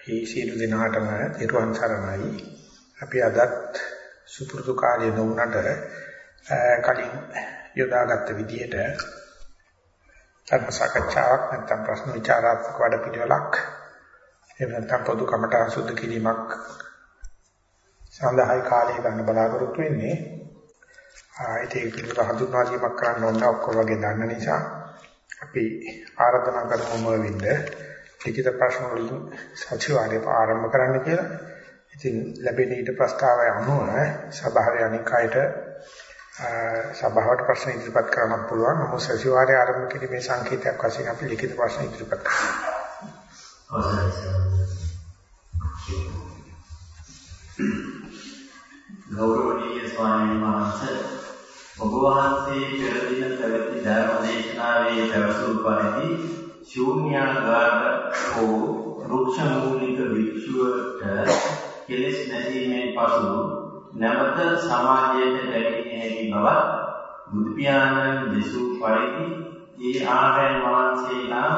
ඒ සීල දිනාටම නිර්වාණ සරණයි. අපි අදත් සුපුරුදු කාර්ය නොවුනට කලින් යොදාගත්ත විදිහට ධර්ම සාකච්ඡාවක් නැත්නම් ප්‍රශ්න විචාරාත්මක වැඩ පිළිවෙලක් එහෙම නැත්නම් පොදු කමඨාන් සුද්ධ කිරීමක් සඳහායි කාලය ගන්න බලාපොරොත්තු වෙන්නේ. ආයත ඒක පිළිබඳව හඳුන්වා දීමක් කරන්න ඕන ඔක්කොම වගේ දන්න නිසා අපි ආරාධනා කරමු මොවෙන්ද ලිඛිත ප්‍රශ්න වලින් සතිවාරය ආරම්භ කරන්න කියලා. ඉතින් ලැබෙන ඊට ප්‍රස්තාවය අනුව සභාවේ අනික් අයට සභාවට ප්‍රශ්න ඉදිරිපත් කරන්නත් පුළුවන්. නමුත් සතිවාරය ආරම්භ කිරීමේ සංකේතයක් වශයෙන් අපි ලිඛිත ප්‍රශ්න ඉදිරිපත් කරනවා. ගෞරවනීය ස්වාමීන් වහන්සේ ඔබ වහන්සේ පෙර දින පැවති ධර්ම දේශනාවේ පැවසු පරිදි ශූන්‍යාගාර හෝ වෘක්ෂ මූලික වික්ෂුවට කෙලෙස් නැසීමෙන් පසු නැවත සමාජයට ලැබෙන්නේ හැකි බව බුදු පියාණන් දෙසූ පරිදි ඒ ආරයන් වහන්සේලා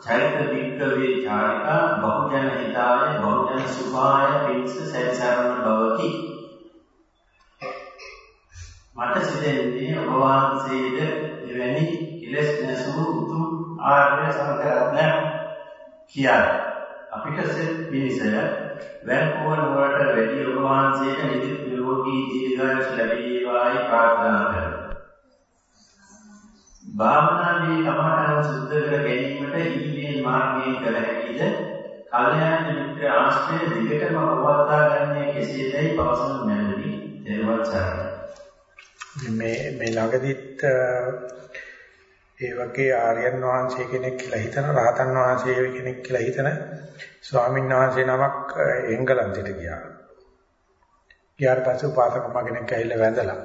චෛත වික්කවේ චාරිකා බහුජන හිතාය බහුජන සුභාය පිංස සැරිසරන බවකි. මට සිතෙන්නේ ඔබ වහන්සේට එවැනි කෙලෙස් නැසූ උතුම් ආර්ය සංකල්පන කියන්නේ අපිට සෙත් පිළිසය වැන්කුව නුවරට වැඩි ඔබ වහන්සේට නිදුක් නිරෝගී ජීවිතයක් ලැබේවායි ප්‍රාර්ථනා කරමි. භාවනාවේ කමඨයන් සුද්ධ කර ගැනීමට ඊමේල් මාර්ගයෙන් කළ හැකිද? කල්යාණ මිත්‍ර ආශ්‍රය දිගටම පවත්වා ගන්නේ කෙසේදයි පවසනු මැනවි. දේවත් සරණයි. මේ මේ ළඟදිත් ඒ වගේ ආර්යයන් වහන්සේ කෙනෙක් කියලා හිතන රහතන් වහන්සේ කෙනෙක් කියලා හිතන ස්වාමීන් වහන්සේ නමක් එංගලන්තයට ගියා. ගියාට පස්සේ උපාසකම්ම කෙනෙක් ඇවිල්ලා වැඳලා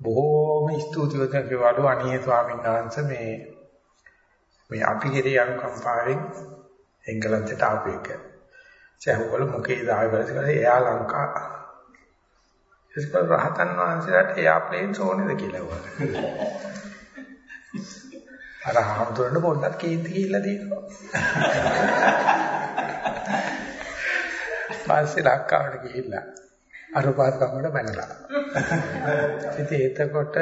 බොහෝම ස්තුතිවන්ත කිව්වලු අනේ ස්වාමීන් වහන්සේ මේ මේ අපි කෙරේ අනුකම්පාවෙන් එංගලන්තයට ආපු එක. සහවල මොකේද ආවෙ එයා ලංකා ඒක රහතන් වහන්සේලාට එයා ප්ලේන්ස් ඕනේද කියලා වුණා. අර හාමුදුරනේ පොඩ්ඩක් කේන්ති ගිහිල්ලා තියෙනවා. පස්සේ ලංකාවට ගිහිල්ලා අර පාරකමකට බැනලා. ඉතින් එතකොට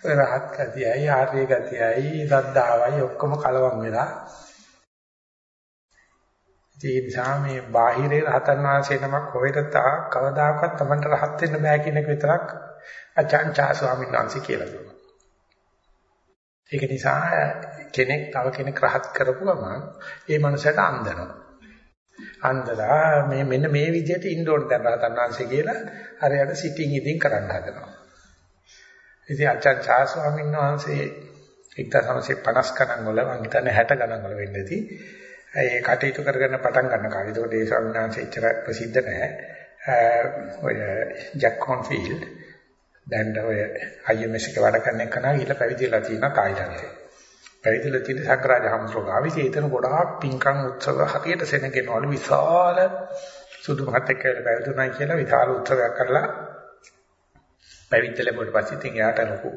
ඔය රහත් ගතියයි ආර්ය ගතියයි සද්ධාවයි ඔක්කොම කලවම් වෙලා ඒ නිසා මේ බාහිරේ රහතන් වහන්සේ නමක් හොයට තා කවදාකවත් Tamanට රහත් වෙන්න බෑ කියන එක විතරක් අචාන්චා ස්වාමීන් වහන්සේ කියලා දුන්නා. ඒක නිසා කෙනෙක් තව කෙනෙක් රහත් කරපු ගමන් ඒ මනුස්සයාට අන්දනවා. අන්දලා මේ මෙන්න මේ විදිහට ඉන්න ඕන දැන් රහතන් වහන්සේ කියලා අරයට සිටින් ඉදින් කරන්න හදනවා. ඉතින් අචාන්චා ස්වාමීන් වහන්සේ 1950 ගණන් වල මම හිතන්නේ 60 ගණන් වල වෙන්නේදී ඒ කටයුතු කරගෙන පටන් ගන්න කාලේ. ඒකට ඒ ස්වාමීන් වහන්සේ එච්චර ප්‍රසිද්ධ නැහැ. ඔය ජැක් කොන්ෆීල්ඩ් දැන් ඔය IMS එක වැඩ කරන එක නා ඊළ පැවිදිලා තියෙන තායිලන්තේ. පැවිදිලා තියෙන සක්‍රාජ හම්සෝ ගාවි ඒතන ගොඩාක් පින්කම් උත්සව හරියට සෙනගෙනවලු විශාල සුදු මහත් එක්ක පැවිදුණා කියලා විශාල උත්සවයක් කරලා පැවිද්ද ලැබුවට පස්සේ ඉතින් එයාට ලොකු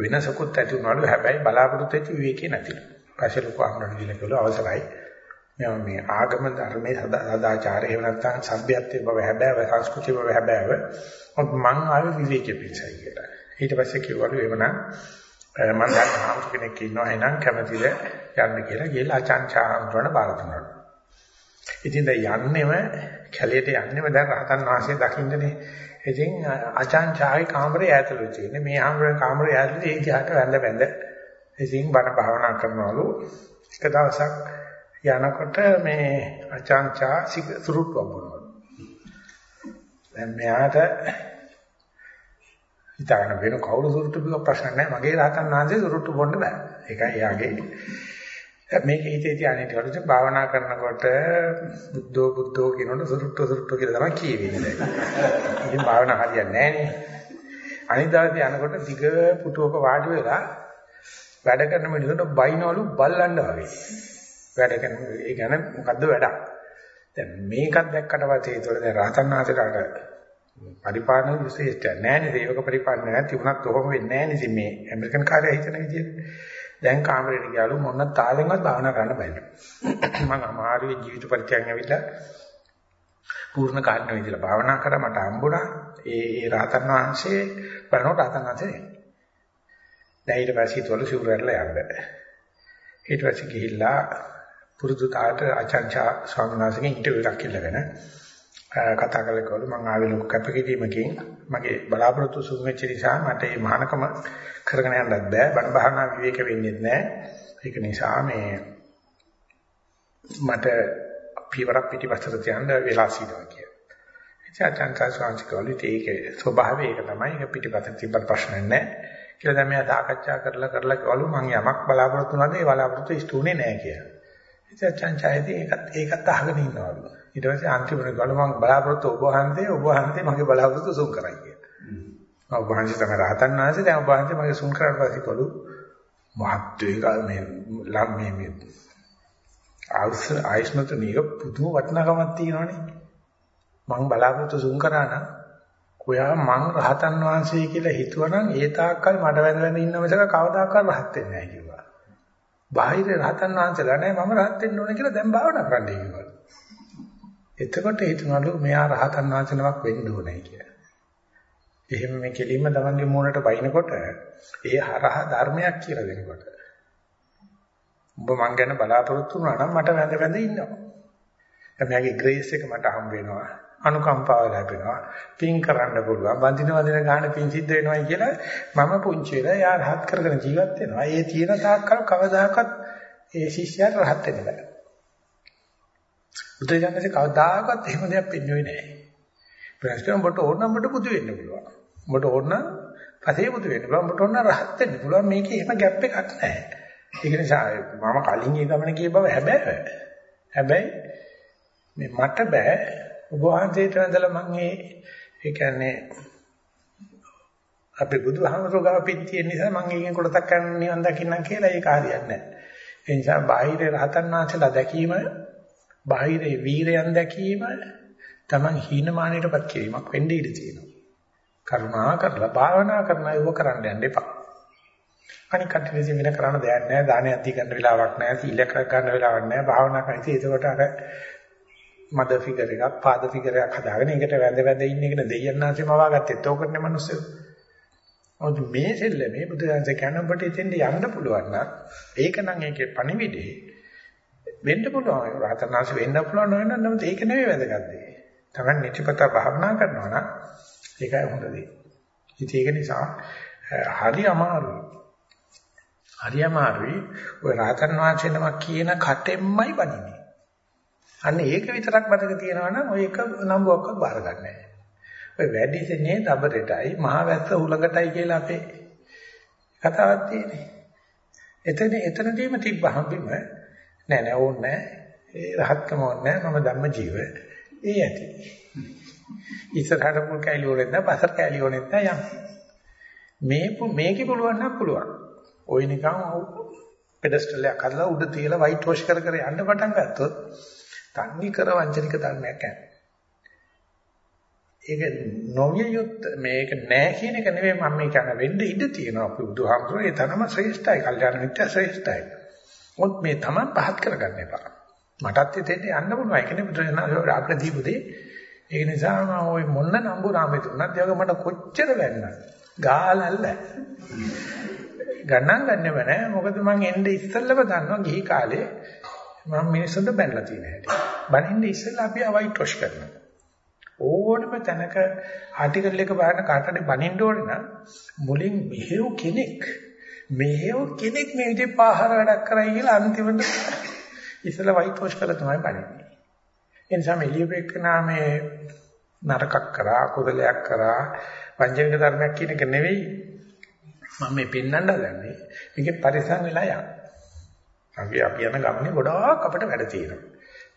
වෙනසකුත් ඇති වුණාලු. හැබැයි බලාපොරොත්තු වෙච්ච විවේකේ නැතිලු. පස්සේ ලොකු අහන්නට ගිහලා කිව්වලු. අවසරයි. මම මේ ආගම ධර්මයේ සදාචාරය එහෙම නැත්නම් සભ્યත්වයේ බව හැබෑව සංස්කෘතිය බව හැබෑව මං ආවේ විවේකයේ පිටසයි කියලා. ඊට පස්සේ කිව්වලු එවනම් මම දැන් ආම්තු කෙනෙක් ඉන්නවා එහෙනම් කැමතිද යන්න කියලා ගිහලා අචංචාම්තුරණ බාර දුන්නා. ඉතින් දැන් යන්නෙම කැලේට යන්නෙම දැන් රහතන් වහන්සේ දකින්නනේ. ඉතින් අචංචාගේ කාමරේ ඈතලු තියෙන්නේ. මේ ආම්රේ කාමරේ ඈතලු ඒ දිහාට වැඳ වැඳ ඉතින් බණ භාවනා කරනවලු. එක දවසක් යනකොට මේ අචාන්චා සුරුට්ටු වුණා. දැන් මෙයාට හිතාගෙන වෙන කවුරු සුරුට්ටු බිව ප්‍රශ්න නැහැ. මගේ රහතන් වහන්සේ සුරුට්ටු බොන්න බෑ. ඒකයි එයාගේ. මේක හිතේ තියාගෙන ඉතින් භාවනා කරනකොට බුද්ධෝ බුද්ධෝ කියනකොට සුරුට්ටු සුරුට්ටු කියලා තමයි කියවෙන්නේ. ඉතින් භාවනා හරියන්නේ නැහැ නේ. අනිත් දවසේ යනකොට දිග පුටුවක වාඩි වෙලා වැඩ කරන මිනිස්සුන්ට බයිනවලු බල්ලන්න වගේ. වැඩ කරන ඒ ගැන මොකද්ද වැඩක්. දැන් මේකත් දැක්කට පස්සේ ඒතකොට දැන් රහතන් වහන්සේලාට පරිපාලන විශේෂය නැහැ නේද? ඒක පරිපාලන නැති වුණත් ඔහොම වෙන්නේ නැහැ නේද මේ ඇමරිකන් කාර්යය හිතන විදිහට. දැන් කාමරේට ගියාලු මොන තාලෙන්වත් භාවනා කරන්න බැහැ. මම අමාරුවේ ජීවිත පරිත්‍යාගයෙන් ඇවිල්ලා පූර්ණ කාර්යන විදිහට භාවනා කරා මට හම්බුණා. ඒ ඒ රහතන් වහන්සේ බලනකොට රහතන් වහන්සේ දැන් ඊට පස්සේ තොල සිවුරටලා යන්න. ඊට පස්සේ ගිහිල්ලා පුරුදු තාලට ආචාර්ය ස්වාමීන් වහන්සේගෙන් ඉන්ටර්විව් එකක් ඉල්ලගෙන කතා කළේ කොහොමද මම ආවේ ලොකු කැපකිරීමකින් මගේ බලාපොරොත්තු සුන් වෙච්ච නිසා මට මේ මහානකම කරගෙන යන්නත් බෑ බණ භාවනා විවේක වෙන්නේ නැහැ ඒක නිසා මේ මට පියවරක් පිටිපස්සට තියන්න වෙලා සිටිනවා කිය. ඉතින් අචාන්චා සංස්කෘතික ඒකේ ස්වභාවය ඒක තමයි ඒක පිටිපස්සට තිබ්බට ප්‍රශ්න නැහැ. කියලා දැන් මෙයා සාකච්ඡා කරලා කරලා කවලු මම යමක් බලාපොරොත්තු වුණාද ඒ බලාපොරොත්තු ඉෂ්ටුනේ නැහැ කියලා. ඉතින් අචාන්චායදී ඒකත් ඒකත් අහගෙන ඉන්නවලු. ඊට පස්සේ අන්තිමට ගලු මම බලාපොරොත්තු ඔබ වහන්සේ ඔබ වහන්සේ මගේ බලාපොරොත්තු සුන් කරයි කියලා. මම ඔබ වහන්සේ තමයි රහතන් වහන්සේ දැන් ඔබ වහන්සේ මගේ සුන් කරාට පස්සේ කළු මහත්වේක මේ ලම් මේ මේ ආයුෂ ආයුෂ්මත නිය පුදුම වටිනාකමක් තියෙනවනේ. මම බලාපොරොත්තු සුන් කරා නම් ඔයා මං රහතන් වහන්සේ කියලා හිතුවනම් ඒ තාක්කල් මඩ වැඳ වැඳ ඉන්න මිසක කවදාකවත් රහත් වෙන්නේ නැහැ කිව්වා. බාහිර රහතන් වහන්සේලා නෑ මම රහත් වෙන්න ඕනේ කියලා දැන් භාවනා කරන්නයි කිව්වා. එතකොට හිතනවලු මෙයා රහතන් වහන්සේ නමක් වෙන්න ඕනේ කියලා. එහෙම මේ කෙලින්ම තමන්ගේ මූණට වයින්කොට ඒ හරහා ධර්මයක් කියලා දෙනකොට. ඔබ මං ගැන බලාපොරොත්තු වුණා නම් මට වැඳ වැඳ ඉන්නවා. එයාගේ ග්‍රේස් එක මට හම් වෙනවා. අනුකම්පාව ලැබෙනවා. පින් කරන්න පුළුවන්. බඳින වදින ගාන පින් සිද්ධ වෙනවයි කියලා මම පුංචි වෙලා යා රහත් කරගෙන ජීවත් වෙනවා. ඒ තියෙන තාක්කල් කවදාකවත් ඒ ශිෂ්‍යයාට රහත් වෙන්න බෑ. බුදුජානකසේ කවදාකවත් එහෙම දෙයක් පෙන්වුවේ නැහැ. ප්‍රශ්න ඔබට ඕන නම් ඔබට බුදු වෙන්න පුළුවන්. ඔබට ඕන නම් පසේ බුදු වෙන්න පුළුවන්. ඔබට ඕන නම් රහත් වෙන්න පුළුවන්. මේකේ එහෙම ગેප් එකක් නැහැ. ඒක නිසා මම කලින් ඒ ගමන ගිය බව හැබැයි හැබැයි මේ මට බෑ ඔබ වහන්සේට වැඳලා මම ඒ ඒ කියන්නේ අපේ බුදුහාමරෝ ගාව පිටිය නිසා මම ඒකෙන් කොටසක් ගන්න නිවන් දකින්නම් කියලා ඒක හරියන්නේ නැහැ. ඒ නිසා බාහිර රහතන් වහන්සේලා දැකීම බාහිර වීරයන් දැකීම Taman හීනමානයටපත් කිරීමක් වෙන්න ඉඩ තියෙනවා. කරුණා කරලා භාවනා කරන අයව කරන්න යන්න එපා. අනික කටිවිසි වෙන කරන්න දෙයක් නැහැ. දානයක් දී ගන්න වෙලාවක් නැහැ. සීල කර ගන්න වෙලාවක් නැහැ. භාවනා කරන්නේ ඒකට අර මද ෆිගර් එකක් පාද ෆිගර් එකක් හදාගෙන ඒකට වැඳ වැඳ ඉන්න එකනේ දෙයයන්ාන්සේ මවාගත්තේ. ඒකනේ මිනිස්සු. ඔව් මේ සෙල්ලමේ බුදුරජාණන් කනබට ඉතින්ද යන්න පුළුවන් නම් ඒක නම් ඒකේ පණිවිඩේ වෙන්න පුළුවන්. රහතනාංශ වෙන්න පුළුවන් නෝ නම් ඒක නෙවෙයි වැදගත් දේ. තමයි නිතිපත භාවනා කරනවා නම් ඒකයි හොඳ දේ. ඉතින් ඒක නිසා හරි අමාරුයි. හරි අමාරුයි. ඔය රහතන් වහන්සේ නමක් කියන කටෙන්මයි බණින්නේ. අන්න ඒක විතරක් මතක තියෙනවා නම් ඔය එක නම්බුවක්වත් බාර ගන්න නැහැ. ඔය වැඩි දෙන්නේ දබරටයි මහ වැස්ස උලඟටයි කියලා අපේ කතාවක් තියෙන්නේ. එතන එතනදීම තිබ්බහම බිම නෑ නෑ ඕනේ ඒ රහත්කම ඕනේ මම ධම්ම ජීව. ඒ ඇති. ඉස්සරහට මුල් කැලිය ඕනෙත් නෑ පස්සට කැලිය ඕනෙත් නෑ යම්. මේ මේකේ පුළුවන් නම් පුළුවන්. ওই නිකන් පෙඩස්ටල් එකක් හදලා උඩ තියලා වයිට් වොෂ් කර කර යන්න පටන් ගත්තොත් තන්නේ කර වංචනික ධර්මයක් යනවා. ඒක නොවිය යුත් මේක නෑ කියන එක නෙවෙයි මම මේ කියන වෙන්න ඉඩ තියෙනවා අපි බුදුහාමුදුරේ ඒ තරම ශ්‍රේෂ්ඨයි කල්යාණ මිත්‍යා ශ්‍රේෂ්ඨයි. මොකද මේ Taman පහත් කරගන්න එපා. මටත් ඉතින් යන්න පුළුවන්. ඒක නේ බුදුරජාණන් අපිට දීපු දෙය. ඒක නිසා මම ওই මොන්න නම්බු රාමේ තුනත් යෝග මට කොච්චර වැන්නද? ගාලල්ල. ගණන් ගන්නෙම නෑ. මොකද මං එන්නේ ඉස්සෙල්ලම දන්නවා ගිහි කාලේ මම මිනිස්සුන්ට බැනලා තියෙන හැටි. බනින්න ඉස්සෙල්ලා අපි අවයිට් වොෂ් කරනවා. ඕනම තැනක ආටිකල් එක බලන කාටද බනින්න ඕනේ නම් මුලින් මෙහෙව් කෙනෙක් මෙහෙව් කෙනෙක් මේ විදිහේ පාහර වැඩක් කරයි කියලා අන්තිමට ඉස්සෙල්ලා වයිට් වොෂ් කරලා තමයි බනින්නේ. ඒ නිසා මේ ලියුපෙක් නාමේ නරකක් කරා කුසලයක් කරා පංචේන්ද්‍ර ධර්මයක් කියන එක නෙවෙයි මම මේ පෙන්වන්න හදන්නේ. මේකේ පරිසම් වෙලා යන්න. අපි අපි යන ගමනේ ගොඩාක් අපිට වැඩ තියෙනවා.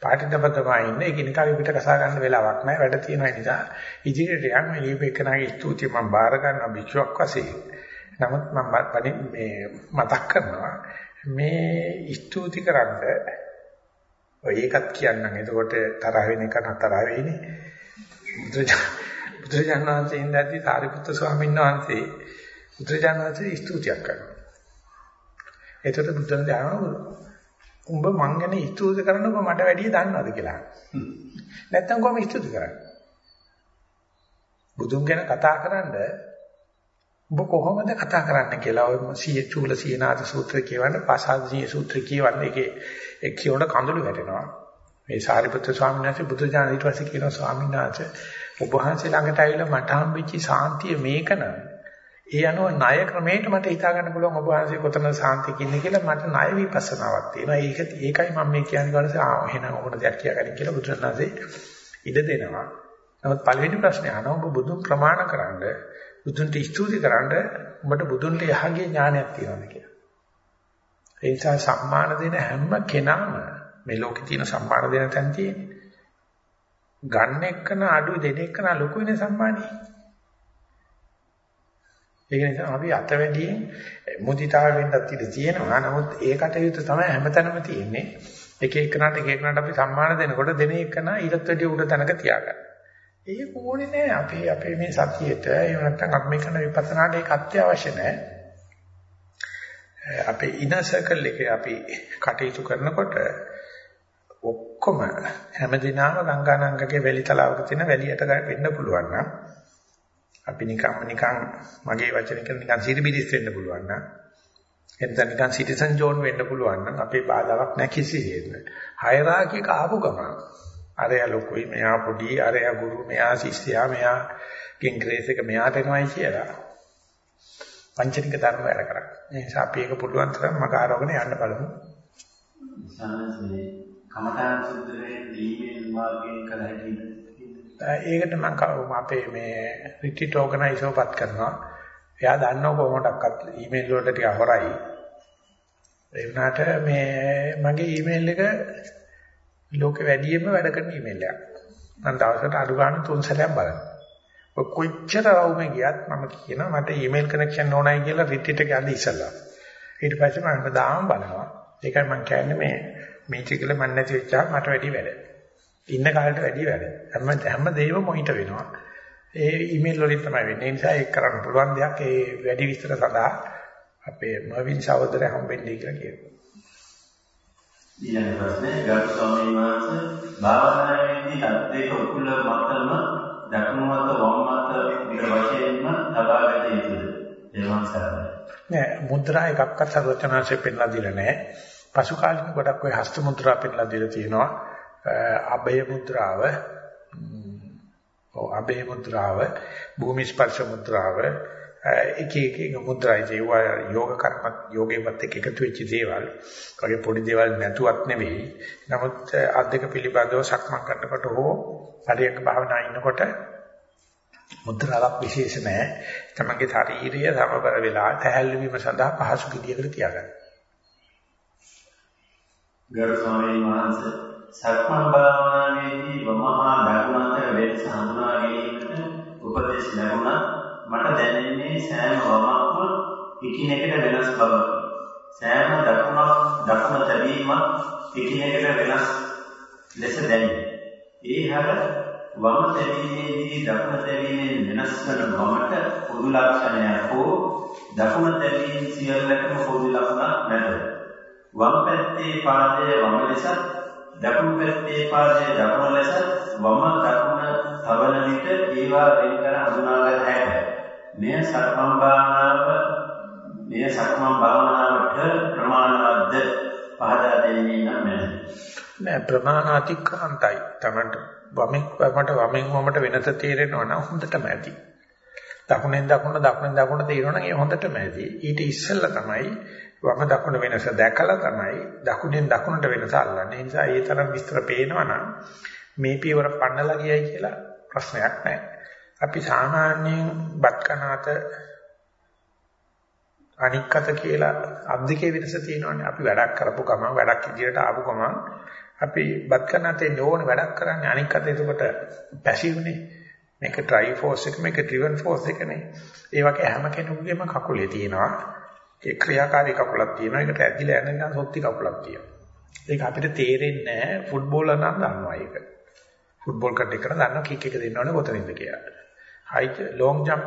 පාටිදපතමයි ඉන්නේ ඒක නිකන් පිට කසා ගන්න වෙලාවක් නැහැ වැඩ තියෙන නිසා ඉදිරියට යන්න මේ ලියුපෙකනාගේ ස්තුතිය මම බාර ගන්න භික්ෂුවක් වශයෙන්. නමුත් මම මේ මතක් කරනවා මේ ස්තුති කරන්න ඔය ඒකත් කියන්නම් එතකොට තරහ වෙන එක නතර වෙන්නේ. බුදුරජාණන් වහන්සේ ඉඳද්දි සාරිපුත්‍ර ස්වාමීන් වහන්සේ බුදුරජාණන් වහන්සේ ස්තුතියක් කරනවා. ඒතර බුදුන් දහනවා උඹ මං ගැන ස්තුති කරනකො මට වැඩිය දන්නවද කියලා. නැත්තම් කොහොම ස්තුති කරන්නේ? බුදුන් ගැන කතා කරන්නේ ඔබ කොහොමද කතා කරන්න කියලා ඔය සිය චූල සීනාද සූත්‍රය කියවන්න පාසාදීය සූත්‍රය කියවන්න ඒකේ ඒ කියවන කඳුළු වැටෙනවා මේ සාරිපුත්‍ර ස්වාමීන් වහන්සේ බුදුජානක ඊට පස්සේ කියනවා ස්වාමීන් වහන්සේ ඔබ වහන්සේ ළඟට ආවිලා මට හම්බෙච්ච සාන්තිය මේක නේද ඒ අනුව ණය ක්‍රමයට මට හිතා ගන්න පුළුවන් ඔබ වහන්සේ කොතනද සාන්තිය කියන්නේ කියලා මට ණය විපස්සනාවක් තියෙනවා ඒක ඒකයි මම මේ කියන්නේ ගන්නසේ ආ එහෙනම් ඔකට දෙයක් කියාගන්න කියලා බුදුරණාහි ඉඩ දෙනවා නමුත් පළවෙනි ප්‍රශ්නේ අහනවා ඔබ බුදුන් ප්‍රමාණ කරන්නේ බුදුන්ට ස්තුති කරන්න උඹට බුදුන්ට යහගේ ඥානයක් තියෙනවද කියලා. ඒ නිසා සම්මාන දෙන හැම කෙනාම මේ ලෝකේ තියෙන සම්මාන දෙන තැන තියෙන්නේ. ගන්න එක්කන අඩු දෙන එක්කන ලොකු වෙන සම්මානෙ. ඒක නිසා අපි අතවැඩියෙන් මුදිතාව වෙන්නත් ඉඩ තියෙනවා. නමුත් ඒ කටයුතු තමයි හැමතැනම තියෙන්නේ. එක එකනට එක එකනට අපි සම්මාන දෙනකොට දෙන එකන ඊටත් වැඩි උඩ තැනක තියාගන්න. ඒක ඕනේ නෑ අපේ අපේ මේ සතියේට එහෙම නැත්නම් අපි මේ කරන විපස්සනාට ඒක අත්‍යවශ්‍ය නෑ. අපේ ඉනර් සර්කල් එකේ අපි කටයුතු කරනකොට ඔක්කොම හැමදිනම ගංගානංගගේ වැලි තලාවක තියෙන වැලියට වෙන්න පුළුවන් නම් අපි නිකම්ම නිකන් මගේ වචන කියන නිකන් සිරිබිරිස් වෙන්න පුළුවන් නම් එතන නිකන් සිටිසන් ජෝන් වෙන්න පුළුවන් නම් අපේ බාධාවක් නැහැ කිසිසේත්. හයරාකි කාපු ගමන අරයා ලොකුයි මෙයා පොඩි අරයා ගුරු මෙයා ශිෂ්‍යයා මෙයා කිංග්‍රේස් එක මෙයාට එනවයි කියලා පංචනික ධර්ම වැඩ කරා. ඒ නිසා අපි ඒක පුළුවන් තරම් මග ආරෝගණ යන්න බලමු. සාමාන්‍යයෙන් කමඨාන් සුද්ධරේ ඊමේල් මාර්ගයෙන් කළ හැකිද? ඒකට මම අපේ මේ රිට්‍රීට් ඕගනයිසර්පත් කරනවා. එයා දන්නව කොහොමඩක්වත් ඊමේල් වලට ටික හොරයි. ඒ වුණාට මේ මගේ ඊමේල් එක ලෝකෙ වැඩියෙන්ම වැඩ කරන ඊමේල් එකක්. මම දවසට අඩු ගන්න තුන් සැරයක් බලනවා. ඔය කොච්චර රවුමේ ගියත් මම කියනවා මට ඊමේල් කනෙක්ෂන් ඕනයි කියලා රිට්‍රීට් එක යන්න ඉස්සලා. ඊට පස්සේ මම හදාම බලනවා. ඒකයි මම කියන්නේ මේ මීටිකල මන් නැති වෙච්චා මට වැඩි වැඩ. ඉන්න කාලේට වැඩි වැඩ. හැම හැම දෙයක්ම මොනිටර් වෙනවා. ඒ ඊමේල් වලින් තමයි වෙන්නේ. ඒ නිසා ඒක කරන්න පුළුවන් දෙයක්. ඒ වැඩි විස්තර සඳහා අපේ මර්වින් සහෝදරයා හම්බෙන්නේ කියලා කියනවා. ඊළඟ ප්‍රශ්නේ ගරු ස්වාමීන් වහන්සේ භාවනාවේදී අත් දෙක උකුල මතම දකුණු අත වම් අත විතර වශයෙන්ම තබාගත යුතුද? එවන් සරණයි. නෑ මුද්‍රා එකක්වත් සර්වචනාංශයෙන් පෙන්ලා දීලා නෑ. පසු කාලික ගොඩක් ඔය හස්ත මුද්‍රා පෙන්ලා දීලා තියෙනවා. අබය මුද්‍රාව ඔව් අබේ මුද්‍රාව භූමි ස්පර්ශ මුද්‍රාව එක එක එක මුද්‍රායි ඒවා යෝග කර්මත් යෝගේවත් එක්ක එකතු වෙච්ච දේවල්. වගේ පොඩි දේවල් නැතුවත් නෙවෙයි. නමුත් අධ්‍යක පිළිබඳව සක්මන් කරනකොට හෝ පරියන්ක භාවනා ඉන්නකොට මුද්‍රාවක් විශේෂ නැහැ තමගේ ශාරීරිය සමබර වෙලා තැහැල්ලු වීම සඳහා පහසු විදියකට තියාගන්න. ගරු ස්වාමීන් වහන්සේ සක්මන් භාවනාවේදී වමහා දකුණ අතර වෙනස හඳුනා ගැනීමට උපදෙස් ලැබුණා මට දැනෙන්නේ සෑම වමක්ම එකිනෙකට වෙනස් බවකි. සෑම දකුණක් දකුණ තැබීමක් එකිනෙකට වෙනස් ලෙස දැනේ. ඒ හැර වම තැබීමේදී දකුණ තැබීමෙන් වෙනස් වන වමට පොදු ලක්ෂණයක් හෝ දකුණ තැබීම සියල්ලකම පොදු ලක්ෂණක් නැත. වම් පැත්තේ පාදය වම ලෙසත් දකුණු පැත්තේ පාදය දකුණ ලෙසත් වම දකුණ තවන විට ඒවා වෙන් කර හඳුනාගත හැකියි. මෙය සක්මන් භාවනාව මෙය සක්මන් භාවනාවට ප්‍රමාණවත්ද පහදා දෙන්නේ නම් නෑ ප්‍රමාණාතික්‍රමන්තයි තමන්ට වමෙන් වමට වමෙන් වමට වෙනස තේරෙනවා නම් හොඳටම ඇති. දකුණෙන් දකුණ දකුණෙන් දකුණ තේරෙනවා නම් ඒ හොඳටම ඇති. ඊට ඉස්සෙල්ලා තමයි වම දකුණ වෙනස දැකලා තමයි දකුණෙන් දකුණට වෙනස අල්ලන්නේ ඒ නිසා ඒ තරම් විස්තර පේනවා නම් මේ පියවර පන්නලා ගියයි කියලා ප්‍රශ්නයක් නැහැ අපි සාමාන්‍යයෙන් බත් කනාත අනික් අත කියලා අද්දිකේ වෙනස තියෙනවානේ. අපි වැඩක් කරපු ගමන් වැඩක් ඉදිරියට ආපු ගමන් අපි බත් කනාතේ නෝන වැඩක් කරන්නේ අනික් අත එතකොට පැසිව්නේ. මේක ඩ්‍රයිව් ෆෝස් එක මේක ඩ්‍රිවන් ෆෝස් එකනේ. ඒ වගේ හැම කෙනෙකුගේම කකුලේ තියෙනවා. ඒ ක්‍රියාකාරී කකුලක් තියෙනවා. ඒකට ඇදිලා යන නිකන් සොත්ති කකුලක් තියෙනවා. ඒක අපිට තේරෙන්නේ නැහැ ෆුට්බෝලර් නම් දන්නවා ඒක. ෆුට්බෝල් කට් එකට දන්නවා කික් එක දෙන්න ඕනේ කොතනින්ද කියලා. high long jump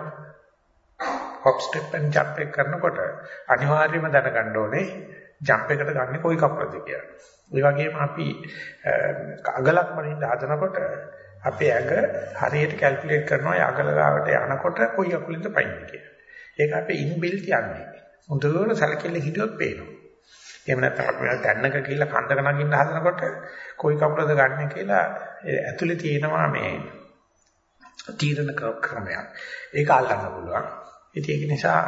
hop step and jump එක කරනකොට අනිවාර්යයෙන්ම දැනගන්න ඕනේ ජම්ප් එකට ගන්න කොයි කකුලද කියලා. ඒ වගේම අපි අගලක් මනින්න හදනකොට අපේ ඇඟ හරියට කැල්කියුලේට් කරනවා යගල ගාවට යනකොට කොයි අකුලින්ද පයින්නේ කියලා. ඒක අපේ ඉන්බිල්ට් යන්නේ. හොඳට සැලකිල්ල හිටියොත් පේනවා. එහෙම නැත්නම් අපි දැන්නක කියලා කන්දක නගින්න හදනකොට කොයි කකුලද ගන්න කියලා ඇතුලේ තියෙනවා මේ තීරණ ක්‍රමයක්. ඒක අල්ලන්න පුළුවන්. ඉතින් ඒක නිසා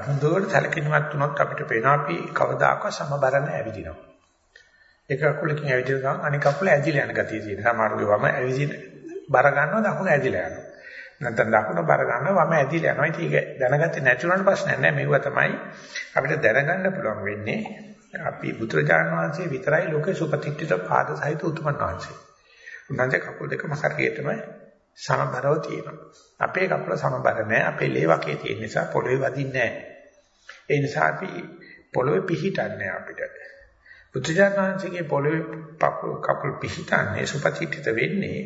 හොඳට සැලකිලිමත් වුණොත් අපිට පේනවා අපි කවදාකවත් සමබර නැහැ ඇවිදිනවා. එක කකුලකින් ඇවිදින ගමන් අනික කකුල ඇදිලා යන ගතිය තියෙනවා. සමහරවිට වම ඇවිදින බර ගන්නවා දකුණ ඇදිලා යනවා. නැත්නම් දකුණ බර ගන්නවා වම ඇදිලා යනවා. ඉතින් ඒක දැනගත්තේ නැති උනට ප්‍රශ්නයක් නැහැ. මේවා තමයි අපිට දැනගන්න පුළුවන් වෙන්නේ. අපි බුදුරජාණන් වහන්සේ විතරයි ලෝකේ සුපතිට්ඨිත පාද සහිත උතුමන් වහන්සේ. උන්වහන්සේ කකුල් දෙකම හරියටම සමබරව තියෙනවා. අපේ කකුල සමබර නැහැ. අපේ ලේ වකේ තියෙන නිසා පොළවේ වදින්නේ නැහැ. ඒ නිසා අපි පොළවේ පිහිටන්නේ අපිට. බුදුජානනාංශගේ පොළවේ කකුල් පිහිටන්නේ සුපතිත්‍ිත වෙන්නේ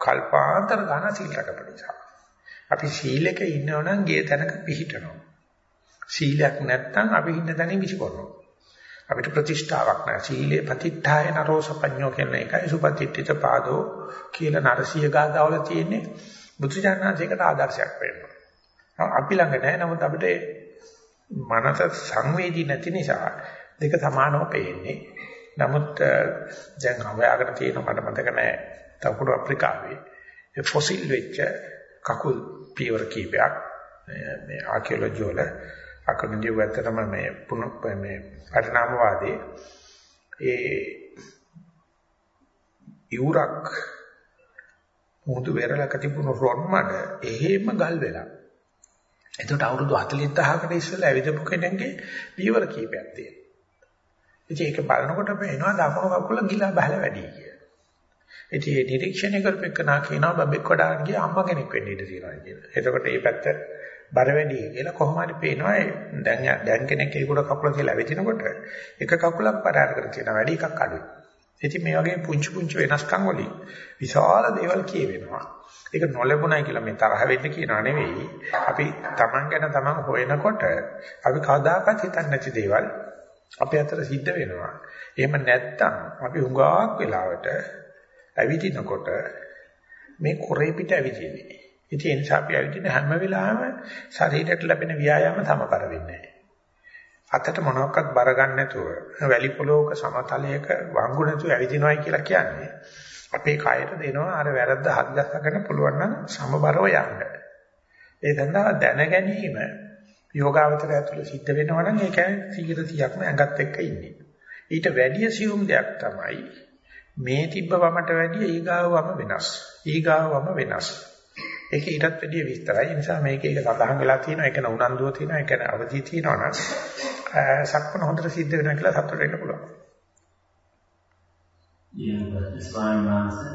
කල්පාන්තර ගාන සීල රැකපු නිසා. අපි සීලෙක ඉන්නවනම් ගේ තැනක පිහිටනවා. සීලයක් නැත්නම් අපි ඉන්න තැනින් විසිකරනවා. අපිට ප්‍රතිෂ්ඨාවක් නැහැ. සීලේ පතිත්ථාය නරෝසපඤ්ඤෝ කියන එකයි සුපතිත්‍ිත පාදෝ කියලා නරසිය ගාතාවල තියෙන්නේ බුදුජානනාංශයකට ආදර්ශයක් වෙනවා. අපි ළඟ නැහැ. නමුත් අපිට මනස සංවේදී නැති නිසා දෙක සමානව පේන්නේ. නමුත් දැන් හොයාගෙන තියෙන මට මතක නැහැ දකුණු අප්‍රිකාවේ ඒ ෆොසිල් වෙච්ච කකුල් පියවර කීපයක් මේ ආකියොලොජි වල අකමැති වැතරම මේ පුන මේ පරිණාමවාදී ඒ යුරක් මුහුදු වෙරළක තිබුණු රොන් මඩ එහෙම ගල් වෙලා. එතකොට අවුරුදු 40000කට ඉස්සෙල්ලා ඇවිදපු කෙනෙක්ගේ පියවර කීපයක් තියෙනවා. ඉතින් ඒක බලනකොට පේනවා දකුණු කකුල ගිලා බහලා වැඩි කියලා. ඉතින් මේ නිරීක්ෂණය කරපෙන්නා කියනවා බබෙක් වඩාගෙන ගිය අම්මා කෙනෙක් වෙන්න ඉඩ තියෙනවා කියලා. එතකොට මේ පැත්ත බර වැඩි කියලා කොහොම හරි පේනවා දැන් දැන් කෙනෙක් ඒකට කකුල කියලා වෙදිනකොට එක කකුලක් පරාර කර තියෙනවා වැඩි එකක් අඩුයි. ඉතින් මේ වගේ පුංචි පුංචි වෙනස්කම් වලින් විශාල දේවල් කියවෙනවා. ඒක නොලැබුණයි කියලා මේ තරහ වෙන්න කියනවා නෙවෙයි. අපි Taman ගැන Taman හොයනකොට අපි කවදාකවත් හිතන්නේ නැති දේවල් අපේ අතර සිද්ධ වෙනවා. එහෙම නැත්තම් අපි හුඟක් වෙලාවට ඇවිදිනකොට මේ කොරේ පිට ඇවිදින්නේ. ඉතින් ඒ නිසා අපි ඇවිදින හැම වෙලාවෙම ශරීරයට ලැබෙන ව්‍යායාම සමබර වෙන්නේ අතට මොනවාක්වත් බර ගන්න නැතුව වැලි පොලෝක සමතලයක වංගු නැතුව ඇවිදිනවයි කියලා කියන්නේ අපේ කයට දෙනවා අර වැරද්ද හදිස්සියකට පුළුවන් නම් සමබරව යන්න. ඒ සඳහා දැන ගැනීම යෝගාවචරය ඇතුළේ සිද්ධ වෙනවා නම් ඒ කියන්නේ 100%ක්ම ඇඟත් එක්ක ඉන්නේ. ඊට වැඩිය සියුම් දෙයක් තමයි මේ තිබ්බ වමට වැඩිය ඊගාව වම වෙනස්. ඊගාව වම වෙනස්. ඒක ඊටත් වැඩිය විස්තරයි. ඒ නිසා මේක ඒක සඳහන් වෙලා තියෙනවා. ඒක නුනන්දුව තියෙනවා. ඒක අවදි තියෙනවා නම් සක්මන හොඳට සිද්ධ වෙනවා කියලා සතුට වෙන්න පුළුවන්. ඊළඟට ස්වාමීන් වහන්සේ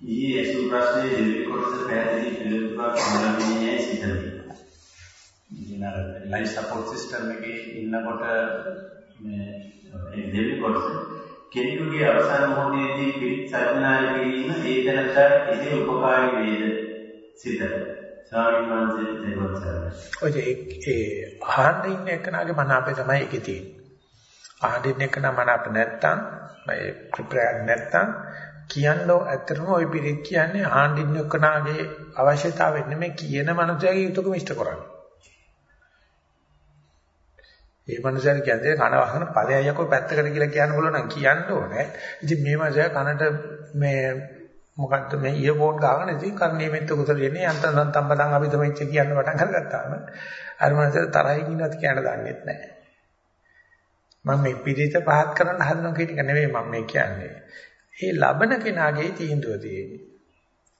ඊයේ සුප්‍රශ්නයේ දෙවි කොටස පැහැදිලි පිළිතුරක් මොනවාන්නේ සිටිනවා. ඉතින් අර ලයිෆ් සපෝට් සිස්ටම් එකේ ඉන්නකොට මේ ඒ දෙවි කොටස කෙනෙකුගේ අවසාන මොහොතේදී පිළිත් සජනාය කිරීම ඒ තැනට ඉතින් උපකාරී වේද සිතට. ස්වාමීන් වහන්සේ දෙවොත් සරණයි. ඔය ඒ අහන්න ඉන්න එකනාගේ මන අපේ තමයි ඒකේ තියෙන්නේ. අහන්න ඉන්න එකන මන අප නැත්තම් මේ ප්‍රිපෙයාර් නැත්තම් කියන්නෝ ඇත්තටම ওই පිළිත් කියන්නේ අහන්න ඉන්න එකනාගේ අවශ්‍යතාවය නෙමෙයි කියන මනුස්සයාගේ යුතුයකම ඉෂ්ට කරන්නේ. ඒ මනුස්සයන් කියන්නේ කන වහන ඵලයයක පැත්තකට කියලා කියන්න බුල නම් කියන්න ඕනේ. ඉතින් මේ මනුස්සයා කනට මේ මොකද්ද මේ ඉයර්ෆෝන් ගාගෙන ඉතින් කර්ණීය මෙත්ත කුසල එන්නේ යන්තම් සම්තම් බදන් අපි තමයි ඉච්ච කියන්න පටන් අරගත්තාම අර මනුස්සයා තරහින් ඉන්නත් කියන්න දන්නෙත් නැහැ. මම මේ පිළිත පහත් කරන්න හදනවා කියන එක නෙවෙයි මම මේ කියන්නේ. ඒ ලබන කෙනාගේ තීන්දුව තියෙන්නේ.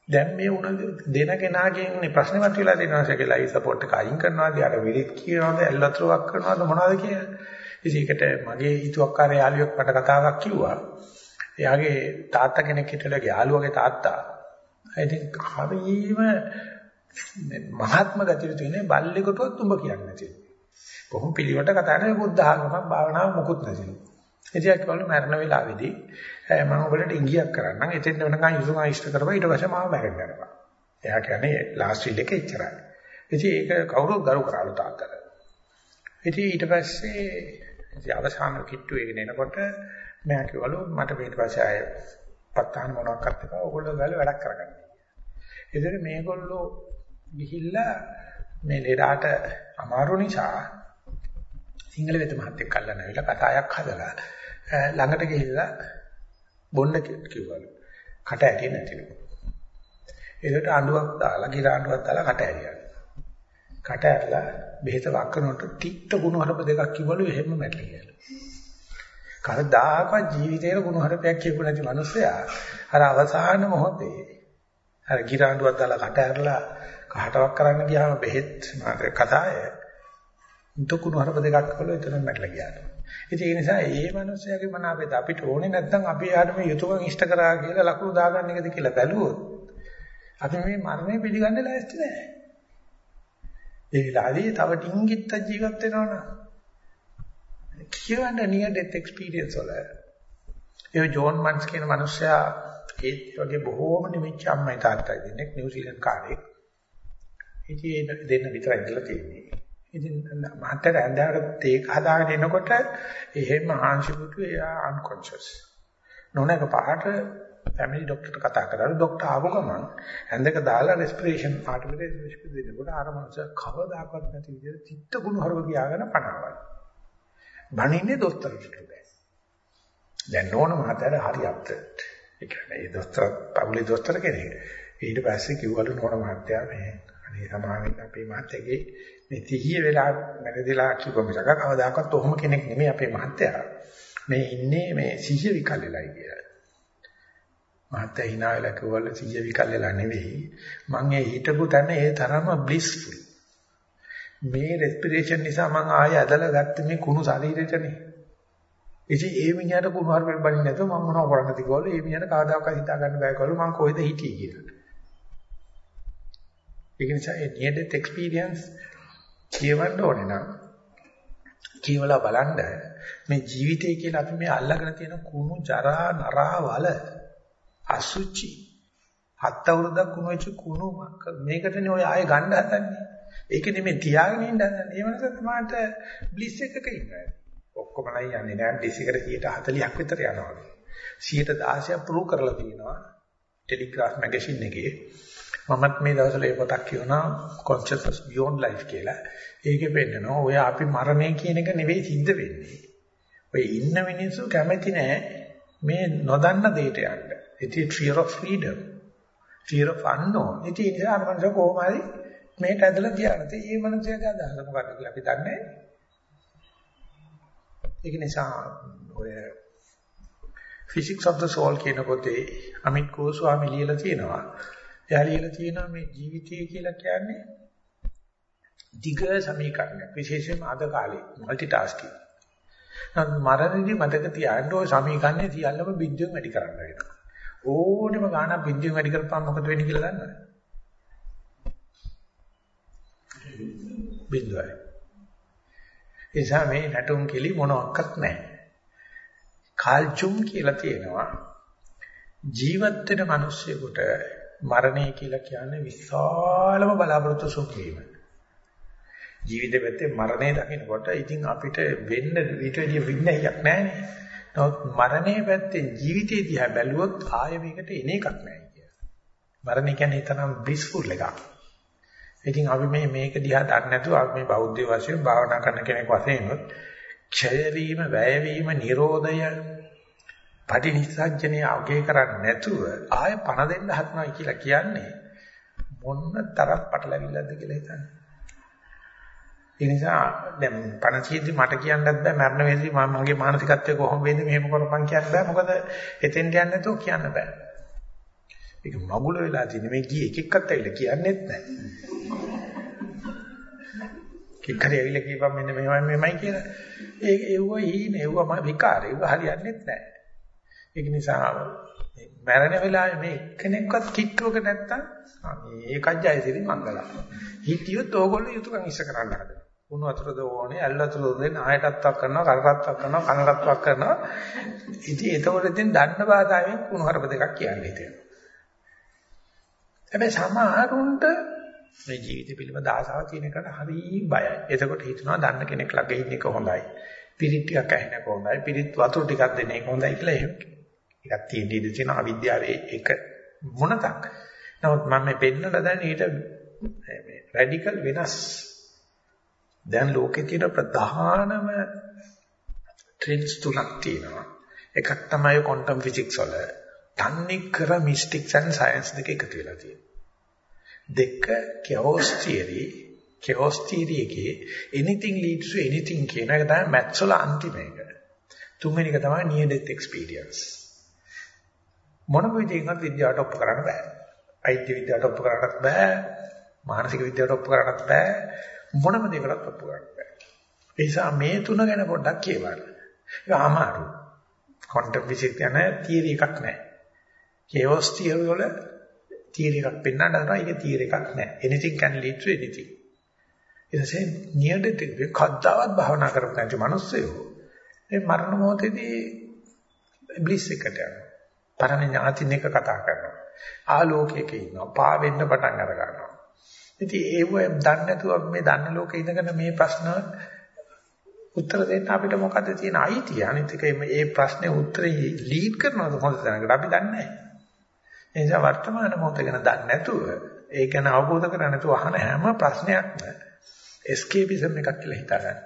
දැන් මේ උන දෙන කෙනාගෙන් ප්‍රශ්නවත් වෙලා දෙනවා කියලා ලයිව් සපෝට් එක අයින් කරනවාද අර විරිත් කියනවාද ඇල්ලතුරක් කරනවාද මොනවද කියලා. ඉතින් ඒකට මගේ හිතුවක්කාර යාළුවෙක් මට කතාවක් කිව්වා. එයාගේ තාත්තා කෙනෙක් හිටලා යාළුවගේ තාත්තා. ඉතින් හරිම මහත්ම ගතිය තියෙන බල්ලෙකුටවත් උඹ කියන්නේ නැති. කොහොම පිළිවෙලට කතා කරන්නේ බුද්ධ ආගමක් භාවනාවක් මොකුත් නැතිලු. ඉතින් ඒක වල මරණ වෙලාවේදී මම ඔයගලට ඉංගියක් කරන්නම්. එතෙන් වෙනකන් යුතුයම ඉෂ්ට කරපුවා ඊට පස්සේ මාව බැරෙන්න යනවා. එයා කියන්නේ ලාස්ට් විල් එක එච්චරයි. ඉතින් ඒක කවුරුත් ගරු කරාලු තාත්තට. ඉතින් ඊට පස්සේ ඉතින් අවසාන කිට්ටු එකගෙන එනකොට මම කිව්වලු මට ඊට පස්සේ ආය පත්තාන මොනවක් කරත් එපා ඕගොල්ලෝ ගාලා වැඩක් කරගන්න. ඒතර මේගොල්ලෝ ගිහිල්ලා මේ ලෙඩාට අමාරු නිසා සිංහල වෙත මහත්තයෙක් අල්ලන්න ඇවිල්ලා කතායක් හදලා ළඟට ගිහිල්ලා බොන්න කිව්වලු. කට ඇටි නැතිලු. ඒකට අඬුවක් දාලා ගිර අඬුවක් දාලා කට ඇරියා. කට ඇරලා බෙහෙත වක්කනකොට තිත්ත ගුණ හරප දෙකක් කිව්වලු එහෙම මැරිලා කියලා. කවදාකවත් ජීවිතේට ගුණ හරපයක් කියපු නැති මිනිස්සයා අර අවසාන මොහොතේ අර ගිර අඬුවක් දාලා කට ඇරලා කහටවක් කරන්න ගියාම බෙහෙත් කතාය දුකුණු හරප දෙකක් කළොත් එතන මැරලා ගියාට. ඉතින් ඒ නිසා ඒ මනුස්සයාගේ මන අපිට අපිට ඕනේ නැත්නම් අපි යාට මේ යුතුයකම් ඉෂ්ට කරා කියලා ලකුණු දාගන්න එකද කියලා බැලුවොත් අපි මේ මරණය පිළිගන්න ලෑස්ති නැහැ. ඒ වෙලාවේ තව ඩිංගිත්ත ජීවත් වෙනවනම් කියවන්න නියර් ඩෙත් එක්ස්පීරියන්ස් වල ඒ ජෝන් මන්ස් කියන මනුස්සයා ඒ වගේ බොහෝම නිමිච්ච අම්මයි තාත්තයි දෙන්නෙක් නිව්සීලන්ත කාරේ. ඉතින් දෙන්න විතරයි ඉඳලා තියෙන්නේ. ඉතින් මහත්තයා ඇඳාට තේක හදාගෙන එනකොට එහෙම ආංශිකුතු එයා අන්කොන්ෂස්. නොනක පාට ෆැමිලි ડોක්ටර්ට කතා කරලා ડોක්ටර් ආව ගමන් ඇඳක දාලා රෙස්පිරේෂන් ආටෝමැටික් රෙස්පිරේෂන් දෙනකොට අර මනුස්සය කවදාකවත් නැති විදිහට චිත්ත ගුණ හරව කියාගෙන පණවනවා. බණින්නේ දොස්තරට බෑ. දැන් නෝන මහත්තයාට හරි අප්සෙට්. ඒ කියන්නේ ඒ දොස්තර පවුලේ දොස්තර කෙනෙක්. ඊට පස්සේ කිව්වලු නෝන මහත්තයා මේ අනේ සමාවෙන්න අපේ මහත්තයගේ මේ තිහිය වෙලා නැරදිලා කිව්ව මිසක කවදාකවත් ඔහොම කෙනෙක් නෙමෙයි අපේ මහත්තයා. මේ ඉන්නේ මේ සිහිය විකල් වෙලයි කියලා. මහත්තයා hina වෙලා කිව්වල සිහිය විකල් වෙලා නෙවෙයි. මං ඒ හිටපු තැන ඒ තරම බ්ලිස්ෆුල්. මේ රෙස්පිරේෂන් නිසා මං ආයෙ ඇදලා ගත්තේ මේ කුණු ශරීරෙටනේ. ඉතින් ඒ මිනිහට කුණු හරපෙන් බලින් නැතුව මම මොනව කරන්නද කිව්වලු ඒ මිනිහට කවදාකවත් හිතා ගන්න බෑ කිව්වලු මං කොහෙද හිටියේ කියලා. ඒක නිසා ඒ near death experience කියවන්න ඕනේ නම් කියවලා බලන්න මේ ජීවිතය කියලා අපි මේ අල්ලගෙන තියෙන කුණු ජරා නරා වල අසුචි හත් අවුරුද්දක් කුණු වෙච්ච කුණු මේකටනේ ඔය ආයෙ ගන්න හදන්නේ. ඒක නෙමෙයි තියාගෙන ඉන්න හදන්නේ. ඒ වෙනස තමයි බ්ලිස් එකක ඉන්නේ. ඔක්කොමලයි යන්නේ නෑ බ්ලිස් එකට 40ක් විතර යනවා. 116ක් ප්‍රූව් කරලා තියෙනවා. ටෙලිග්‍රාෆ් මැගසින් එකේ. මමත් මේ දවස්වල ඒ පොතක් කියනවා consciousness beyond life කියලා. ඒකේ පෙන්නනවා ඔය අපි මරණය කියන එක නෙවෙයි සිද්ධ වෙන්නේ. ඔය ඉන්න මිනිස්සු කැමති නෑ මේ නොදන්න දෙයට යන්න. ඉතින් fear of freedom, fear of unknown. ඉතින් ඒ නිසා මනස කොහොම හරි මේට ඇදලා තියනවා. ඒ මනසගේ අදහස මොකක්ද කියලා අපි දන්නේ ඒක නිසා ඔය physics of the soul කියන පොතේ අමිත් ගෝස්වාමි ලියලා තියෙනවා. එයා ලියලා තියෙනවා මේ ජීවිතය කියලා කියන්නේ දිග සමීකරණයක්. විශේෂයෙන්ම අද කාලේ মালටි-ටාස්කින්. නම් මරණදී මතක තියාගන්න ඕන සමීකරණේ සියල්ලම බින්දුවෙන් වැඩි කරන්න වෙනවා. ඕනෙම ගාණක් බින්දුවෙන් වැඩි කරපුවාම මොකද වෙන්නේ කියලා දන්නවද? බින්දුවයි. එසා මේ නැටුම් කෙලි මොනවත් නැහැ. කාල්චුම් කියලා තියෙනවා. ජීවත් වෙන මිනිස්සුෙකුට මරණය කියලා කියන්නේ විශාලම බලාපොරොත්තු සුඛීම. ජීවිතේ පැත්තේ මරණය දකින්නකොට ඉතින් අපිට වෙන්න ඊට වැඩිය වින්නයක් නැහැ නමුත් මරණය පැත්තේ ජීවිතේ දිහා බැලුවොත් ආය මේකට එන එකක් නැහැ කියලා. මරණය කියන්නේ තරම් බ්ලිස්ෆුල් එකක්. ඉතින් අපි මේ මේක දිහා දන්නේ නැතුව අපි මේ බෞද්ධ වශයෙන් භාවනා කරන කෙනෙක් වශයෙන් ක්ෂය වීම, වැය වීම, නිරෝධය පටිනිස්සජ්ජනේ අගය කරන්නේ නැතුව ආය පණ දෙන්න හදනවා කියලා කියන්නේ මොන්න තරම් පටලවිල්ලක්ද කියලා හිතන්නේ. ඒ නිසා දැන් පණ සීදි මට කියන්නත් බෑ මරණ වේදී මම මගේ මානසිකත්වය කොහොම වෙන්නේ මෙහෙම කරපන් කියන්න බෑ මොකද එතෙන් යන්නේ නැතුව කියන්න බෑ. ඒක මගුල වෙලා තියෙන මේ ගියේ එක එක්කත් ඇවිල්ලා කියන්නෙත් නෑ. කික්කරේ ඇවිල්ලා කියපම් මෙන්න මෙහෙමයි මෙහෙමයි කියලා. ඒක එව්ව හීන එව්වම විකාර එව්ව හරියන්නේත් නෑ. ඒක නිසා මරණ වෙලාවේ මේ එක්කෙනෙක්වත් කිට්ටුවක නැත්තම් මේකත් ජයසිරි මංගල. හිටියොත් ඕගොල්ලෝ යුතුයකම් ඉස්ස කරන්න හදනවා. උණු වතුරද ඕනේ, ඇල් වතුරද දෙන්න ආයටත් වක් කරනවා, කරටත් වක් කරනවා, කනටත් වක් කරනවා. ඉතින් එතකොට ඉතින් දන්න භාෂාවෙන් කුණු හරප දෙකක් කියන්න හිතෙනවා. හැබැයි සමහරුන්ට මේ ජීවිතය පිළිබඳ ආසාව තියෙන එකට හරි බයයි. එතකොට හිතනවා දන්න කෙනෙක් ළඟ ඉන්න එක හොඳයි. පිරිත් ටිකක් ඇහෙන එක හොඳයි. පිරිත් වතුර ටිකක් දෙන එක හොඳයි කියලා එහෙම. එකක් තියෙන ඉඳී තියෙන අවිද්‍යාවේ එක මොනතක්. නමුත් මම මේ පෙන්නලා දැන් ඊට මේ රැඩිකල් වෙනස් දැන් ලෝකේ තියෙන ප්‍රධානම ට්‍රෙන්ඩ්ස් තුනක් තියෙනවා. එකක් තමයි ක්වොන්ටම් ෆිසික්ස් වල තන්නේ කර මිස්ටික්ස් and සයන්ස් දෙක එකතු වෙලා තියෙනවා. දෙක chaos theory chaos theory එකේ anything leads to anything කියන එක තමයි මැත්ස් වල අන්තිම එක. තුන්වෙනි එක තමයි near death experience. මොන විදිහකින්වත් විද්‍යාවට ඔප්පු කරන්න බෑ. වෛද්‍ය විද්‍යාවට ඔප්පු කරන්නත් බෑ. මානසික විද්‍යාවට ඔප්පු කරන්නත් බෑ. මොනම දෙයකටත් ඔප්පු කරන්න බෑ. ඒ නිසා මේ තුන ගැන පොඩ්ඩක් කියවන්න. ඒක අමාරු. ක්වොන්ටම් ෆිසික්ස් යන තියරි එකක් නැහැ. chaos theory වල තියරි එකක් පෙන්වන්න හදනවා. ඒක තියරි එකක් නැහැ. anything can lead to anything. ඊටසේ near death එක කද්දාවත් භාවනා කරපු නැති මිනිස්සුયો මේ මරණ මොහොතේදී බ්ලිස් එකට යනවා. පරණ ඥාතින් එක කතා කරනවා. ආලෝකයක ඉන්නවා. පා වෙන්න පටන් අර ගන්නවා. ඉතින් ඒව දන්නේ නැතුව මේ දන්න ලෝකේ ඉඳගෙන මේ ප්‍රශ්න උත්තර දෙන්න අපිට මොකද්ද තියෙන අයිතිය? අනිත් එක මේ ප්‍රශ්නේ උත්තරේ ලීඩ් කරනවද හොඳ තැනකට අපි දන්නේ නැහැ. ඒ නිසා වර්තමාන මොහොත ගැන දන්නේ නැතුව ඒක ගැන අවබෝධ කරගන්න නැතුව අහන හැම ප්‍රශ්නයක්ම escapism එකක් කියලා හිතාගන්න.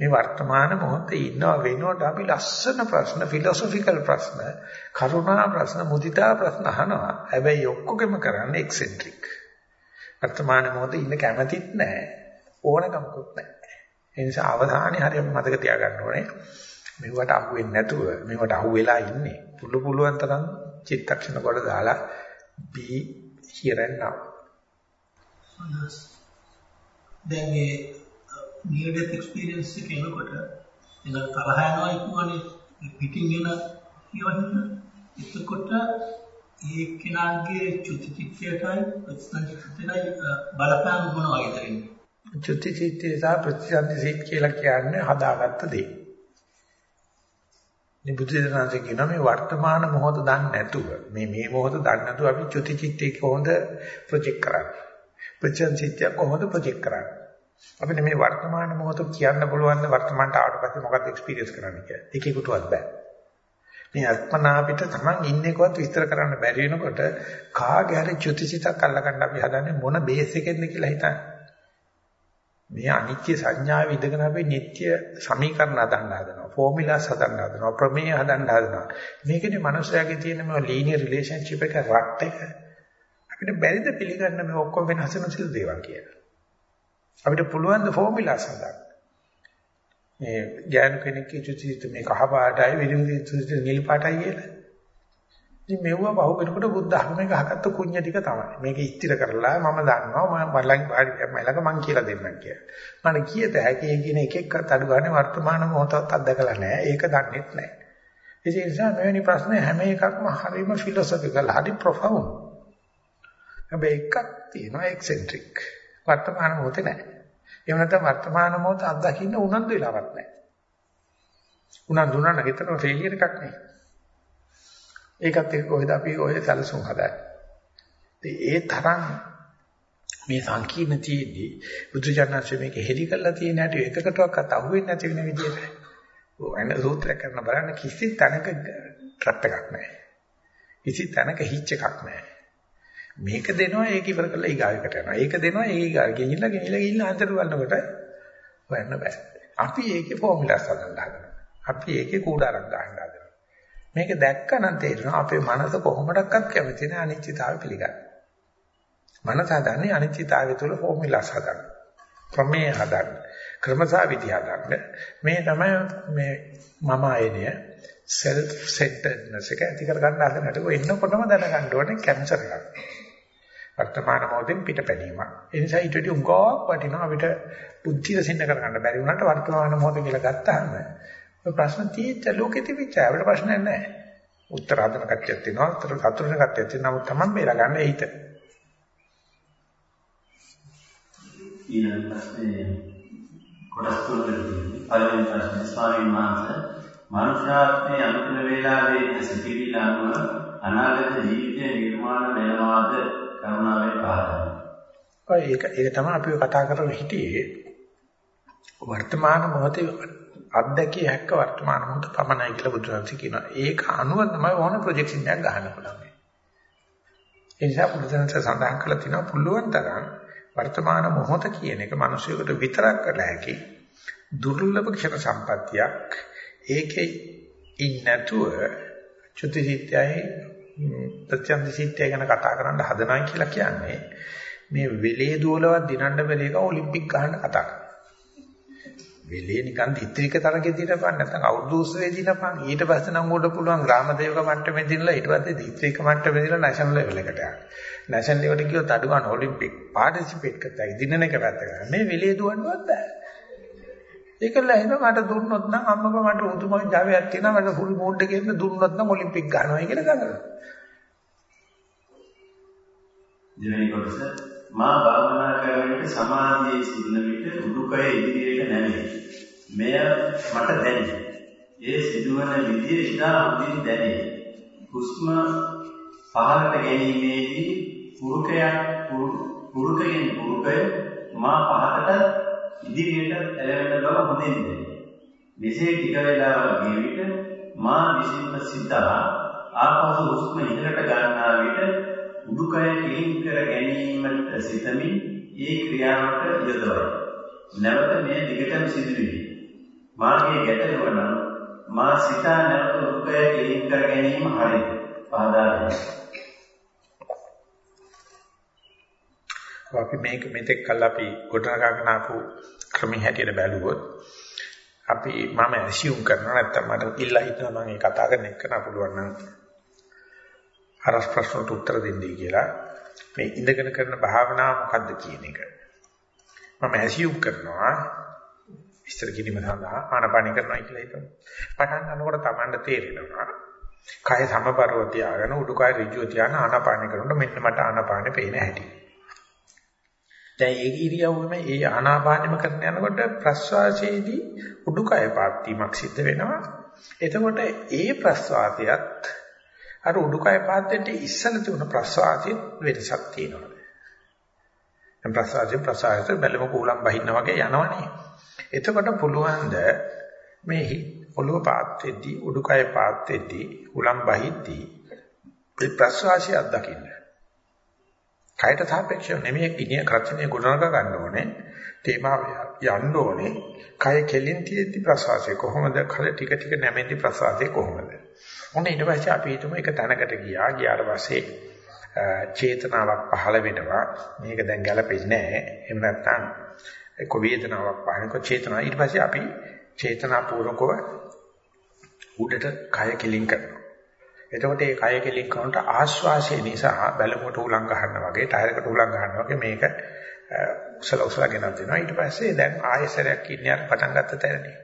මේ වර්තමාන මොහොතේ ඉන්නව වෙනකොට අපි ලස්සන ප්‍රශ්න, philosophical ප්‍රශ්න, කරුණා ප්‍රශ්න, මුදිතා ප්‍රශ්න අහනවා. හැබැයි ඔක්කොගෙම කරන්නේ eccentric. වර්තමාන මොහොතේ ඉන්න කැමැතිත් නැහැ. ඕනකමකුත් නැහැ. ඒ නිසා අවධානය හරියට මතක තියාගන්න ඕනේ. මෙවට අහු වෙන්නේ නැතුව මේවට අහු වෙලා ඉන්නේ. පුළු පුළුවන් තරම් චිත්තක්ෂණ කොට දාලා be here and now. දැන් මේ near death experience එක එනකොට එන තරහ යනවා ඉක්මනේ පිටින් එන කියවන්න. එතකොට ඒ කෙනාගේ චුති චිත්තයටයි ප්‍රතිසංචිතයටයි බලපෑම මොන වගේද වෙන්නේ? චුති චිත්තය සහ ප්‍රතිසංචිත කියලා කියන්නේ හදාගත්ත දේ. මේ බුදු දහමසේ කියන මේ වර්තමාන මොහොත දන්නේ නැතුව මේ මේ මොහොත දන්නේ නැතුව අපි චුති චිත්තේ කොහොමද ප්‍රොජෙක්ට් කරන්නේ? ප්‍රතිසංචිතය කොහොමද ප්‍රොජෙක්ට් කරන්නේ? අපිට මේ වර්තමාන මොහොත කියන්න පුළුවන් ද වර්තමානට ආවට පස්සේ මොකක්ද එක්ස්පීරියන්ස් කරන්නේ කියලා. ඒකේකටවත් බෑ. මේ අත්මනා අපිට Taman ඉන්නේකවත් විස්තර කරන්න බැරි වෙනකොට කාගේ හරි චුතිසිතක් අල්ලගන්න අපි හදන්නේ මොන බේස් එකෙන්ද කියලා හිතන්නේ. මේ අනිත්‍ය සංඥාව ඉදගෙන අපි නිට්ටය සමීකරණ හදන්න හදනවා. ෆෝමියුලාස් හදන්න හදනවා. ප්‍රමේය හදන්න හදනවා. මේකනේ මනුස්සයාගේ තියෙන මේ ලීනියර් රිලේෂන්ෂිප් එක රට් එක. අපිට බැරිද පිළිගන්න මේ ඔක්කොම වෙනස් වෙන සිල් දේවල් කියලා. අපිට පුළුවන් ද ෆෝමියුලාස් හදන්න. මේ ඥාන කෙනෙක් කිව්විත් මේ කහ පාටයි විරිමි කිව්විත් නිල් පාටයි කියලා. ඉතින් මෙවුව බහුව වෙනකොට බුද්ධ ධර්මයේ ගහගත්ත කුඤ්ඤ ටික තමයි. මේක ඉස්තිර කරලා මම දන්නවා මම මලඟ මලඟ මං කියලා දෙන්නම් කියලා. මම කියත හැකි කියන එක එක්කත් අඩු ගන්න වර්තමාන මොහොතත් අත්දකලා නැහැ. ඒක දන්නෙත් නැහැ. ඒ නිසා මෙවැනි ප්‍රශ්න හැම එකක්ම හරිම ෆිලොසොෆිකල් හරි ප්‍රොෆවුන්ඩ්. හැබැයි එකක් තියෙනවා එක්සෙන්ට්‍රික්. වර්තමාන මොහොතේ නැහැ. එහෙම නැත්නම් වර්තමාන මොහොත අත්දකින්න උනන්දු වෙලාවක් නැහැ. උනන්දු නම් හිතන ෆේලියර් එකක් නේ. ඒකත් එක්ක කොහෙද අපි ඔය සැලසුම් හදන්නේ. ඒ තරම් මේ සංකීර්ණ තියෙද්දි බුදුජානනාංශ මේක හෙලි කරලා තියෙන හැටි එකකටවත් අහුවෙන්නේ නැති වෙන විදිහට. ඔයන සූත්‍ර කරන බලන්න කිසි තැනක ට්‍රැප් එකක් නැහැ. කිසි තැනක හිච් එකක් නැහැ. මේක දෙනවා ඒක ඉවර කරලා ඊගාවකට යනවා. ඒක දෙනවා ඒක ඊගාව ගෙනිලා ගෙනිලා ගිහින් අන්තර බලනකොට හොයන්න බෑ. අපි ඒකේ ෆෝමියුලාස් හදන්න හදනවා. අපි ඒකේ කූඩාරක් ගන්න හදනවා. මේක දැක්කනම් තේරෙනවා අපේ මනස කොහොමඩක්වත් කැමති නැහැ අනිත්‍යතාවය පිළිගන්න. මනස හදන්නේ අනිත්‍යතාවය තුළ ෆෝමියුලාස් හදන්න. ප්‍රමේය හදන්න. ක්‍රමසා විදි හදන්න. මේ තමයි මේ මම ආයනය self centeredness එක ඇති කර ගන්න හදනකොට එන්නකොටම දැනගන්න ඕනේ කැන්සර් එකක්. වර්තමාන මොහොතෙන් පිටපැනීමක්. ඒ නිසා ඊට වඩා උගාවක් වටිනවා අපිට බුද්ධිය සින්න කරගන්න බැරි වුණාට වර්තමාන මොහොත කියලා ගත්තාම ඔය ප්‍රශ්න තියෙච්ච ලෝකෙ තිබිච්ච අපිට ප්‍රශ්නයක් නැහැ. උත්තර හදන කට්ටියක් තියෙනවා. උත්තර සතුටුන කට්ටියක් තියෙනවා. නමුත් Taman බේරගන්න හිත. ඊළඟ ප්‍රශ්නේ කොටස් තුනකට පළවෙනි ප්‍රශ්නේ ස්වාමීන් වහන්සේ මනුෂ්‍යාත්මයේ අනුතන වේලාවේ සිටිවිල අනුව අනාගත ජීවිතය නිර්මාණ වෙනවාද කරුණාවෙන් පහදන්න. ඔය ඒක ඒක තමයි අපි කතා කරලා හිටියේ වර්තමාන මොහොතේ අත්දැකිය හැක්ක වර්තමාන මොහොත පමණයි කියලා බුදුරජාණන් කියනවා. ඒක අනුව තමයි ඕන ප්‍රොජෙක්ෂන් එකක් ගන්න පුළුවන්. ඒ නිසා බුදුරජාණන් සඳහන් කළා තියෙනවා පුළුවන් තරම් වර්තමාන මොහොත කියන එක මිනිසෙකුට විතරක් කළ හැකි දුර්ලභ ක්ෂණ සම්පත්තියක්. ඒකේ ඉන්නේ නැතුව චුතිසිතයයි ප්‍රත්‍යන්දිසිතය ගැන කතා කරන්න හදනවා කියලා කියන්නේ මේ වෙලේ දුවලවත් දිනන්න බැරි එක ඔලිම්පික් ගහන්න කතා කරනවා. වෙලේ නිකන් හිතේක තරගේ දිනපන් නැත්නම් අවුරුදු උත්සවයේ දිනපන් ඊට පස්සේ නම් උඩ පුළුවන් ග්‍රාමදේවක මට්ටමේ දිනලා ඊට පස්සේ දිත්‍රික මට්ටමේ දිනලා නැෂනල් ලෙවල් එකට යන්න. නැෂනල් ලෙවල් එකට ගියොත් අඩු ගන්න ඔලිම්පික් පාටිසිපේට් කරලා දිනන එක පැත්ත කරා. මේ වෙලේ දුවන්නවත් බෑ. ඒකල එහෙනම් මට දුන්නොත් නම් අම්මම මට උතුමයි ජවයක් තියෙනවා මට ෆුල් මූඩ් එකේ ඉන්න දුන්නොත් නම් ඔලිම්පික් ගන්නවා කියලා ගන්නවා. දෙවෙනි කොටස මා භාවනා කරන විට සමාධියේ සිටින විට උඩුකය ඉදිරියට නැමේ. මෙය මට දැනේ. ඒ සිදුවන විදිය ඉතා හොඳින් දැනේ. හුස්ම පහළට ගැනීමේදී පුරුකයක් පුරුකයෙන් පුරුකය මා පහකට ඉදිරියට ඇලවෙන බව හොඳින් දැනේ. මෙසේ ටික වේලාවක් ගිය විට මා විසින්ම සිතා ආපසු හුස්ම ඉහළට ගන්නා විට උඩුකය කෙලින් කර ගැනීමට සිතමින් ඒ ක්‍රියාවට යෙදවයි. නැවත මේ දිගටම සිදුවේ. මාගේ ගැටලුව නම් මා සිතා නැවත උඩුකය කෙලින් කර ගැනීම හරිද? පහදා දෙන්න. අපි මේක මෙතෙක් කල් අපි ගොඩනගාගෙන ආපු ක්‍රමී හැටියට බැලුවොත් අපි මම ඇසියුම් කරනවා නැත්තම් මට ඉල්ලා හිටනවා මම මේ කතා කරන එක නා පුළුවන් නම් අරස් ප්‍රශ්නට උත්තර දෙන්නයි කියලා. මේ ඉඳගෙන කරන භාවනාව මොකද්ද කියන එක. මම ඇසියුම් කරනවා විස්තර කිරීම සඳහා ආනපාන කරනවා කියලා හිතමු. පටන් ගන්නකොට Tamanට තේරෙනවා කය සමබරව තියාගෙන උඩුකය ඍජුව තියාන ආනපාන කරනකොට මෙන්න මට ආනපානෙ පේන හැටි. දැන් ඒ ඉරියව්වෙම ඒ ආනාපානෙම කරන යනකොට ප්‍රස්වාසයේදී උඩුකය පාත්‍ීමක් සිද්ධ වෙනවා එතකොට ඒ ප්‍රස්වාසයත් අර උඩුකය පාත්‍රයට ඉස්සල තිබුණ ප්‍රසවාසයේ වෙනසක් තියෙනවා. දැන් ප්‍රසවාසයේ ප්‍රසවාසයට බැලුම කූලම් බහින්න වගේ යනවනේ. එතකොට පුළුවන් ද මේ ඔළුව පාත්‍රෙදී උඩුකය පාත්‍රෙදී උලම් බහිද්දී මේ ප්‍රසවාසය අත්දකින්න. කයට සාපේක්ෂව නෙමෙයි ඉනිය ක්‍රචනයේ ගුණනක ගන්න ඕනේ. තේමාව යන්න ඕනේ. කය කෙලින් තියෙද්දි ප්‍රසවාසය කොහොමද? කල ටික ටික නැමෙද්දි ප්‍රසවාසය කොහොමද? ඔන්න ඊට පස්සේ අපි හිතමු එක තැනකට ගියා. ගියාට පස්සේ චේතනාවක් පහළ වෙනවා. මේක දැන් ගැලපෙන්නේ නැහැ. එහෙම නැත්නම් එක්ක වේදනාවක් පහළ වෙනකොට චේතනාව ඊට පස්සේ අපි චේතනාපූර්වකව උඩට කය කෙලින් කරනවා. එතකොට මේ කය කෙලින් කරනට ආශ්වාසය නිසා බැලුමට උලංග ගන්නවා වගේ, ටයරයකට උලංග ගන්නවා වගේ මේක උසල උසල ගෙනත් දෙනවා. ඊට පස්සේ දැන් ආයෙසරයක් ඉන්නේ අර පටන් ගත්ත තැනදී.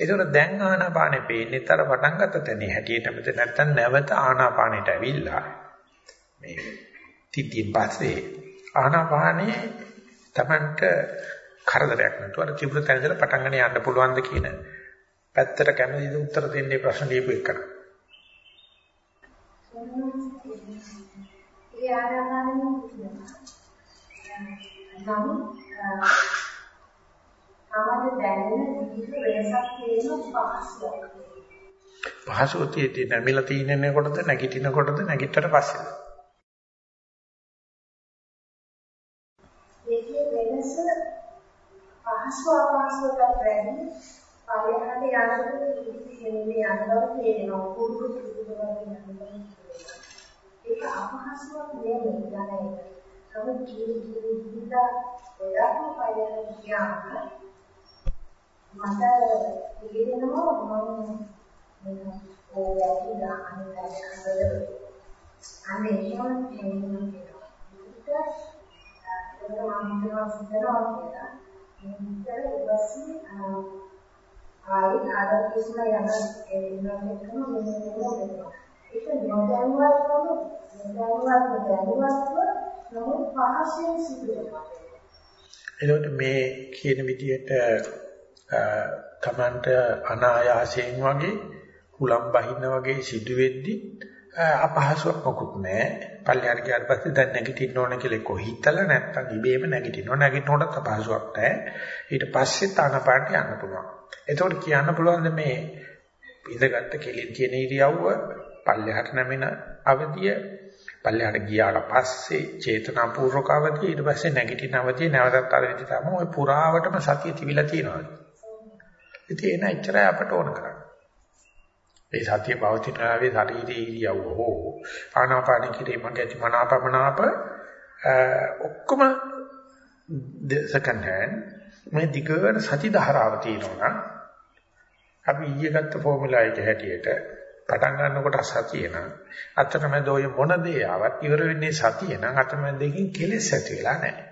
ඒතකොට දැන් ආනාපානෙ පේන්නේ තර පටන් ගත්ත තැනේ හැටියටමද නැත්නම් නැවත ආනාපානෙට ඇවිල්ලා මේ තිතින් පස්සේ ආනාපානේ Tamanට කරදරයක් නැතුව අර තිබුණ තැන ඉඳලා පටන් ගන්න යන්න පුළුවන්ද කියන පැත්තට කැමතිද උත්තර දෙන්නේ ප්‍රශ්න දීපු එකන. ඒ ආනාපානෙ නමුත් තමයි දැනෙන විදිහ වෙනසක් තියෙන පහසුවක්. පහසුව තියෙන්නේ නැමිලා තියෙනකොටද නැගිටිනකොටද නැගිටතර පස්සේද? ඒකේ වෙනස පහසු අපහසුවට වැඩි පරිහරණය යනකොට ඉන්නේ යනවා තේරෙනවා පුරුදු පුරුදු කරගෙන ඒක අපහසුවක් නෙමෙයි දැනෙන්නේ. නමුත් ජීවිත ජීවිත ගොඩක් පරිහරණය කියනවා මට තේරෙනවා මම ඕක අනිත් අනිත් අනේ එහෙම තේරෙනවා ඒක ඒක මම හිතනවා සිතනවා කියලා විතර ඉවසි ආයි ආදර කිසිම යන ඒ ඉන්න එකම මෙන්න වෙනවා ඒක නොදැනුවත්වම නොදැනුවත් දැනුවත්ව නමුත් පහසෙන් සිදු වෙනවා එතකොට මේ කියන විදිහට තමන්ට අනායාසයෙන් වගේ හුලම් බහින්න වගේ සිදුවෙද්දි අපහසුයක් මොකුත් නැහැ. පල්ලෙහාට ගියාට පස්සේ දැන් නැගිටින්න ඕන කියලා කො හිතලා නැත්තම් ඉබේම නැගිටිනවා. නැගිටිනකොටත් අපහසුයක් නැහැ. ඊට පස්සේ තනපාට යන්න පුළුවන්. එතකොට කියන්න පුළුවන් මේ ඉඳගත්ත කෙලින් තියෙන ඉරියව්ව පල්ලෙහාට නැමෙන අවධිය පල්ලෙහාට ගියාට පස්සේ චේතනාපූර්වක අවධිය ඊට පස්සේ නැගිටින අවධිය නැවතත් අර විදිහට තමයි ওই පුරාවටම සතිය තිබිලා තියෙනවා. ඉතින් එන එච්චරයි අපට ඕන කරන්නේ. ඒ සතිය පවතින ආවේ ශරීරයේ ඉරියව්ව හෝ ආනාපාන කිරීම ගැති මනාපමනාප ඔක්කොම second hand මේ දිගට සති ධාරාව තියෙනවා නම් අපි ඊයේ ගත්ත ෆෝමියුලා එක හැටියට පටන් ගන්නකොට සතිය නම් අතරමැද ඔය මොන දේ ආවත් ඉවර වෙන්නේ සතිය නම් අතරමැද දෙකකින් කෙලෙස් ඇති වෙලා නැහැ.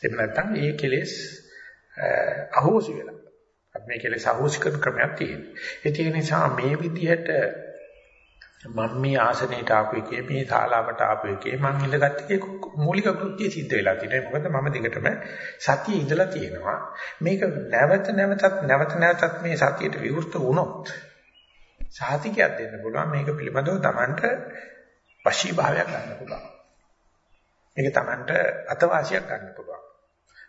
එහෙම නැත්නම් ඒ කෙලෙස් අහෝසි වෙලා අපි මේ කෙලෙස් අහෝසි කරන ක්‍රමයක් තියෙනවා. ඒක නිසා මේ විදිහට මම මේ ආසනයට ආපු එකේ මේ ශාලාවට ආපු එකේ මම ඉඳගත් එකේ මූලික කෘත්‍ය සිද්ධ වෙලා තියෙනවා. මොකද මම දිගටම සතියේ ඉඳලා තියෙනවා. මේක නැවත නැවතත් නැවත නැවතත් මේ සතියට විවෘත වුණොත් සාතිකයක් දෙන්න පුළුවන්. මේක පිළිබඳව Tamanට වශී භාවයක් ගන්න පුළුවන්. මේක Tamanට අතවාසියක් ගන්න පුළුවන්.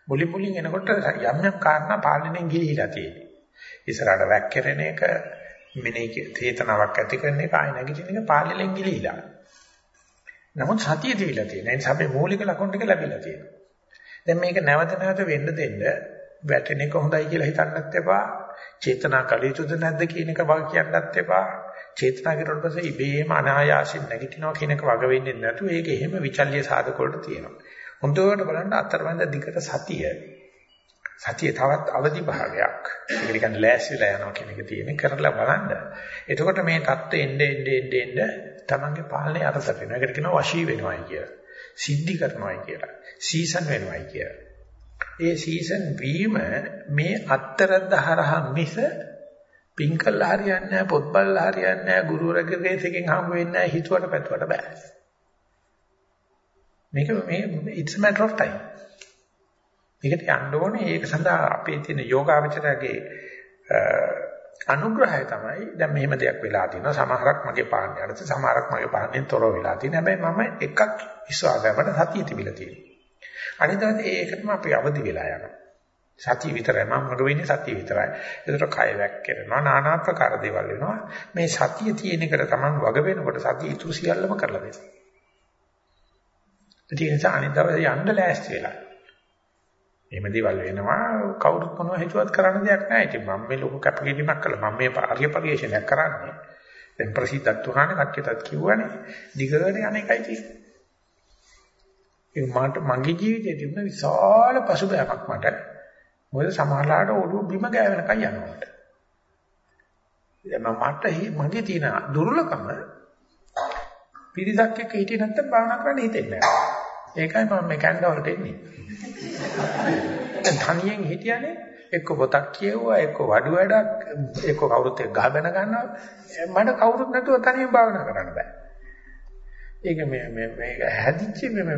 මුලින් මුලින් එනකොට යම් යම් කාරණා පාලනයෙන් ගිලිහිලා තියෙනවා. ඉස්සරහට වැක්කිරෙන එක මෙනේ චේතනාවක් ඇති කරන එක ආය නැගිටින එක පාලනයෙන් ගිලිහිලා. නමුත් සතිය දිවිලා තියෙනවා. ඒ නිසා අපේ මූලික ලක්ෂණ ටික ලැබිලා තියෙනවා. දැන් මේක නැවත නැවත වෙන්න දෙන්න වැටෙන එක හොඳයි කියලා හිතන්නත් එපා. චේතනා කලියුතුද නැද්ද කියන එක වග කියන්නත් එපා. චේතනා කරුවට පස්සේ ඉබේම අනායාසයෙන් නැගිටිනවා කියන එක වග වෙන්නේ නැතුව ඒක එහෙම විචල්්‍ය සාධක වලට තියෙනවා. හොඳට බලන්න අතරමැද දිගට සතිය. සතිය තවත් අවදි භාගයක්. ඒක නිකන් ලෑස්තිලා යනවා කියන එක තියෙන කරලා බලන්න. එතකොට මේ தත්ත්වෙ එnde එnde එnde එnde තමන්ගේ පාලනේ අරසට වෙනවා ඒකට කියනවා වශී වෙනවායි කියලා. සිද්ධි කරනවායි කියලා. සීසන් වෙනවායි කියලා. ඒ සීසන් වීම මේ අත්තරදහරහ මිස පින්කල් හරියන්නේ නැහැ පොත්බල් හරියන්නේ නැහැ ගුරුවරගේ රේසකින් හම්බ වෙන්නේ නැහැ හිතුවට පැතුවට බෑ. මේක මේ it's a matter of time. මේකට යන්න ඕනේ. ඒක සඳහා අපේ තියෙන යෝගාවචරයේ අනුග්‍රහය තමයි දැන් මෙහෙම දෙයක් වෙලා තියෙනවා. සමහරක් මගේ පාන්නේ අරස සමහරක් මගේ පාන්නේ තොර වෙලා තියෙන හැබැයි මම එකක් විශ්වාසයකට සතිය තිබිලා තියෙනවා. අනිත් ඒකටම අපි අවදි වෙලා යනවා සතිය විතරයි මම මග වෙන්නේ සතිය විතරයි ඒකට කය වැක්කෙනවා নানা ආකාර දේවල් වෙනවා මේ සතිය තියෙන එකට Taman වග වෙනකොට සතිය ඉතුරු සියල්ලම කරලා දෙනවා ඒ නිසා අනිත් දවසේ යන්න ලෑස්ති වෙලා. එහෙම දේවල් වෙනවා කවුරුත් මොනව හිතුවත් කරන්න දෙයක් නැහැ. ඉතින් මම මේ ලොකු කැපකිරීමක් කළා. මම මේ ආර්ය පරිශ්‍රණයක් කරන්නේ. දැන් ප්‍රසිද්ධත් උනානේ කට්ටියටත් කිව්වනේ. දිගට අනේකයි තියෙන්නේ. ඒ මට මගේ ජීවිතේ තිබුණ විශාල පසුබෑමක් මට. මොකද සමහරලාට ඔළුව බිම ගෑවෙනකන් යනකොට. දැන් මට මගේ තියෙන දුර්ලභම පිරිසක් එක්ක හිටියේ නැත්නම් භාවනා කරන්න හිතෙන්නේ නැහැ. ඒකයි මම මේ කැන්ඩවලට එන්නේ. දැන් තනියෙන් හිටියනේ එක්ක පොතක් කියවුවා එක්ක වඩු වැඩක් එක්ක කවුරුත් එක්ක ගහ බැන ගන්නවා මට කවුරුත් නැතුව තනියෙන් භාවනා කරන්න බෑ. ඒක මේ මේ මේක හැදිච්ච මේ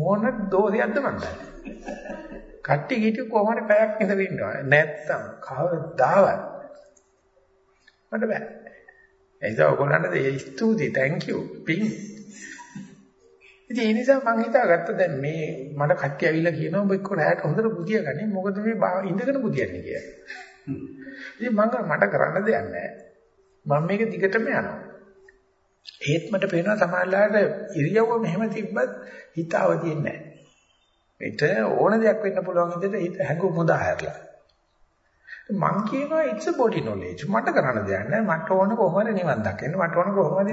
මොන දෝෂයක්ද මන් දන්නේ. කට්ටි ගිහින් කොහොමද පැයක් ඉඳ ඉන්නවා නැත්තම් කවදාවත් මට බෑ. ඒක ඔයගොල්ලන්ට ස්තුතියි thank you පිං ඉතින් ඒ නිසා මම හිතාගත්තා දැන් මේ මට කට්ටිය ඇවිල්ලා කියනවා ඔබ එක්ක රැයට හොඳට බුදිය ගන්නේ මොකද මේ ඉඳගෙන බුදියන්නේ කියලා. ඉතින් මම මට කරන්න දෙයක් නැහැ. මම මේක දිගටම යනවා. ඒත් මට පේනවා සමහරවිට ඉරියව්ව මෙහෙම තිබ්බත් හිත අවදින්නේ නැහැ. මේට ඕන දෙයක් වෙන්න පුළුවන් විදිහට හිත හැඟු මුදා හැරලා. මං කියනවා it's a body knowledge. මට කරන්න දෙයක් නැහැ. මට ඕන කොහොමද නිවන් දකින්න. මට ඕන කොහොමද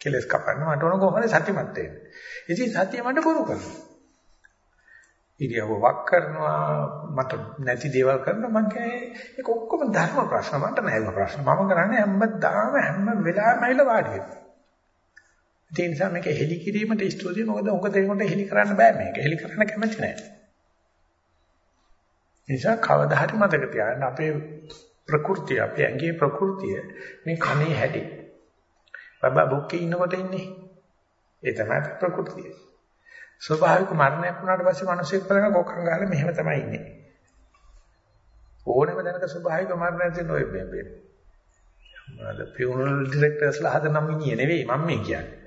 කෙලස් කපන්න මට ඕන කොහොමද සත්‍යමත් වෙන්න. ඉතින් සත්‍ය මට බොරු කරනවා. ඉරියව වක් කරනවා මට නැති දේවල් කරනවා. මං කියන්නේ ඒක ඔක්කොම ධර්ම ප්‍රශ්න මට නෑන ප්‍රශ්න. මම කරන්නේ හැමදාම හැම වෙලාවෙම ඇවිල්ලා වාඩි වෙනවා ඒ නිසා මේක හෙලි කිරීමට ස්තුතියි. මොකද උඟ දෙනකොට හෙලි කරන්න බෑ මේක. හෙලි කරන්න කැමති නෑ. නිසා කවදා හරි මතක තියාගන්න අපේ ප්‍රകൃතිය අපේ ඇඟේ ප්‍රകൃතිය මේ කනේ හැටි. බබා බොක්කේ ඉන්නකොට ඉන්නේ. ඒ තමයි ප්‍රകൃතිය. ස්වභාවික මරණයක් වුණාට පස්සේ මිනිස්සෙක් බලන කොක්කන් ගහලා මෙහෙම තමයි ඉන්නේ. ඕනෙම දැනක ස්වභාවික මරණයක් තියෙන ඔය මේ මොනවාද ෆියුනරල් ඩිරෙක්ටර්ස්ලා හදන මිනිහ නෙවෙයි මම මේ කියන්නේ.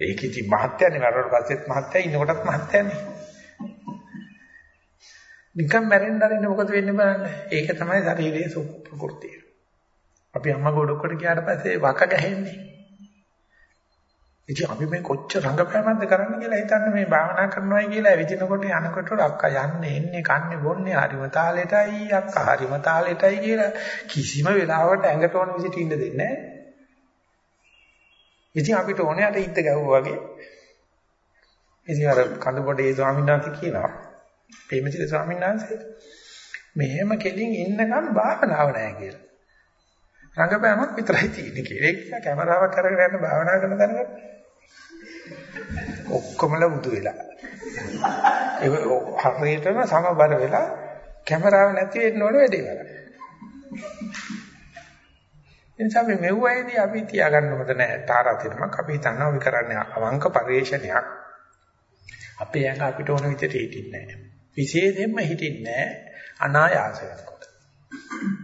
ඒක ඉතින් මහත්යනේ වැරුවට පස්සෙත් මහත්යයි ඉන්නකොටත් මහත්යනේ. නිකම් මැරෙන්න ආරින්න මොකද වෙන්නේ බලන්න. ඒක තමයි ශරීරයේ ප්‍රകൃතිය. අපි අම්මා ගොඩකට ගියාට පස්සේ වක ගැහෙන්නේ. ඉතින් අපි මේ කොච්චර රංගපෑමක්ද කරන්න කියලා හිතන්න මේ භාවනා කරනවායි කියලා ඇවිදිනකොට යනකොට අක්කා යන්නේ එන්නේ කන්නේ බොන්නේ හරිම තාලෙටයි අක්කා හරිම තාලෙටයි කියලා කිසිම වෙලාවකට ඇඟට ඕන විදිහට ඉන්න දෙන්නේ නැහැ. ඉතින් අපිට ඕනේ අර ඉද්ද ගැහුවා වගේ. ඉතින් අර කඳුබඩේ ස්වාමීන් වහන්සේ කියනවා පේමතිල ස්වාමීන් වහන්සේ මෙහෙම කෙලින් ඉන්නකම් භාවනාව නැහැ කියලා. රංගපෑමක් විතරයි තියෙන්නේ කියලා. ඒක කැමරාවක් අරගෙන යන භාවනා කරන තැනකට ඔක්කොමල බුදු වෙලා. ඒක හරියටම සමබර වෙලා කැමරාව නැති වෙන්න ඕනේ වැඩේ වල. එනිසා මේ මෙව්වයිදී අපි තියාගන්න හොඳ නැහැ තාරාතිරමක් අපි හිතනවා අපි කරන්නේ අවංක පරිශ්‍රණයක්. අපේ ඇඟ අපිට ඕන විදිහට හිටින්නේ නැහැ. විශේෂයෙන්ම හිටින්නේ නැහැ අනායාස වෙනකොට.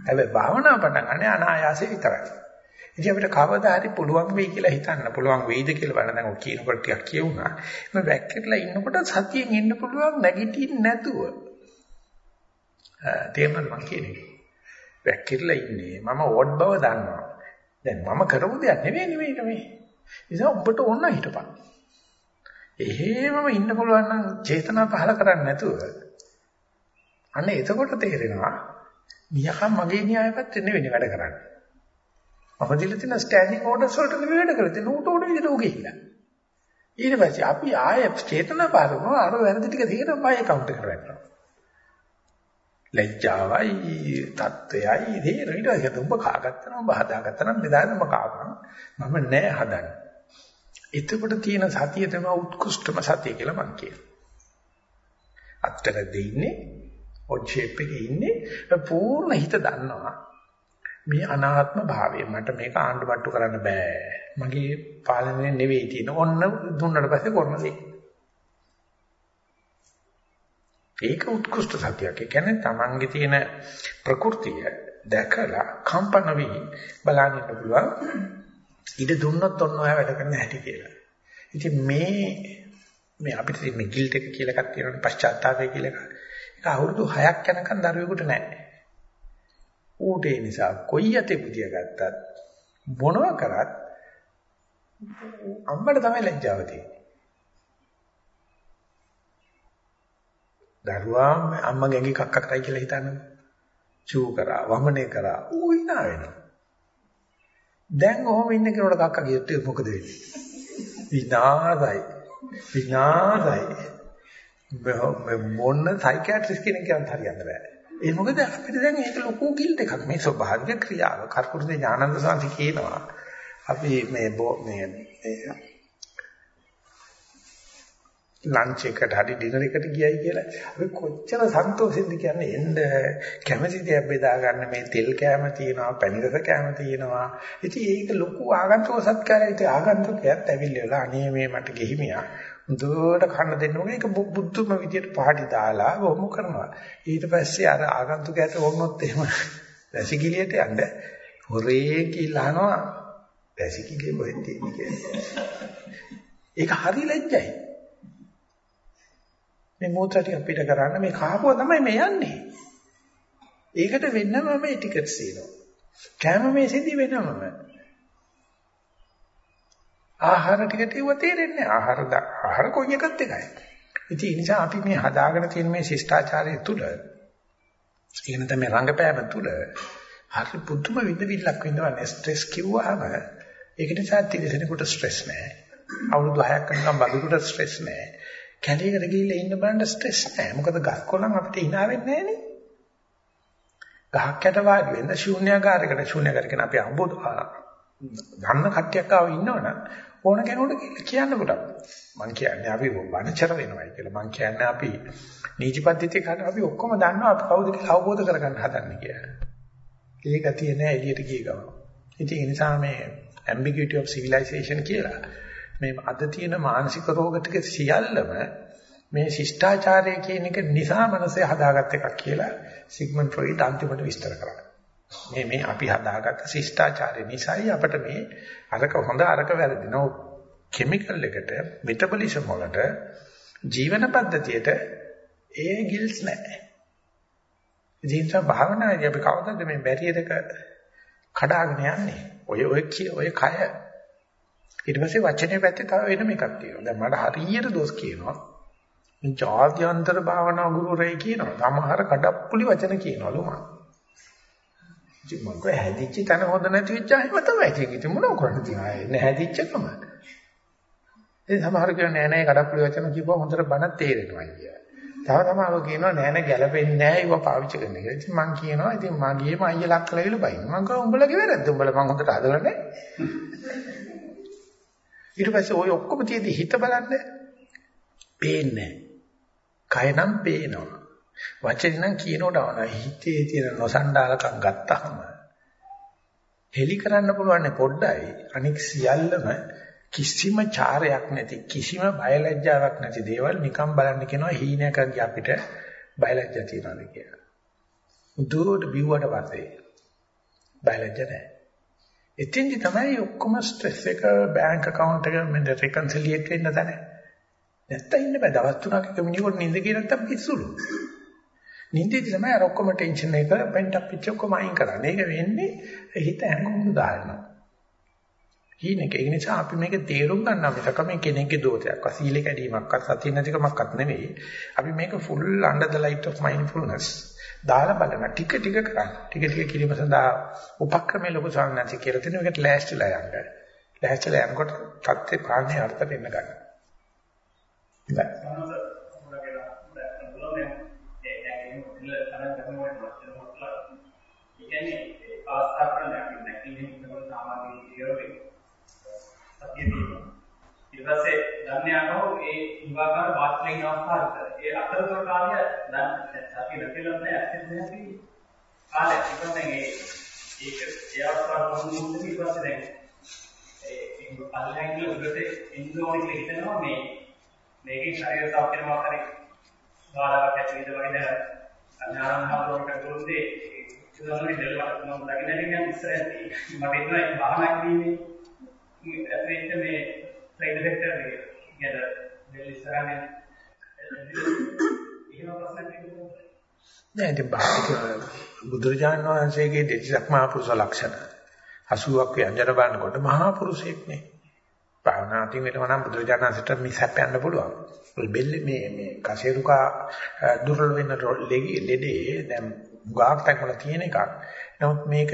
හැබැයි භාවනා පටන් ගන්න අනායාසෙ විතරයි. ඉතින් අපිට කවදා හරි පුළුවන් වෙයි කියලා හිතන්න පුළුවන් වෙයිද කියලා බලන දැන් ඔය කියනකොට ටිකක් කියුණා. මම වැක්කිරලා ඉන්නකොට සතියෙන් ඉන්න පුළුවන් නැගිටින්නේ නැතුව. තේරෙනවද මම කියන්නේ? වැක්කිරලා ඉන්නේ මම ඕඩ් බව දන්නවා. දැන් මම කරපු දෙයක් නෙවෙයි මේක මේ. නිසා ඔබට ඕන හිටපන්. එහෙමම ඉන්න පුළුවන් නම් චේතනා පහල කරන්නේ නැතුව. අන්න එතකොට තේරෙනවා. මියකම් මගේ න්‍යායපත්‍රය නෙවෙයි වැඩ කරන්නේ. මම දීලා තියෙන ස්ටෑන්ඩින් ඕඩර්ස් වලට නෙවෙයි වැඩ කරලා තියෙන ඌට ඕන විදිහට ඌ ගිහිල්ලා. ඊට පස්සේ අපි ආයෙ චේතනා පාරනවා අර වැරදි ටික තේරෙන බය කවුන්ට් එකට වැටෙනවා. ලැජ්ජාවයි තත්ත්වයයි තේරෙන ඊට පස්සේ උඹ කාගත්තා නම් බහදාගත්තා නම් බෙදාගෙන උඹ කාපන් මම නෑ හදන්නේ. එතකොට තියෙන සතිය තමයි උත්කෘෂ්ඨම සතිය කියලා මම කියනවා. අත්තර දෙන්නේ ඔඩ් ෂේප් එකේ ඉන්නේ පූර්ණ හිත දන්නවා මේ අනාත්ම භාවය මට මේක ආණ්ඩුමට්ටු කරන්න බෑ. මගේ පාලනය නෙවෙයි තියෙන. ඔන්න දුන්නට පස්සේ කරන දේ. ඒක උත්කෘෂ්ඨ සත්‍යයක්. ඒ කියන්නේ Tamange තියෙන ප්‍රകൃතිය දැකලා කම්පන වී බලන්න ඉන්න පුළුවන්. ඉඩ දුන්නොත් ඔන්න ඔය වැඩ කරන්න හැටි කියලා. ඉතින් මේ මේ අපිට තියෙන ගිල්ට් එක කියලා එකක් තියෙනවනේ පශ්චාත්තාපය කියලා එකක්. ඒක අවුරුදු 6ක් යනකම් දරුවෙකුට නැහැ. ඌට ඒ නිසා කොයි යතේ පුදිය ගත්තත් මොනවා කරත් අම්මට තමයි ලැජ්ජාව තියෙන්නේ. දරුවා අම්මා ගැඟි කක්ක කරයි කියලා හිතන්නේ. චූ කරා, වමනේ කරා, ඌ hina වෙනවා. දැන් ඔහොම ඉන්න කෙනෙකුට කක්ක ගියොත් මොකද වෙන්නේ? විනාසයි. විනාසයි. මොන සයිකියාට්‍රිස්ට් කෙනෙක් කියන්න හරියන්න බෑ. ඒ මොකද අපිට දැන් ඒක ලොකු ගිල්ට් එකක් මේ ස්වභාවික ක්‍රියාව. කර්පුරුද ඥානන්ද සාන්ති කියනවා. අපි මේ මේ ලන්ච් එකට හරි ඩිනර් එකට ගියයි කියලා අපි කොච්චර සන්තෝෂෙන්ද කියන්නේ එන්න කැමැති දෙයක් බෙදා ගන්න මේ තෙල් කෑම තියෙනවා පැණි රස කෑම තියෙනවා ඉතින් ඒක ලොකු ආගන්තුක සත්කාරයි ඉතින් ආගන්තුකයත් ඇවිල්ලා අනේ මේ මට ගෙහිමියා හොඳට කන්න දෙන්න ඕනේ. ඒක බුද්ධම විදියට පහටි දාලා වොමු කරනවා. ඊට පස්සේ අර ආගන්තුකයට වොන්නොත් එහෙම වැසිකිළියට යන්න හොරේ කිල්ලනවා. වැසිකිළිය මොකෙන්ද කියන්නේ. ඒක හරි ලැජ්ජයි. මේ මොහොතට අපිට කරන්න මේ කාපුව තමයි මේ යන්නේ. ඒකට වෙන්නම මේ ටිකට්ස් තියෙනවා. කැම මේසෙදි වෙනමම. ආහාර ටිකට ඒව තේරෙන්නේ ආහාර ආහාර කොයි එකත් එකයි. ඉතින් ඒ නිසා අපි මේ හදාගෙන තියෙන මේ ශිෂ්ටාචාරය තුල ඉගෙන තමයි රංගපෑම තුල හරි පුදුම විඳවිල්ලක් විඳවන්නේ ස්ට්‍රෙස් කිව්වහම ඒක නිසා තිරසනෙකුට ස්ට්‍රෙස් නැහැ. අවුරුදු 6ක් යනකම් බඩුකට ස්ට්‍රෙස් නැහැ. කැලේකට ගිහිල්ලා ඉන්න බලන්න ස්ට්‍රෙස් නැහැ. මොකද ගහකොළන් අපිට hina වෙන්නේ නැහනේ. ගහක් යට වාඩි වෙන්න ශූන්‍යාකාරයකට ශූන්‍යාකාරකන අපි අඹ ගන්න කට්ටියක් ආව ඉන්නවනම් ඕන කෙනෙකුට කියන්න පුළුවන්. මම කියන්නේ අපි වනචර වෙනවයි කියලා. මම කියන්නේ අපි නීතිපද්ධතිය කරන අපි ඔක්කොම දන්නවා අපි කවුද කියලා අවබෝධ කරගන්න හදන්නේ කියලා. ඒක තියෙන එළියට ගිය ගමන්. ඉතින් ඒ නිසා මේ ambiguity of civilization කියලා මේ අද තියෙන මානසික රෝග ටික සියල්ලම මේ ශිෂ්ටාචාරය කියන එක නිසා මනසේ හදාගත්ත එකක් කියලා සිග්මන්ඩ් ෆ්‍රොයිඩ් අන්තිමට විස්තර කරා. මේ මේ අපි හදාගත්ත ශිෂ්ටාචාරය නිසායි අපිට මේ අරක හොඳ අරක වැරදිනව කිමිකල් එකට මෙටබොලිසම් වලට ජීවන පද්ධතියට ඒ ගිල්ස් නැහැ. ඉතින් භාවනාදී අපි කවදාද මේ බැරියරක කඩාගෙන යන්නේ? ඔය ඔය ඔය කය ඊට පස්සේ වචනේ පැත්තේ තව වෙනම එකක් තියෙනවා. දැන් මට හරියට දොස් කියනවා. මේ ජාත්‍යන්තර භාවනා ගුරුරේ කියනවා. සමහර කඩප්පුලි වචන කියනවලු මම. ඉතින් මම කොහේ හැදිච්ච තැන හොඳ නැති වෙච්ච ආයෙම තමයි. ඉතින් මොනව කරන්නේ තියා. නැහැදිච්චකම. ඒ සමහර කෙනා නෑ නෑ කඩප්පුලි වචන කියපුවා හොඳට බණ තේරෙනවා කියලා. තව තමයිව කියනවා නෑ නෑ ගැලපෙන්නේ නෑ ඒව පාවිච්චි කරන්න කියලා. ඉතින් මං කියනවා ඉතින් මගේම අයියලක් කියලා විල බයින්. මං කියනවා උඹලගේ වැරද්ද. උඹලා මං හොඳට හදලා නෑ. ඊට පස්සේ ওই ඔක්කොම තියදී හිත බලන්න පේන්නේ කය නම් පේනවා. වචනේ නම් කියනකොට අවන හිතේ තියෙන නොසන්ඩාලකම් ගත්තාම හෙලි කරන්න පුළුවන් පොඩ්ඩයි අනික සියල්ලම කිසිම චාරයක් නැති කිසිම බයලජ්ජාවක් නැති දේවල් නිකම් බලන්න කියනවා හීනයකදී අපිට බයලජ්ජා තියනවාද කියලා. උදුරට බිව්වට පස්සේ බයලජ්ජා නැහැ. එතින්දි තමයි ඔක්කොම ස්ට්‍රෙස් එක බැංක් account එක මෙන්න රෙකන්සිලියේට් වෙන්න තැන. නැත්තම් ඉන්න බෑ දවස් තුනක් එක මිනිහෙකුට නිින්ද ගිය නැත්තම් පිස්සුලු. නිින්දේදී තමයි අර ඔක්කොම ටෙන්ෂන් එක පෙන්ට් අප් පිච්ච ඔක්කොම අයින් කරන්නේ. ඒක වෙන්නේ හිත හැංගුම් දානවා. කීනක ඒ නිසා අපි මේක තේරුම් ගන්නවා මිසක මේ කෙනෙක්ගේ දෝෂයක්වත් සීල කැඩීමක්වත් සතිය නැතිකමක්වත් නෙවෙයි. අපි මේක full under the light of mindfulness දාලා බලන ටික ටික කරන්න. ටික ටික කිරීම සඳහා උපක්‍රමයේ ලොකු සංඥාචි කියලා තියෙන එකට ලෑස්තිලා යන්න. ලෑස්තිලා යනකොට தත්ත්වේ පාන්නේ අර්ථ දෙන්න ගන්න. කියන්නේ අවස්ථා කරන නැතිනම් ඉන්නකොට සාමාන්‍ය ඉරියව්වේ සතිය තියෙනවා. ඊට පස්සේ දන්නේ යනවා ඒ විවාකාර වාස්තවික අවස්ථාව විතර. ඒ අතරතුර කාලය දැන් සතිය නැතිලම නෑ ඇත්තටම නැති. කාලය ඉතින් දැන් ඒ ඒක ඒ අවස්ථාව කොහොමද ඊට පස්සේ දැන් ඒ ඒ පල්ලෙන් උඩට එන්න ඕනේ කියලා හිතනවා මේ මේකේ ශරීර සෞඛ්‍ය මොකක්ද බාලකට ඇතුළේ වගේ අඥානම හවුරකට දුන්නේ ඒකවල දෙලවට මම දකින්න කියන්නේ ඉස්සරහින් මට ඉන්න භාවනා කිරීමේ ඇතුලේ මේ සයිඩ් ඉෆෙක්ට් එක කියන දෙල් ඉස්සරහින් එහෙම ප්‍රශ්නයක් තිබුණා නෑ ඉතින් බාහිර බුදුරජාණන් වහන්සේගේ දෙතිසක් මහා පුරුෂ ලක්ෂණ 80ක් ව්‍යංජන බලනකොට මහා පුරුෂයෙක් නේ. භාවනාතින් වෙනවා නම් බුදුරජාණන් වහන්සේට මිසප් යන්න පුළුවන්. ඔය බෙල්ල මේ මේ කසේරුකා දුර්වල වෙන ලෙඩේ දැන් ගාක් තැන්වල තියෙන එකක්. නමුත් මේක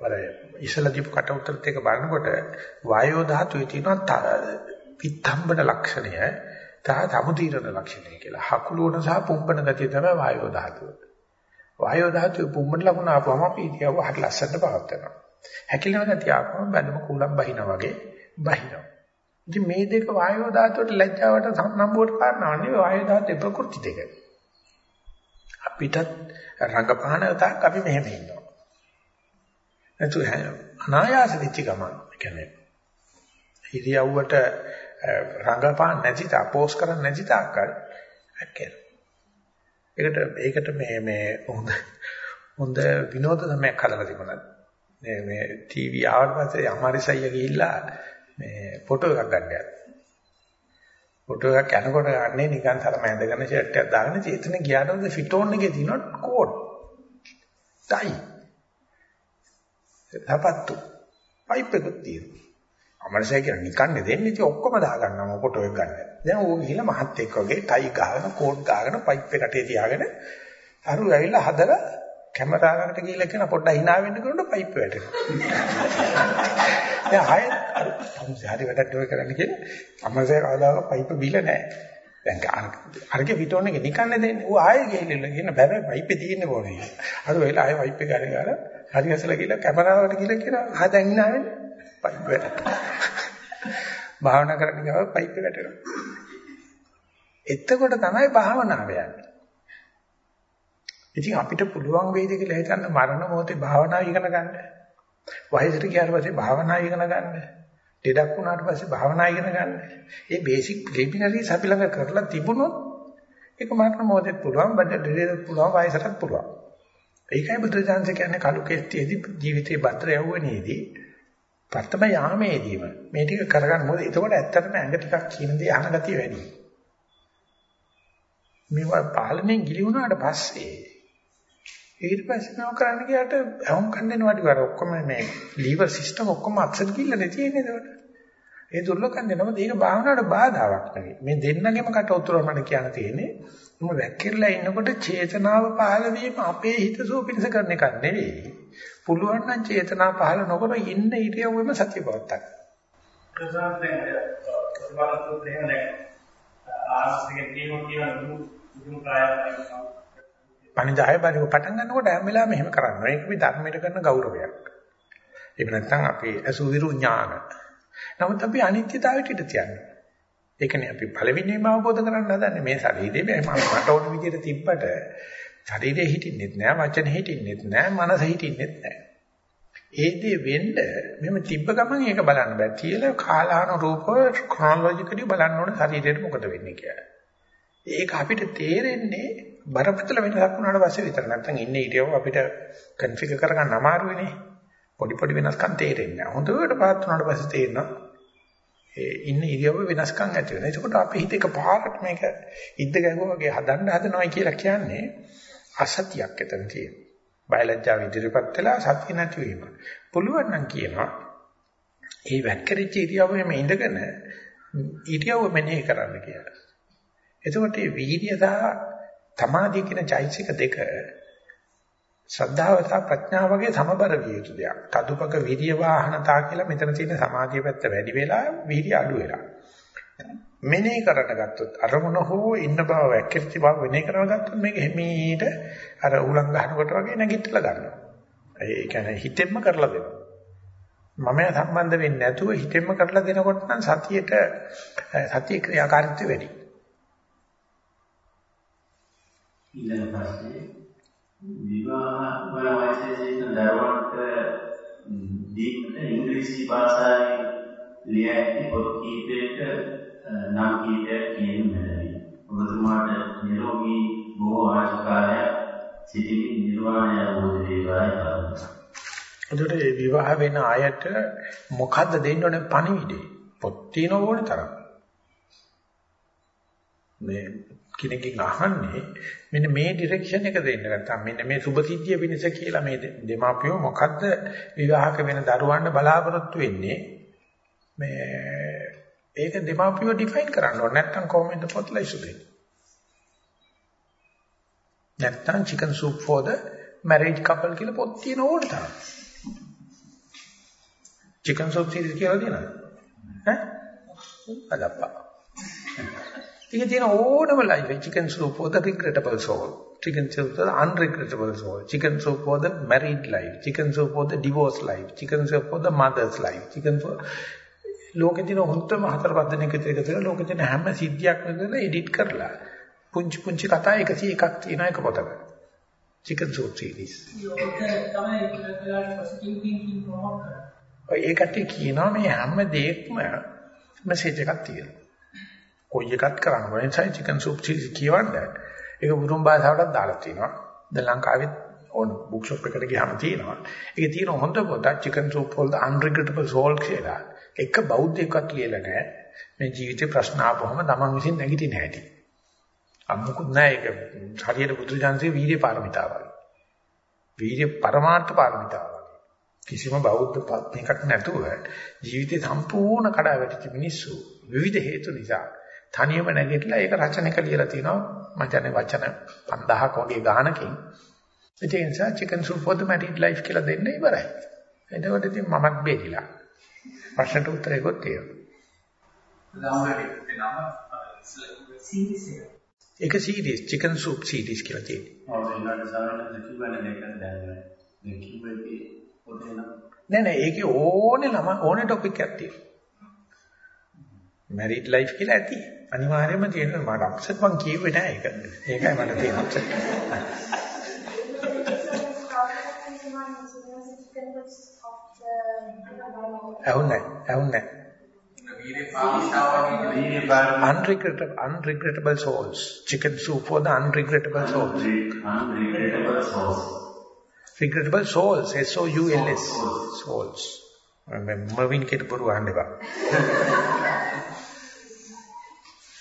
වල ඉසලා දීපු කට උතරත් එක බලනකොට වායෝ ධාතුවේ තියෙන පිත්තම්බන ලක්ෂණය තා සමුදීරණ ලක්ෂණය කියලා. හකුලුවන සහ පුම්බන ගතිය තමයි වායෝ ධාතුව. වායෝ ධාතුවේ පුම්බන ලකුණ ආපුවම අපි ඉතියව හරි ලස්සනට පවත් වෙනවා. හැකිලන ගතිය ආපුවම බැලුම කුලම් බහිනා වගේ බහිනවා. ඉතින් මේ දෙක වායෝ ධාතුවට ලැජ්ජාවට සම්නම්බුවට කාරණා නෙවෙයි වායෝ ධාතුවේ ප්‍රകൃති දෙක. අපිටත් රංගපහන තාක් අපි මෙහෙම ඉන්නවා. නැතු අනායාස වෙච්ච ගමන් කියන්නේ ඉරියව්වට රංගපාන නැති තා පෝස් කරන්නේ නැති තාක්කල් හැකේ. ඒකට ඒකට මේ මේ හොඳ හොඳ විනෝද තමයි කලලා තිබුණා. මේ මේ ටීවී ආවට පස්සේ අමාරිසయ్య ගිහිල්ලා මේ ෆොටෝ එකක් ගන්න යනවා. ෆොටෝ එකක් යනකොට ගන්නේ නිකන් තරම ඇඳගෙන ෂර්ට් එකක් දාගෙන චේතන ගියාට ෆිටෝන් එකේ තියෙන කෝඩ්. ටයි. හපත්තු. පයිප් එකක් තියෙනවා. අමරසයි කියන නිකන්නේ දෙන්නේ ඉතින් ඔක්කොම දාගන්නවා ෆොටෝ එක ගන්න. දැන් ඕක ගිහලා මහත් එක්ක වගේ ටයි ගහගෙන කෝඩ් ගහගෙන පයිප් එකටේ තියාගෙන අරු ඇවිල්ලා හදලා කැමරාවකට ගිහලා කියන පොඩ්ඩක් hina වෙන්න කරනකොට පයිප් වැටෙනවා. දැන් ආයෙත් හරි වැඩක් ඔය කරන්න කියලා අමසේ කවදාක පයිප් බිල නැහැ. දැන් අරගේ පිටෝන එක නිකන්නේ දෙන්නේ. ඌ ආයෙ ගිහිල්ලා කියන බෑ පයිප් තියෙන්නේ ඕනේ. අර වෙලා ආයෙ පයිප් එක අරගෙන ගාලා හරි ඇසලා ගිහලා කැමරාවකට ගිහලා කියන ආ දැන් hina වෙන්නේ. පයිප් වැටෙනවා. භාවනා කරන්න ගියාම පයිප් එක වැටෙනවා. එතකොට තමයි භාවනාව යන්නේ. ඉතින් අපිට පුළුවන් වේද කියලා හිතන්න මරණ මොහොතේ භාවනාව ඉගෙන ගන්න. වයසට ගියාට පස්සේ භාවනාව ඉගෙන ගන්න. ලෙඩක් වුණාට පස්සේ භාවනාව ඉගෙන ගන්න. මේ බේසික් ප්‍රිලිමිනරිස් අපි ළඟ කරලා තිබුණොත් ඒක මරණ මොහොතේ පුළුවන්, බඩ දෙලෙත් පුළුවන්, වයසටත් පුළුවන්. ඒකයි බුදුචාන්සේ කියන්නේ කලු කෙස්ටියේදී ජීවිතේ බතර යවුවනේදී ප්‍රථම යාමේදීම මේ ටික කරගන්න මොකද එතකොට ඇත්තටම ඇඟ ටිකක් කියන දේ අහන ගතිය වැඩි. මේවා පාලනයෙන් ගිලි වුණාට පස්සේ ඊට පස්සේ නෝ කරන්න ගියාට අවුම් කන්නේ නැවටි කර ඔක්කොම මේ ලීවර් සිස්ටම් ඔක්කොම අක්සර් කිල්ලනේ තියෙන්නේ ඒකට. ඒ දුර්ලභකම් දෙනම මේක භාවනාවට බාධාවක් නෙවෙයි. මේ දෙන්නගෙම කට උතුරව මට කියන්න තියෙන්නේ. මොම වැක්කිරලා ඉන්නකොට චේතනාව පහළ වීම අපේ හිතසෝ පිණිස කරන එකක් නෙවෙයි. පුළුවන් නම් චේතනාව පහළ නොකර ඉන්න ඉරියව්වෙම සතිය පවත්තක්. ප්‍රසන්න දැන් ප්‍රතිපාදක දෙන්න දැන් ආස්තික කියමු කියන දුරු කායය පණිදාය බරිව පටන් ගන්නකොට හැම වෙලාවෙම එහෙම කරනවා. ඒක මේ ධර්මයට කරන ගෞරවයක්. එහෙම නැත්නම් අපි අසුවිරු ඥාන නමුත් අපි අනිත්‍යතාවයට ඉඳ තියන්නේ. ඒකනේ අපි පළවෙනිම අවබෝධ කරගන්න හදන්නේ මේ ශරීරේ මම මට ඕන විදිහට තිබ්බට ශරීරේ හිටින්නෙත් නෑ වචන හිටින්නෙත් නෑ මනස හිටින්නෙත් නෑ. ඒ දේ වෙන්න මෙහෙම තිබ්බ ගමන් ඒක බලන්න බෑ. කියලා කාලාන රූපව ක්‍රොනොලොජිකලි බලන්න ඕනේ ශරීරයට මොකද වෙන්නේ කියලා. ඒක අපිට තේරෙන්නේ බරපතල වෙනසක් වුණාට පස්සේ විතර. නැත්නම් ඉන්නේ ඊටියව අපිට කන්ෆිගර් කරගන්න අමාරු වෙන්නේ. පොඩි පොඩි වෙනස්කම් තේරෙන්නේ නැහැ. හොඳට පාත් වුණාට පස්සේ තේරෙනවා ඒ ඉන්න ඉරියව්ව වෙනස්කම් ඇති වෙනවා. ඒකකොට අපේ හිත එකපාරට මේක ඉද්ද ගැහුවා වගේ හදන්න හදනවා කියලා කියන්නේ අසතියක් එතන තියෙනවා. බයලජ්ජාව ඉදිරිපත් වෙලා සතිය නැති වීම. පුළුවන් නම් කියනවා ඒ වැක්කරිච්ච ඉරියව්වෙම ඉඳගෙන ඉරියව්ව මෙනෙහි කරන්න කියලා. එතකොට මේ වීර්ය සහ තමාදී කියන චෛසික දෙක ශ්‍රද්ධාව සහ ප්‍රඥාව වගේ සමබර විය යුතු දෙයක්. තදුපක විරිය වාහනතා කියලා මෙතන තියෙන සමාධිය පැත්ත වැඩි වෙලා විරිය අඩු වෙලා. මෙනේ කරට ගත්තොත් අරමුණ හෝ ඉන්න බව වැක්කිච්ච බව වෙනේ කරව ගත්තොත් මේක හිමීට අර උලං ගන්නකොට වගේ නැගිටලා ගන්නවා. ඒ කියන්නේ හිතෙන්ම කරලා දෙනවා. මම සම්බන්ධ වෙන්නේ නැතුව හිතෙන්ම කරලා දෙනකොට නම් සතියේට සතිය ක්‍රියාකාරීත්වය වැඩි. ඊළඟ ප්‍රශ්නේ විවාහ වල වයසේ සිටින දරුවන්ට දීප්ත ඉංග්‍රීසි භාෂාවෙන් ලිය ඇති පොත් කීපයක නම් කීපයක් කියන මෙලදී ඔබතුමාට නිරෝගී බොහෝ ආශිකාරයක් සිටින නිර්වාණය අවබෝධ වේවායි පාදනා. එතකොට මේ විවාහ වෙන අයට මොකද්ද දෙන්න ඕනේ පණිවිඩේ? පොත් තියෙන ඕනේ තරම්. මේ කෙනෙක්ගෙන් අහන්නේ මෙන්න මේ ඩිරෙක්ෂන් එක දෙන්න. නැත්නම් මෙන්න මේ සුභසිද්ධිය වෙනස කියලා මේ දෙමාපියෝ මොකද්ද විවාහක වෙන දරුවන්ට බලාපොරොත්තු වෙන්නේ? මේ ඒක දෙමාපියෝ ඩිෆයින් කරන්න ඕනේ. නැත්නම් කොහොමද පොත්ලා ඉසු දෙන්නේ? නැත්නම් chicken soup for the marriage couple කියලා පොත් තියෙන ඕනේ තරම්. chicken soup series කියලා දෙනවා ඈ? අදප්පා ඒක තියෙන ඕනම life chicken soup for the regrettable soul chicken soup for the unregrettable soul chicken soup for the married life chicken soup for the divorced life chicken soup for the mother's life chicken for ලෝකේ තියෙන හොඳම හතර පහ දෙනෙක් විතර එකතු කරලා ලෝකේ තියෙන හැම සිද්ධියක්ම කරලා එඩිට් කරලා පුංචි පුංචි කතා 101ක් තියෙන එක පොතක. chicken soup series. ඒකට කියනවා මේ හැම දෙයක්ම මෙසේජ් එකක් තියෙනවා. කොයි එකක් කරන්න ඕනේ නිසා chicken soup කියවන්න. ඒක බුරුම් භාෂාවටත් දාලා තිනවා දැන් ලංකාවෙත් ඕන බුක් ෂොප් එකට ගියාම තියෙනවා. ඒකේ තියෙන හොඳ පොතක් chicken soup for the unregrettable soul කියලා. එක බෞද්ධයෙක්වත් කියලා නැහැ මේ ජීවිතේ ප්‍රශ්න ආපුවම තමන් විසින් නැගිටින්න හැටි. අමුකුත් නැහැ ඒක. හරියට බුදුජානකගේ වීර්ය පාරමිතාවක් වීර්ය පරමාර්ථ පාරමිතාවක් කිසිම බෞද්ධ එකක් නැතුව ජීවිතේ සම්පූර්ණ කඩා වැටිච්ච මිනිස්සු විවිධ හේතු නිසා තනියම නැගිටලා ඒක රචනක ලියලා තිනවා. මචං වචන 5000ක වගේ ගානකින්. ඒ නිසා chicken soup for the married life කියලා දෙන්න ඉවරයි. එතකොට ඉතින් මමත් බේරිලා. ප්‍රශ්නට උත්තරයක්වත් තියෙනවා. ඒක සීරීස් chicken soup series කියලා තියෙනවා. ඔව් ඒකට සාමාන්‍යයෙන් කිව්වනේ දෙකක් දැන් දැන් කිව්වේ පොතේ නම් නෑ නෑ ඒකේ ඕනේ ළම ඕනේ ටොපික් එකක් තියෙනවා. මැරිඩ් ලයිෆ් කියලා ඇති. අනිවාර්යයෙන්ම තියෙනවා මට අප්සෙට් මං කිව්වේ නෑ ඒක. ඒකයි මට තියෙන upset. ඇහුන්නේ ඇහුන්නේ unregrettable unregrettable souls chicken soup for the unregrettable souls unregrettable souls regrettable souls S O U L S Souls. souls Mervyn කෙට පුරු අහන්න එපා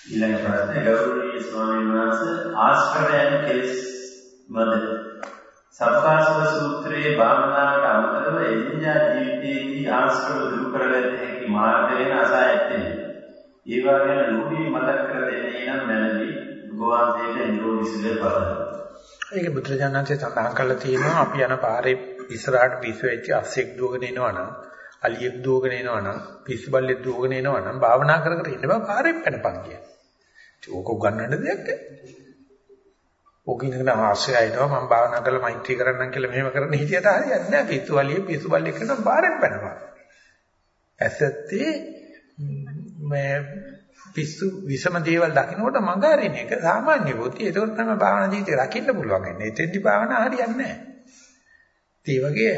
ඊළඟ ප්‍රශ්නේ ගෞරවනීය ස්වාමීන් වහන්සේ ආශ්‍රවයන් කෙලස් මද සබ්බාසව සූත්‍රයේ භාවනාවට අමතරව එදිනදා ජීවිතයේදී ආශ්‍රව දුරු කරගත හැකි මාර්ග වෙන අසා ඇත්තේ. ඒවා ගැන ලෝකී මතක් කර දෙන්නේ නම් මැනවි ගෝවාන්සේට නිරෝධී සුවය පතනවා. ඒක බුදුරජාණන්සේ සඳහන් කරලා තියෙනවා අපි යන පාරේ ඉස්සරහට පිස්සු වෙච්ච අස්සෙක් දුවගෙන එනවනම් අලියෙක් දුවගෙන එනවනම් පිස්සු බල්ලෙක් දුවගෙන එනවනම් භාවනා කර කර ඉන්න බෑ පාරේ පැනපන් කියන. ඕක උගන්නන්න දෙයක් නැහැ. ඕක ඉඳගෙන ආශ්‍රයයිනවා මම භාවනා කරලා මෛත්‍රී කරන්නම් කියලා මෙහෙම කරන්න හිතියට හරියන්නේ නැහැ. පිස්සු අලියෙක් පිස්සු බල්ලෙක් කරන පාරෙන් පැනපන්. ඇත්තත්තේ මේ පිස්සු විසම දේවල් දකින්නකොට මඟ අරින එක සාමාන්‍ය බුද්ධි. ඒක තමයි භාවනා ජීවිතේ රකින්න පුළුවන් වෙන්නේ. එතෙන්දි භාවනා හරියන්නේ නැහැ. ඒ වගේ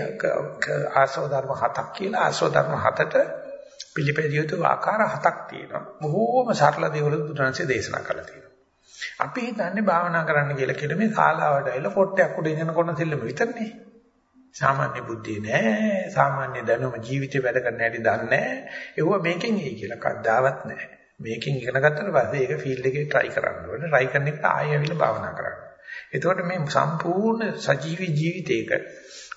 ආසව ධර්ම හතක් කියලා ආසව ධර්ම හතට පිළිපැදිය යුතු ආකාර හතක් තියෙනවා. බොහෝම සරල දේවල් බුදුරජාණන්සේ දේශනා කළා තියෙනවා. අපි හිතන්නේ භාවනා කරන්න කියලා කියලා මේ ශාලාවට ඇවිල්ලා පොට්ටයක් උඩ ඉඳන කොන සෙල්ලම විතරනේ. සාමාන්‍ය බුද්ධිය නෑ, සාමාන්‍ය දැනුම ජීවිතේ වැඩ කරන්න හැටි දන්නේ නෑ. ඒව මේකෙන් එයි කියලා කද්දාවත් නෑ. මේකෙන් ඉගෙන ගත්තට පස්සේ ඒක ෆීල්ඩ් එකේ try කරන්න ඕනේ. try කරන එකට ආයෙ ඇවිල්ලා භාවනා කරන්න. එතකොට මේ සම්පූර්ණ සජීවී ජීවිතයක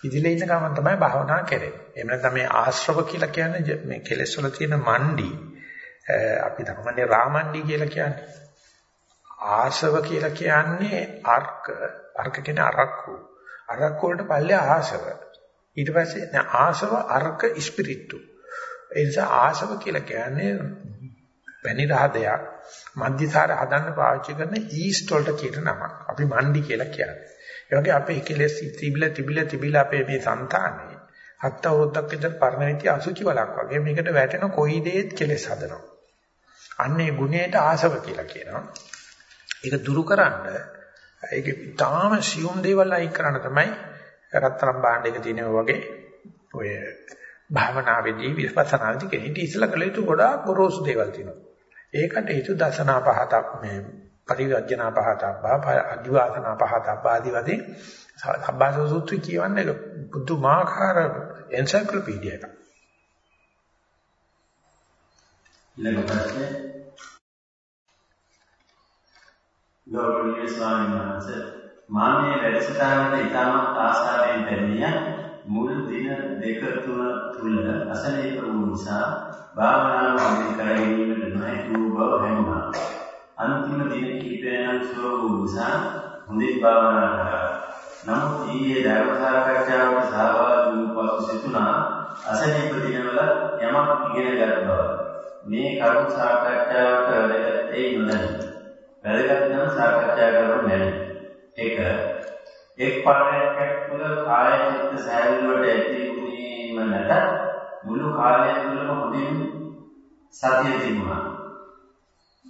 ඉදිරියේ ඉන්න ගමන් තමයි භාවනා කරන්නේ. එහෙම නැත්නම් මේ ආශ්‍රව කියලා කියන්නේ මේ කෙලෙස් වල තියෙන මණ්ඩි අපි තමයි රාමණ්ඩි කියලා කියන්නේ. ආශව කියලා කියන්නේ අර්ක අර්ක කියන්නේ අරක්කු. අරක්කු වලට පල්ලේ ආශව. ඊට පස්සේ නෑ ආශව අර්ක ස්පිරිටු. ඒ නිසා ආශව කියලා කියන්නේ පැණි රහදයක් මධ්‍යසාර හදන්න පාවිච්චි කරන ඊස්ට් වලට කියන නමක්. අපි මණ්ඩි කියලා කියන්නේ. ඒ වගේ අපේ කෙලෙස් තිබිලා තිබිලා තිබිලා අපේ මේ సంతානේ හත් අවුරුද්දක් විතර පරණ වෙච්ච අසුචි වලක් වගේ මේකට වැටෙන කොයි දෙයක් කෙලෙස් හදනවා. අන්නේ ගුණයට ආසව කියලා කියනවා. ඒක දුරුකරන්න ඒක තාම සියුම් දේවල් අයින් කරන්න තමයි රත්තරන් භාණ්ඩයක තියෙන වගේ ඔය භාවනාවේදී විපස්සනාදී කියන ඉතින් ඉස්සලා කළ යුතු ගොඩාක් ගොරෝසු දේවල් තියෙනවා. ඒකට හේතු දසනා පහතක් මේ පරිවර්ජනා පහතක් අදිවාසනා පහතක් ආදී වශයෙන් සබ්බාස සූත්‍රය කියවන්නේ බුදුමාකාර එන්සයික්ලෝපීඩියා එකක්. ඊළඟ ප්‍රශ්නේ ගෞරවනීය ස්වාමීන් වහන්සේ මා මේ වැඩසටහනට ඉතාමත් ආසාවෙන් පැමිණිය මුල් දින දෙක තුන තුල අසනීප වූ නිසා භාවනාව අධි කර ගැනීමට නොහැකි වූ බව හැඟුණා. අන්තිම දින කිහිපයන් සුව වූ නිසා හොඳින් භාවනා කළා. නමුත් ඊයේ ධර්ම සාකච්ඡාවට සහභාගී වූ පසු සිතුණා අසනීප දිනවල යමක් ඉගෙන ගන්න බව. මේ කරුණ සාකච්ඡාවට වැදගත් ඒ නොදැනුණා. වැදගත් නම් සාකච්ඡා කරනු මැන. එක එක් පාඩයක් තුළ කාය චිත්ත සෑහලුවට ඇති වුණේම නැත මුළු කාලය තුළම හොඳින් සතිය තිබුණා.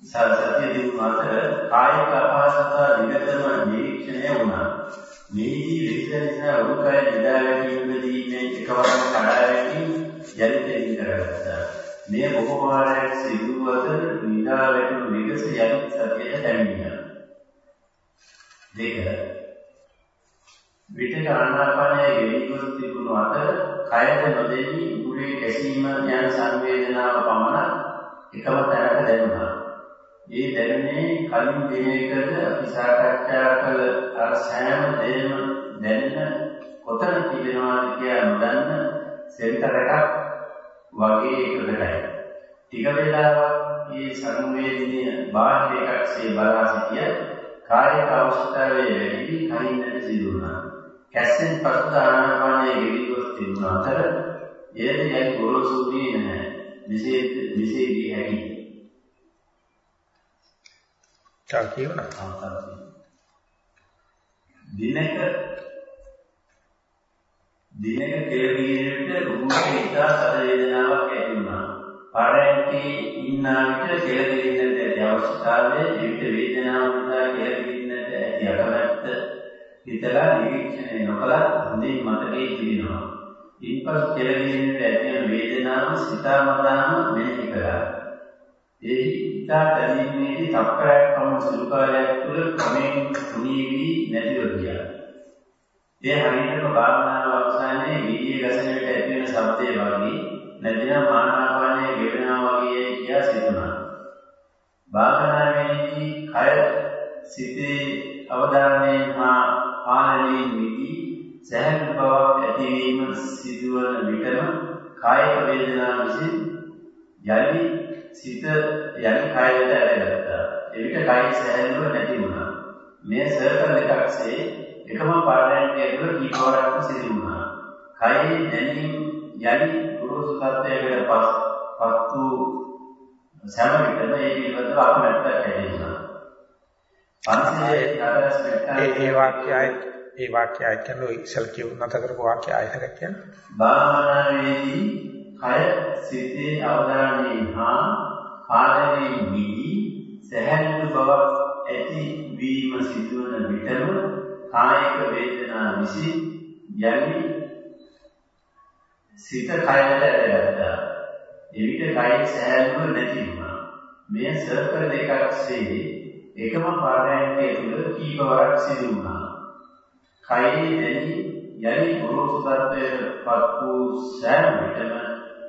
සතිය තිබුණ අතර කායික අපහසුතා විගතම නිරීක්ෂණය වුණා. මේදී විස්තර නිසා උරුකය නිදා ගැනීමේදී මේ එකවරම කඩා වැටීම යලිත කරගත්තා. මේ බොහෝ වාරයක් සිදු අතර නිදා වැටුණු විගස යලිත් සතියට පැමිණියා. දෙක විතක ආනාපානයේ ගෙලිගොස් තිබුණු අතර කයට නොදෙවි උඩේ කැසීම යන සංවේදනාව පමණ එකම තැනක දැනුණා. ඒ දැනුනේ කලින් දිනයකට අපි සාකච්ඡා කළ අර සෑම දෙයක්ම දැනෙන කොතන තිබෙනවද කියලා නොදන්න සෙන්ටර් එකක් වගේ එකකටයි. ටික වෙලාවක් මේ සංවේදනීය බාහිර එකක්සේ බලා සිටිය කායික අවස්ථාවේ වැඩි කයින්නට සිදු වුණා. කැස්සෙන් පසු ආනාපානයේ ගෙවි ගොස් තිබුණ අතර එයද යයි ගොරෝසු වී නැහැ. විශේ විශේෂී හැකි. චා කියවන දිනක දිනක කෙලවීමට රූපේ ඉතා සද වේදනාවක් ඇති වුණා. පාරයන්කේ ඉන්නා විට කෙලවීමට ඇති අවශ්‍යතාවය විවිධ වේදනාව නිසා කෙලවීමට ඇති අකමැත්ත හිතලා නිරීක්ෂණය නොකලත් හොඳින් මතකයේ තිබෙනවා. ඉන්පසු කෙලවීමට ඇති වේදනාව සිතාමතාම මෙනෙහි කළා. ඒ ඉතා දැනීමේදී තප්පරයක් පමණ සුළු කාලයක් තුළ ක්‍රමයෙන් තුනී වී නැතිව ගියා. ඒ හරියටම භාවනාව අවසානයේ වීර්ය ගසන විට ඇති වෙන ශබ්දය වගේ නැතිනම් ආනාපානයේ ගෙවෙනවා වගේ කියා සිතුණා. භාවනාවේදී කය සිතේ අවධානයෙන් හා පාලනයෙන් මිදී සෑහෙන බවක් ඇතිවීම සිදුවන විටම කායික වේදනාව විසින් යලි සිත යලි කයට ඇරගත්තා. එවිට කය සෑහෙනව නැති වුණා. මේ සර්කල් එකක්සේ එකම පාඩයන්ගේ ඇතුළ කීපවරක්ම සිදු වුණා. කයේ දැනීම යලි පුරුසු තත්ත්වයකට පත් වූ සෑම විටම ඒ පිළිබඳව අකමැත්තක් ඇති වුණා. පන්සිලේ තරස් මෙට්ටා ඒ වාක්‍යයයි ඒ වාක්‍යය කියන්නේ ඉස්සල් කියු නැත කරපු වාක්‍යය ආයතන කියන්නේ භාවනාවේදී කය සිතේ අවධානයෙන් හා පාලනයෙන් මිදී සැහැල්ලු බවක් ඇති වීම සිදුවන විටම කායික වේදනා විසින් යලි සිත කයට ඇදගත්තා. එවිට කය සැහැල්ලුව නැති වුණා. මේ සර්කල් එකක්සේ එකම පාඩයන්කේ තුල කීපවරක් සිදු වුණා. කයේ දැනි යලි ගොරෝසු තත්ත්වයට පත් වූ සෑම විටම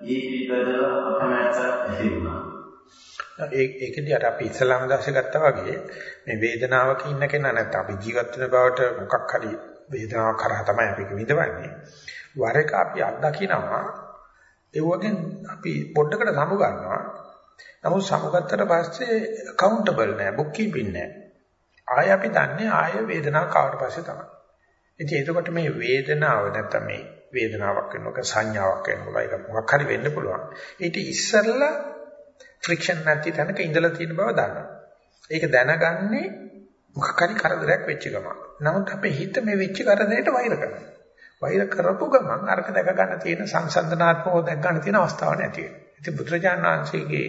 ඒ පිළිබඳව අකමැත්තක් ඇති වුණා. ඒ ඒකදී අර අපි ඉස්ලාම දාසේ ගත්තා වගේ මේ වේදනාවක ඉන්න කෙනා නැත්නම් අපි ජීවත් වෙන බවට මොකක් හරි වේදනාවක් කරා තමයි අපි විඳවන්නේ. වර එක අපි අත්දකිනවා ඒ වගේ අපි පොඩ්ඩකට සමු ගන්නවා. නමුත් සමුගත්තට පස්සේ accountable නෑ, bookkeeping නෑ. ආය අපි දන්නේ ආය වේදනාව කාවට පස්සේ තමයි. ඉතින් එතකොට මේ වේදනාව නැත්නම් මේ වේදනාවක් වෙනකොට සංඥාවක් වෙනකොට ඒක මොකක් හරි වෙන්න පුළුවන්. ඊට ඉස්සෙල්ලා ෆ්‍රික්ෂන් නැති තැනක ඉඳලා තියෙන බව දන්නවා. ඒක දැනගන්නේ මොකක් හරි කරදරයක් වෙච්ච ගමන්. නමුත් අපේ හිත මේ වෙච්ච කරදරයට වෛර කරනවා. වෛර කරපු ගමන් අරක දැක ගන්න තියෙන සංසන්දනාත්මකව දැක ගන්න තියෙන අවස්ථාවක් නැති වෙනවා. ඉතින් බුදුරජාණන් වහන්සේගේ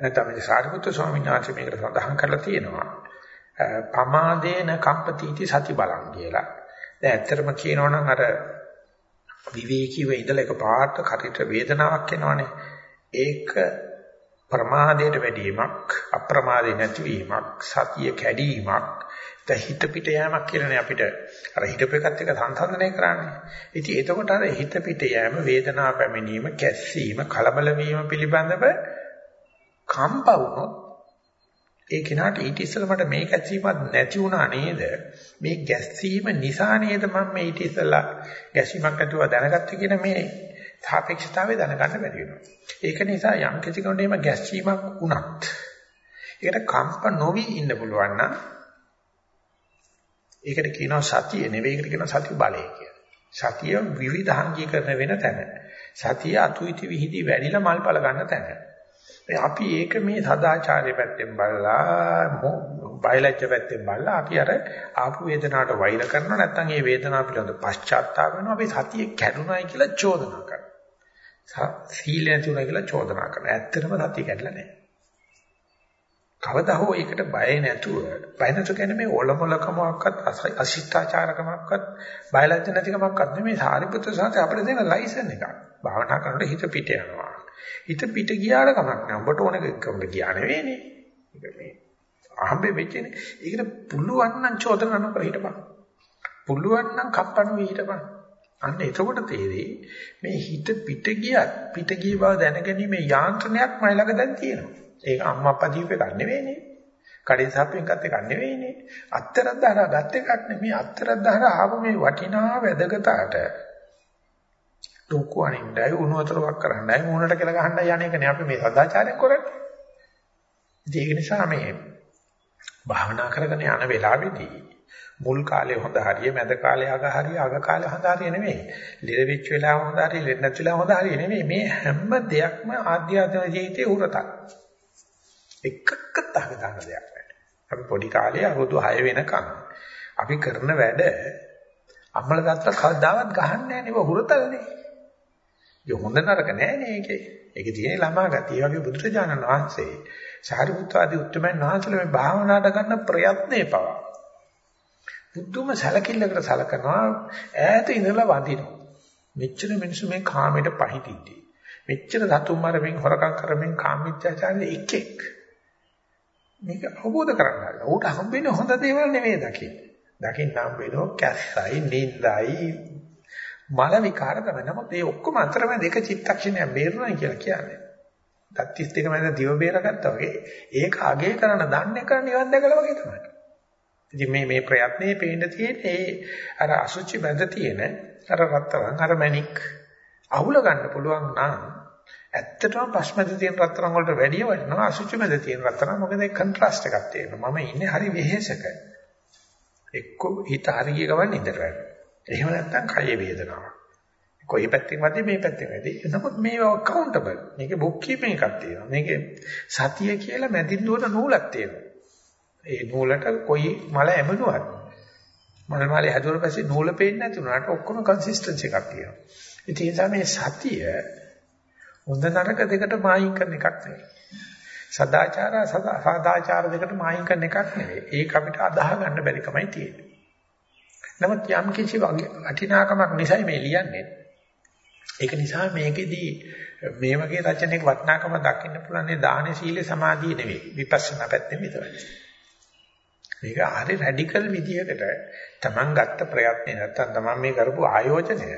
නැත්නම් මේ සාරිපුත්‍ර ස්වාමීන් වහන්සේ මේකට සඳහන් කරලා තියෙනවා. පමාදේන කම්පතිටි සති බලං කියලා. දැන් ඇත්තටම කියනවනම් අර විවේකීව ඉඳලා එක පාට කටිට වේදනාවක් එනවනේ. ඒක ප්‍රමාදයට වැඩිවීමක් අප්‍රමාදේ නැතිවීමක් සතිය කැඩීමක් ද හිත පිට යෑමක් කියලානේ අපිට අර හිතපෙකත් එක සංසන්දනය කරන්නේ. ඉතින් එතකොට අර හිත පිට යෑම වේදනාව පැමිණීම කැස්සීම කලබල වීම පිළිබඳව කම්ප වුණොත් ඒ කෙනාට ඊට ඉස්සෙල්ලා මට මේ ගැස්සීමක් නැති වුණා නේද? මේ ගැස්සීම නිසා නේද මම මේ ඊට ඉස්සෙල්ලා ගැස්සීමක් නැතුව දැනගත්තේ කියන මේ සාපේක්ෂතාවය දැනගන්න බැරි වෙනවා. ඒක නිසා යම් කිසි කෙනෙකුට මේ ගැස්සීමක් වුණත් ඒකට කම්ප නොවි ඉන්න පුළුවන් නම් ඒකට කියනවා සතිය නෙවෙයි ඒකට කියනවා සති බලය කියලා. සතිය විවිධාංගීකරණ වෙන තැන. සතිය අතුයිති විහිදි වැඩිලා මල්පල ගන්න තැන. අපි ඒක මේ සදාචාරය පැත්තෙන් බලලා බයලජ්‍ය පැත්තෙන් බලලා අපි අර ආපු වේදනාවට වෛර කරනවා නැත්නම් ඒ වේදනාව පිළිබඳ පශ්චාත්තාප වෙනවා අපි සතිය කැඩුනායි කියලා චෝදනා කරනවා. සීල නැතුණා කියලා චෝදනා කරනවා. ඇත්තටම සතිය කැඩලා නැහැ. කවදා හෝ ඒකට බය නැතුව බය නැතුව කියන්නේ මේ ඔලොමලකමක්වත් අශිෂ්ටාචාරකමක්වත් බයලජ්‍ය නැතිකමක්වත් නෙමෙයි සාරිපුත්‍ර සාන්ත අපිට දෙන ලයිසන් එකක්. භාවනා කරනකොට හිත පිට යනවා. හිත පිට ගියාට කමක් නැහැ. ඔබට ඕන එකකට ගියා නෙවෙයිනේ. ඒක මේ අහඹේ වෙච්චනේ. ඒකට පුළුවන් නම් චෝදනා නොකර හිටපන්. පුළුවන් නම් කප්පණු හිටපන්. අන්න එතකොට තේරෙයි මේ හිත පිට ගියත් පිට ගිය බව දැනගැනීමේ යාන්ත්‍රණයක් මයි ළඟ දැන් තියෙනවා. ඒක අම්මා අප්පා දීප එකක් නෙවෙයිනේ. කඩේ සාප්පෙන් ගත් එකක් නෙවෙයිනේ. අත්තරක් දාලා ගත් එකක් නෙමෙයි. අත්තරක් දාලා ආපු මේ වටිනා වැදගතාට ඩොක්කු අනින්නයි උණු වතුර වක් කරන්නයි මූණට කියලා ගහන්නයි යන්නේ කනේ අපි මේ සදාචාරයෙන් කරන්නේ. ඉතින් ඒක නිසා මේ භාවනා කරගෙන යන වෙලාවේදී මුල් කාලේ හොඳ හරිය මැද කාලේ අග හරිය අග කාලේ හොඳ හරිය නෙමෙයි. ලිර වෙච්ච වෙලාව හොඳ හරිය ලිර නැති වෙලාව හොඳ හරිය නෙමෙයි. මේ හැම දෙයක්ම ආධ්‍යාත්මික ජීවිතේ උරතක්. එකක්වත් අහක දාන දෙයක් නැහැ. අපි පොඩි කාලේ අවුරුදු 6 වෙනකම් අපි කරන වැඩ අම්මල තාත්තලා කවදාවත් ගහන්නේ නැහැ නේ හුරතල්නේ. ඒ හොඳ නරක නෑනේ ඒකේ. ඒකේ තියෙන ළමා ගතිය. ඒ වගේ බුදුරජාණන් වහන්සේ සාරිපුත්‍රාදී උත්තමයන් වහන්සේලා මේ භාවනාවට ගන්න ප්‍රයත්නේ පවා. බුදුම සැලකිල්ලකට සලකනවා ඈත ඉඳලා වඳිනවා. මෙච්චර මිනිස්සු මේ කාමයට පහිටිද්දී. මෙච්චර සතුම් මරමින් හොරකම් කරමින් කාමීත්‍යාචාරයේ එක් එක්. මේක අවබෝධ කරගන්න. ඌට හම්බෙන්නේ හොඳ දේවල් නෙවෙයි දකින්නේ. දකින්නම් වෙනෝ කැස්සයි නින්දයි මල විකාර තමයි. නමුත් මේ ඔක්කොම අතරමැද එක චිත්තක්ෂණයක් බේරුණා කියලා කියන්නේ. දත්තිස් දෙක මැද දිව බේරගත්තා වගේ ඒක අගේ කරන දන්නේ කරන නිවන් දැකලා වගේ තමයි. ඉතින් මේ මේ ප්‍රයත්නයේ පේන්න තියෙන්නේ අර අසුචි මැද තියෙන අර රත්තරන් අර මැණික් අහුල ගන්න පුළුවන් නම් ඇත්තටම පස්මැද තියෙන රත්තරන් වලට වැඩිය වටිනවා අසුචි මැද තියෙන රත්තරන් මොකද ඒ කන්ට්‍රාස්ට් එකක් තියෙනවා මම ඉන්නේ හරි වෙහෙසක එක්ක හිත හරිය ගමන් ඉඳලා වැඩ එහෙම නැත්නම් කය වේදනාවක් කොයි පැත්තෙන් වදී මේ පැත්තෙන් වදී එනකොට මේව කවුන්ටබල් මේකේ බුක් කීපින් එකක් තියෙනවා මේකේ සතිය කියලා මැදින් දුවන නූලක් තියෙනවා ඒ නූලට කොයි මල ඇමනුවත් මල මාලේ හැදුවට පස්සේ නූල පේන්නේ නැති වුණාට ඔක්කොම කන්සිස්ටන්සි එකක් තියෙනවා ඉතින් ඒ නිසා මේ සතිය හොඳ නරක දෙකට මායින් කරන එකක් නෙවෙයි. සදාචාර සදාචාර දෙකට මායින් කරන එකක් නෙවෙයි. ඒක අපිට අදාහ ගන්න බැරි කමයි තියෙන්නේ. නමුත් යම් කිසි වටිනාකමක් නිසයි මේ ලියන්නේ. ඒක නිසා මේකෙදී මේ වගේ රචනයක වටිනාකම දකින්න පුළුවන් දාන සීල සමාධිය නෙවෙයි. විපස්සනා පැත්තෙන් විතරයි. මේක හරි රැඩිකල් විදියකට තමන් ගත්ත ප්‍රයත්නේ නැත්තම් තමන් මේ කරපු ආයෝජනය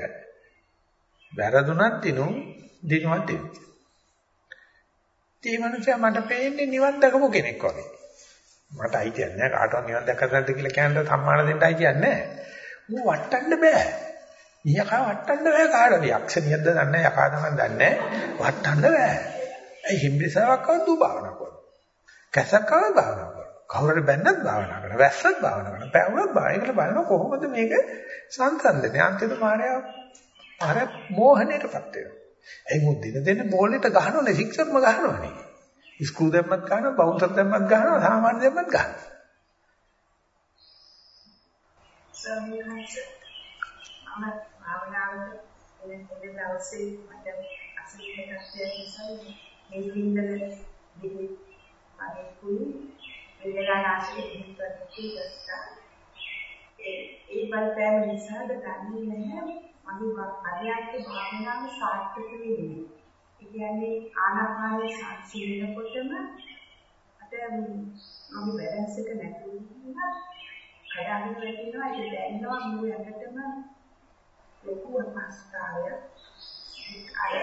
වැරදුනත් දිනු දිනුවක් දෙන්නේ. ඒ මනුස්සයා මට පේන්නේ නිවන් දැකපු කෙනෙක් වගේ. මට අයිතියක් නෑ කාටවත් නිවන් දැක්කද නැද්ද කියලා කියන්න සම්මාන දෙන්න අයිතියක් නෑ. මෝ වටන්න බෑ. ඊයකා වටන්න බෑ කාටද? යක්ෂණියක්ද දන්නේ යකා තමයි දන්නේ. වටන්න බෑ. ඒ හිම්බිසාවක් කව දු භාවනා කරනවා. කැසක් කව භාවනා කරනවා. කවුරුහරි බැන්නත් භාවනා කරනවා. වැස්සත් භාවනා කරනවා. පැවුනත් භාවනා කරනවා. බලනවා කොහොමද මේක සංසන්දනේ. අන්තිමට මාර්යා අර මෝහණයටපත් වෙනවා. ඒ මොකද දින දෙන්න බෝලෙට ගහනවනේ සික්සර්ම ගහනවනේ. ස්ක්‍රූ දැම්මත් ගහනවා, බවුන්සර් දැම්මත් ගහනවා, සාමාන්‍ය දැම්මත් ගහනවා. සමහරවිට මම භාවනාවට එන පොඩි දවසේ මට අසීමිත තත්ත්වයක් නිසා මේ වින්දන දෙවි අනිකුයි වේදනාශී ඉන්නත් ඉස්සා ඒ ඒ බලපෑම නිසාද දන්නේ නැහැ මගේ අධ්‍යාත්මික භාවනාව සාර්ථක වෙන්නේ. ඒ කියන්නේ ආනාපානයේ සංසිඳනකොටම අත මම බැලන්ස් එක නැති වුණා. කඩාගෙන වැටෙනවා ඒක දැනෙනවා මුළු ඇඟටම ලොකු අපස්ථාවය. අර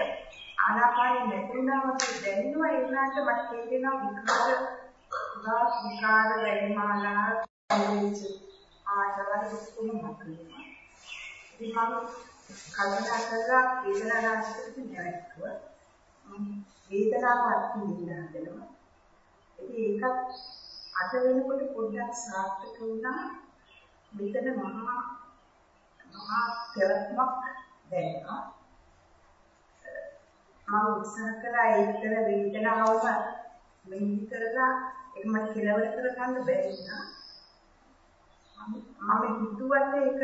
ආනාපානයේ නැතුණා වගේ දැනෙනවා ඒ වුණාට මට තේරෙනවා විකාර ගාස් විකාර වැඩිමාලා ආචාර දුක්ඛම මතුවෙනවා. ඉතින් කල්පනා කරලා වේදනා රාශියකට නැවතුව වේදනාව අත්විඳින්න හදනවා. ඉතින් ඒකත් අද වෙනකොට පොඩ්ඩක් සාර්ථක වුණා. මෙතන මහා මහා තෙරක්මක් දැනෙනවා. මම උත්සාහ කළා ඒතර වේදනාවම මෙහි කරලා ඒක මට කෙලවර කරගන්න බැරි වුණා. මම හිතුවට ඒක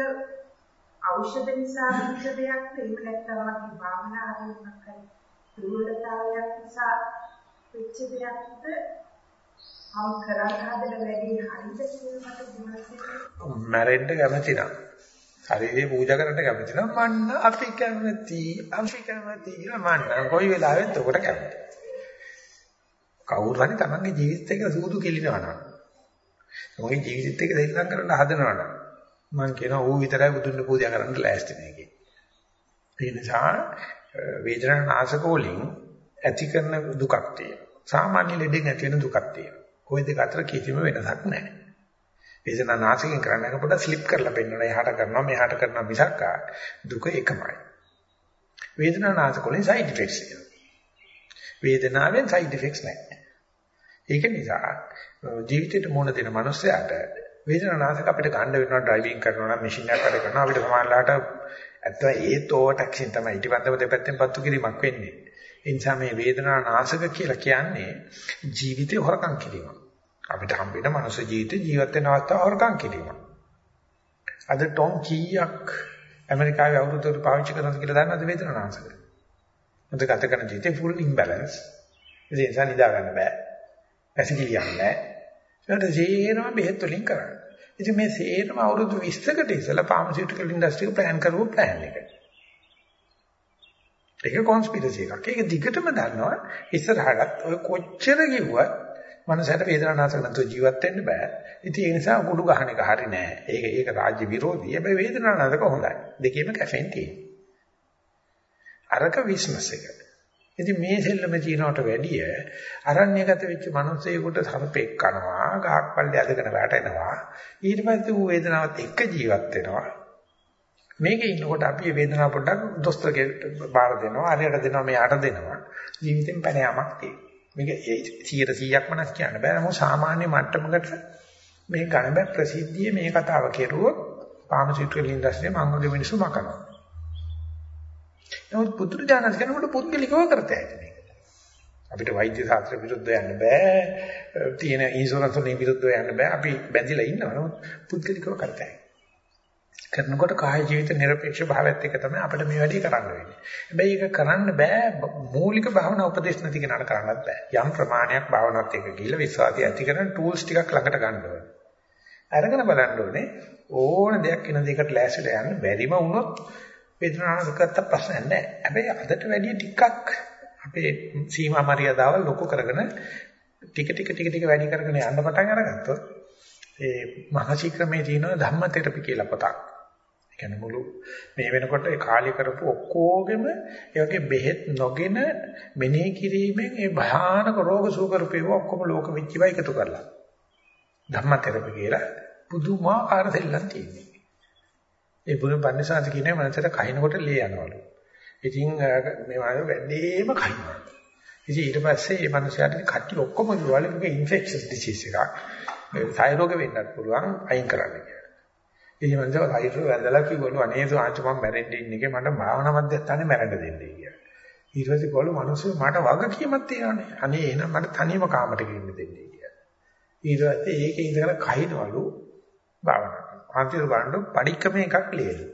ඖෂධ නිසා වෙච්ච දෙයක්ද එහෙම නැත්නම් මගේ භාවනාවේ මොකක් හරි දුර්වලතාවයක් නිසා වෙච්ච දෙයක්ද මම කරන්න හදන වැඩේ හරිද කියලා මට මොනවද මැරෙන්න කැමති නම් ශරීරේ පූජා කරන්න කැමති නම් මන්න අපි කැමති අපි කැමති මන්න. කොයි වෙලාවෙත් උකට කැමති. කවුරු හරි තමන්ගේ ජීවිතයක සූදු කෙලිනවා නම් තමන්ගේ ජීවිතයක දෙල්ලම් කරන්න හදනවා නම් මම කියනවා ඌ විතරයි බුදුන් පූජා කරන්න ලෑස්ති නේ කියලා. ඒ නිසා වේදනා නාශක වලින් ඇති කරන දුකක් තියෙනවා. සාමාන්‍ය ලෙඩෙන් ඇති වෙන දුකක් තියෙනවා. ওই දෙක අතර කිසිම වෙනසක් නැහැ. වේදනා නාශකයෙන් කරන්නක පොඩ ස්ලිප් කරලා පෙන්නනවා. එහාට කරනවා මෙහාට කරනවා මිසක් දුක එකමයි. වේදනා නාශක වලින් සයිඩ් ඉෆෙක්ට්ස් තියෙනවා. වේදනාවෙන් සයිඩ් ඉෆෙක්ට්ස් නැහැ. ඒක නිසා ජීවිතේට මුණ දෙන මනුස්සයාට වේදනානාශක අපිට ගන්න වෙනවා ඩ්‍රයිවිං කරනවා නම් මැෂින් එකක් වැඩ කරනවා අපිට සමානලාට ඇත්ත ඒත් ඕවර් ටැක්සින් තමයි ඊටපන්දම දෙපැත්තෙන් පත්තු කිරීමක් වෙන්නේ. ඒ නිසා මේ වේදනානාශක කියලා කියන්නේ ජීවිතේ හොරකම් කිරීම. අපිට හම්බෙන මනුස්ස ජීවිතේ ජීවත් වෙන අවස්ථාව හොරකම් කිරීම. අද ටොන් කීයක් ඇමරිකාවේ අවුරුද්දකට පාවිච්චි කරනවද කියලා දන්නවද වේදනානාශක? මොකද ගත කරන ජීවිතේ ෆුල් ඉම්බැලන්ස්. ඒ නිසා නිදා ගන්න බෑ. පැසිකිලියක් නෑ. ඒකට සේරම බෙහෙත් වලින් කරන්නේ. ඉතින් මේ සේරම අවුරුදු 20කට ඉස්සෙල්ලා ෆාමසිටිකල් ඉන්ඩස්ට්‍රි එක ප්ලෑන් කරපු ප්ලෑන් එක. ඒක කොන්ස්පිරසි එකක්. ඒක දිගටම දන්නවා ඉස්සරහට ඔය කොච්චර කිව්වත් මනසට වේදනානාශක නැතුව ජීවත් වෙන්න බෑ. ඉතින් ඒ නිසා කුඩු ගහන එක හරි නෑ. ඒක ඒක රාජ්‍ය විරෝධී. හැබැයි වේදනානාශක හොඳයි. දෙකේම කැෆෙන් තියෙනවා. අරක විශ්මස් එක. ඉතින් මේ සෙල්ලම චීනවට වැඩිය අරණ්‍යගත වෙච්ච මිනිස්සෙකුට සර්පෙක් කනවා, ගහක් පල්ලේ ඇදගෙන වැටෙනවා. ඊට පස්සේ ඌ වේදනාවත් එක්ක ජීවත් වෙනවා. මේකේ ඉන්නකොට අපි මේ වේදනාව පොඩ්ඩක් දොස්තරගේ බාර දෙනවා, අරයට දෙනවා, මෙයාට දෙනවා. ජීවිතෙන් පැන යාමක් තියෙනවා. මේක 100%ක්ම නැස් කියන්න බෑ. නමුත් සාමාන්‍ය මට්ටමකට මේ ගණබ ප්‍රසිද්ධිය මේ කතාව කෙරුවොත් ෆාමසිටිකල් ඉන්ඩස්ට්‍රිය මංගලගේ මිනිස්සු මකනවා. නමුත් පුදුරජානස් කෙනෙකුට පුද්ගලිකව කරතයි මේක. අපිට වෛද්‍ය ශාස්ත්‍ර විරුද්ධව යන්න බෑ. තියෙන ඉන්ෂුරන්ස් වලින් විරුද්ධව යන්න බෑ. අපි බැඳිලා ඉන්නවා. නමුත් පුද්ගලිකව කරතයි. කරනකොට කාය ජීවිත নিরপেক্ষ භාවයත් එක තමයි අපිට මේ වැඩේ කරන්න වෙන්නේ. හැබැයි ඒක කරන්න බෑ මූලික භාවනා උපදේශ නැති කෙනාට කරන්නත් බෑ. යම් ප්‍රමාණයක් භාවනාවත් එක්ක ගිහිල්ලා විශ්වාසය ඇති කරන ටූල්ස් ටිකක් ළඟට ගන්න ඕනේ. අරගෙන බලන්න ඕනේ ඕන දෙයක් වෙන දෙයකට ලෑස්තිලා යන්න බැරිම වුණොත් වේදනාවකට ප්‍රශ්නයක් නැහැ. හැබැයි අදට වැඩිය ටිකක් අපේ සීමා මරියදාව ලොකු කරගෙන ටික ටික ටික ටික වැඩි කරගෙන යන්න පටන් අරගත්තොත් ඒ මහසි ක්‍රමේ තියෙනවා ධම්ම තෙරපි කියලා පොතක්. ඒ කියන්නේ මුළු මේ වෙනකොට ඒ කාලේ කරපු ඔක්කොගෙම ඒ වගේ බෙහෙත් නොගෙන මෙනෙහි කිරීමෙන් ඒ භයානක රෝග සුව කරපේව ඔක්කොම ලෝක විච්චිව එකතු කරලා. ධම්ම තෙරපි කියලා පුදුමාකාර දෙල්ලක් තියෙනවා. ඒ බුදුන් පන්සාන්ති කියන්නේ මනසට කහිනකොට ලේ යනවලු. ඉතින් මේ වගේ වැඩිම කහිනවා. ඉතින් ඊට පස්සේ මේ මනුස්සයාට කට්ටි ඔක්කොම කිව්වලු මේක ඉන්ෆෙක්ෂස් ඩිසීස් එකක්. මේ සායරෝග වෙන්නත් පුළුවන් අයින් කරන්න කියලා. ඉතින් මම දැන් සායරෝග වැඳලා කිව්වලු අනේ සාංශ මම මැරෙන්න ඉන්නේ එකේ මට භාවනා මධ්‍යස්ථානේ මැරෙන්න දෙන්නේ කියලා. ඊට පස්සේ කිව්වලු මිනිස්සු මට වගකීමක් තියෙනවානේ. අනේ එහෙනම් මට තනියම කාමරට ගිහින් දෙන්නේ කියලා. ඊට පස්සේ ඒකේ ඉඳලා කහිනවලු භාවනා අන්තිමට බලන්න පඩික්කම එකක් ලියලු.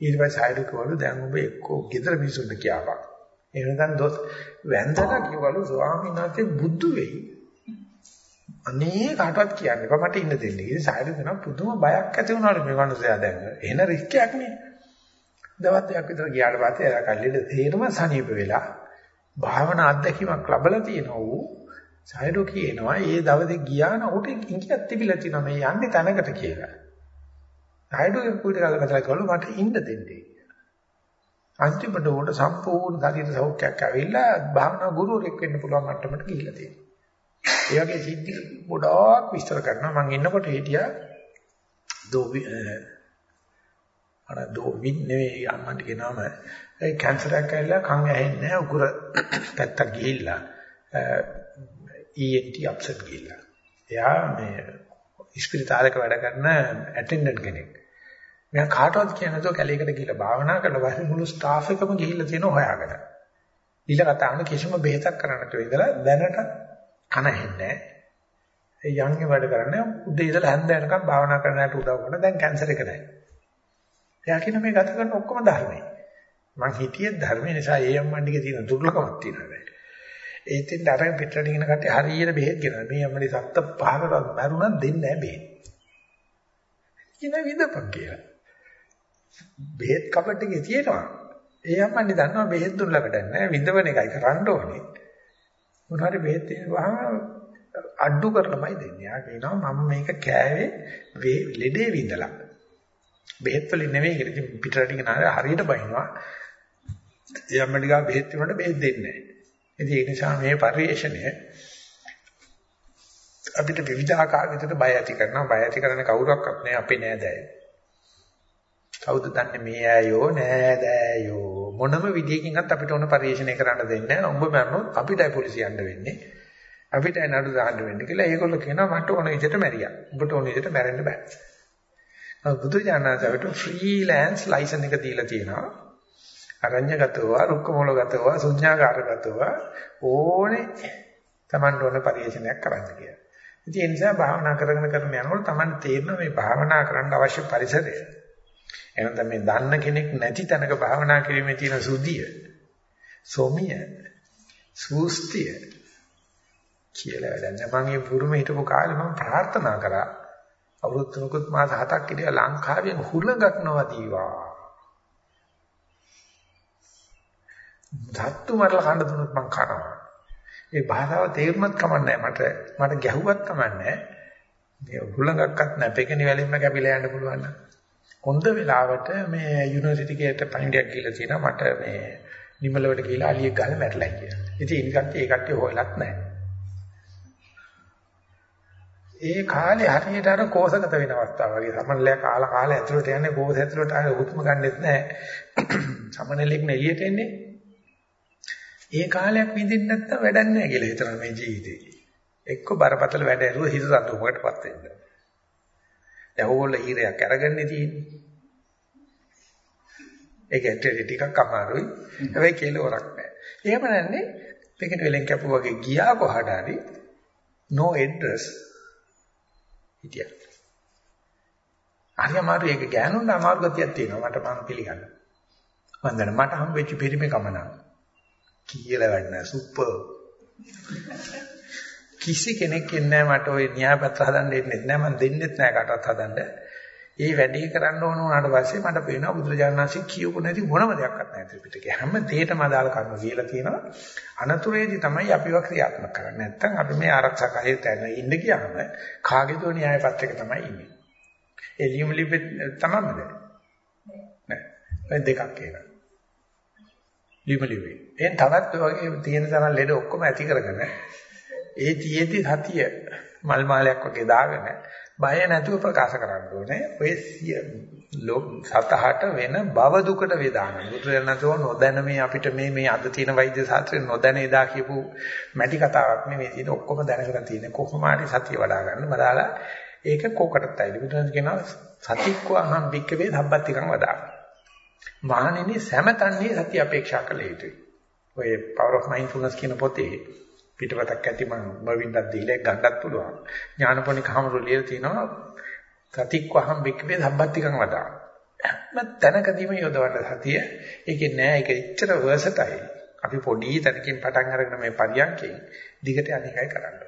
ඊට පස්සේ ආයෙත් කිව්වලු දැන් ඔබ එක්කෝ ගෙදර මිනිසුන්ට කියාපන්. එහෙම නැත්නම් දොස් වැන්දලා කිව්වලු ස්වාමීන් වහන්සේ බුදු වෙයි. අනේ කාටවත් කියන්න එපා මට ඉන්න දෙන්න. ඉතින් සායද දෙනවා පුදුම බයක් ඇති වුණාලු මේ මිනිස්සයා දැන්. එන රිස්ක් එකක් නේ. දවස් දෙකක් විතර ගියාට පස්සේ එයා කල්ලිට තේරම සනීප වෙලා භාවනා අත්දැකීමක් ලැබලා තියෙනවා ඌ සයිඩෝ කියනවා ඒ දවසේ ගියා නම් උට ඉංගියක් තිබිලා තියෙනවා මේ යන්නේ තැනකට කියලා. සයිඩෝ කුඩ කාලේ කතා කළා මට ඉන්න දෙන්නේ. අන්තිමට උට සම්පූර්ණ ශරීර සෞඛ්‍යයක් ඇවිල්ලා භාවනා ගුරුවරයෙක් වෙන්න පුළුවන් මට්ටමට ගිහිල්ලා තියෙනවා. ඒ වගේ සිද්ධි ගොඩාක් විස්තර කරනවා මම ඉන්නකොට හිටියා දෝවි අර දෝවි නෙවෙයි අම්මන්ට කියනවාම ඒ කැන්සර් එකක් ඇවිල්ලා කන් ඇහෙන්නේ නැහැ උගුර පැත්තක් ගිහිල්ලා ENT අප්සෙට් ගිහිල්ලා. එයා මේ ඉස්පිරිතාලයක වැඩ කරන ඇටෙන්ඩන්ට් කෙනෙක්. මෙයා කාටවත් කියන්නේ නැතුව කැලේකට ගිහිල්ලා භාවනා කරලා පස්සේ මුළු ස්ටාෆ් එකම ගිහිල්ලා තියෙන හොයාගෙන. ඊළ කතා කරන කිසිම බෙහෙතක් කරන්න නැතුව ඉඳලා දැනට කන හෙන්නේ ඒ යන්නේ වැඩ කරන්නේ උදේ ඉඳලා හැන්ද යනකම් භාවනා කරන්නට උදව් කරන දැන් කැන්සර් එක නැහැ. එයා කියන මේ ගත කරන ඔක්කොම ධර්මයි. මං හිතියේ ධර්මේ නිසා ඒ අම්මන්ඩිගේ තියෙන දුර්ලභමක් තියෙනවා. ඒකෙන් අරගෙන පිටරට ඉගෙන කට්ටිය හරියට බෙහෙත් ගෙනන මේ අම්මලි සත්ත පහකට මරුණා දෙන්නේ නැහැ බෙහෙත්. කියන විදපක් කියලා. බෙහෙත් කපට් එකේ තියෙනවා. ඒ අම්මන්නේ දන්නවා බෙහෙත් දුන්නලා වැඩක් නැහැ විඳවන එකයි කරන්න ඕනේ. මොන හරි බෙහෙත් දෙනවාම අඩු කරලාමයි දෙන්නේ. යා කියනවා මම මේක කෑවේ ලෙඩේ විඳලා. බෙහෙත් වලින් නෙවෙයි ඉතින් පිටරට ඉගෙන හරියට බයිනවා. ඒ අම්මඩි ගා බෙහෙත් වුණාට බෙහෙත් දෙන්නේ නැහැ. ඉතින් ඒ නිසා මේ පරිශ්‍රණය අපිට විවිධාකාර විදිහට බය ඇති කරනවා. බය ඇති කරන්නේ කවුරක්වත් නෑ අපේ නෑදෑයෝ. කවුද දන්නේ මේ ඇයෝ නෑදෑයෝ මොනම විදියකින්වත් අපිට ඕන පරිශ්‍රණය කරන්න දෙන්නේ නෑ. උඹ මරනොත් අපිටයි පොලිසිය යන්න වෙන්නේ. අපිටයි නඩු දාන්න වෙන්නේ කියලා ඒගොල්ලෝ කියනවා මට ඕන විදිහට මැරියා. උඹට ඕන විදිහට මැරෙන්න බෑ. බුදු දානසවට ෆ්‍රීලෑන්ස් ලයිසන් එක දීලා තියෙනවා. අරඤ්‍යගතව, රුක්කමූලගතව, ශුඤ්ඤාකාරගතව ඕනේ Taman ඕන පරිශ්‍රණයක් කරන්න කියලා. ඉතින් ඒ නිසා භාවනා කරගෙන කරගෙන යනකොට Taman තේරෙනවා මේ භාවනා කරන්න අවශ්‍ය පරිසරය. එහෙනම් මේ දන්න කෙනෙක් නැති තැනක භාවනා කිරීමේ තියෙන සුද්ධිය, සෝමිය, සූස්තිය කියලා වැඩන්නේ. මම මේ පුරුම හිටපු කාලේ මම ප්‍රාර්ථනා කරා අවුරුදු තුනකුත් මාස හතක් ඉඳලා ලංකාවෙන් හුලඟක් නොවදීවා. ධාතු මරලා කන්න දුන්නොත් මං කනවා. ඒ භාෂාව තේරුමත් කමන්නේ මට මට ගැහුවත් කමන්නේ මේ හුලඟක්වත් නැහැ පෙකෙනි වැලින්ම කැපිලා යන්න පුළුවන් නම් හොඳ වෙලාවට මේ යුනිවර්සිටි එකේට පණිඩයක් කියලා තියෙනවා මට මේ නිමලවට ගිහලා අලියෙක් ගහලා මැරලා කියලා. ඉතින් ඉනිකත් ඒ කට්ටිය හොයලත් නැහැ. ඒ කාලේ හරියට අර කෝසගත වෙන අවස්ථාව වගේ සමනලයා කාලා කාලා ඇතුළට යන්නේ කෝස ඇතුළට ආයේ උත්ම ගන්නෙත් නැහැ. සමනලෙක් නෙලියට එන්නේ. ඒ කාලයක් විඳින්න නැත්තම් වැඩක් නැහැ කියලා හිතන මේ ජීවිතේ. එක්ක බරපතල වැඩ ඇරුව හිත සතුටකටපත් වෙන්න. දැන් ඕගොල්ලෝ ඊරයක් අරගන්නේ තියෙන්නේ. ඒක ඇත්තට ටිකක් අමාරුයි. හැබැයි කෙලවරක් නැහැ. එහෙම නැන්නේ පිටට වෙලෙන් කැපුවා වගේ ගියා කොහට හරි no address හිටියා. හරි අමාරු ඒක ගෑනුන්ට අමාරු ගතියක් තියෙනවා මට මම පිළිගන්නවා. මම දැන් මට හම්බෙච්ච පිරිමේ කමනා. කියලා වැඩ සුපර්. කිසි කෙනෙක් ඉන්නේ මට ওই න්‍යායපත්‍ර හදන්න දෙන්නේ නැහැ මම දෙන්නෙත් නැහැ කාටවත් හදන්න. ඒ වැඩේ කරන්න ඕන වුණාට පස්සේ මට පේනවා බුදුරජාණන් වහන්සේ කියපු නැති මොනම දෙයක්වත් නැහැ ත්‍රිපිටකේ. හැම දෙයකම අදාළ කර්ම කියලා තියෙනවා. අනතුරේදී තමයි අපිව ක්‍රියාත්මක කරන්නේ. නැත්තම් අපි මේ ආරක්ෂකයේ තැන ඉන්න ගියාම කාගේද න්‍යාය පත්‍රයක තමයි ඉන්නේ. ඒ ලියුම ලිපෙත් තමයිද? නෑ. දෙකක් ඒවා. ලියුම ලියුවේ. එහෙන් තවත් වගේ තියෙන තරම් ලෙඩ ඔක්කොම ඇති කරගෙන ඒ තියේදී සතිය මල් මාලයක් වගේ දාගෙන බය නැතුව ප්‍රකාශ කරන්න ඕනේ. ඔය සතහට වෙන භව දුකට වේදාන. බුදුරජාණන්සෝ නොදැන මේ අපිට මේ මේ අද තියෙන වෛද්‍ය ශාස්ත්‍රයේ නොදැන එදා කියපු මැටි කතාවක් නෙවෙයි තියෙන ඔක්කොම දැනගෙන තියෙන කොහොම හරි සතිය වඩා ගන්න බදාලා ඒක කොකටත් ඇයිද බුදුරජාණන් කියනවා සතික්ව අහම් වික්කවේ ධම්පත්තිකං වදා. මහණෙනි සෑමතන්නේ සතිය අපේක්ෂා කළ යුතුයි. ඔය power of mindfulness කියන පොතේ පිටපතක් ඇති මම බවින්දක් දීලා ගන්නත් පුළුවන්. ඥානපෝනික හමුරු ලියලා තිනවා සතික්වහම් බික්කේ සම්බත්තිකම් වදා. හැම තැනකදීම යොදවන්න සතිය. ඒකේ නෑ ඒක එච්චර වර්සටයිල්. අපි පොඩි තැනකින් පටන් අරගෙන මේ පරියන්කේ දිගට අනිකයි කරන්න.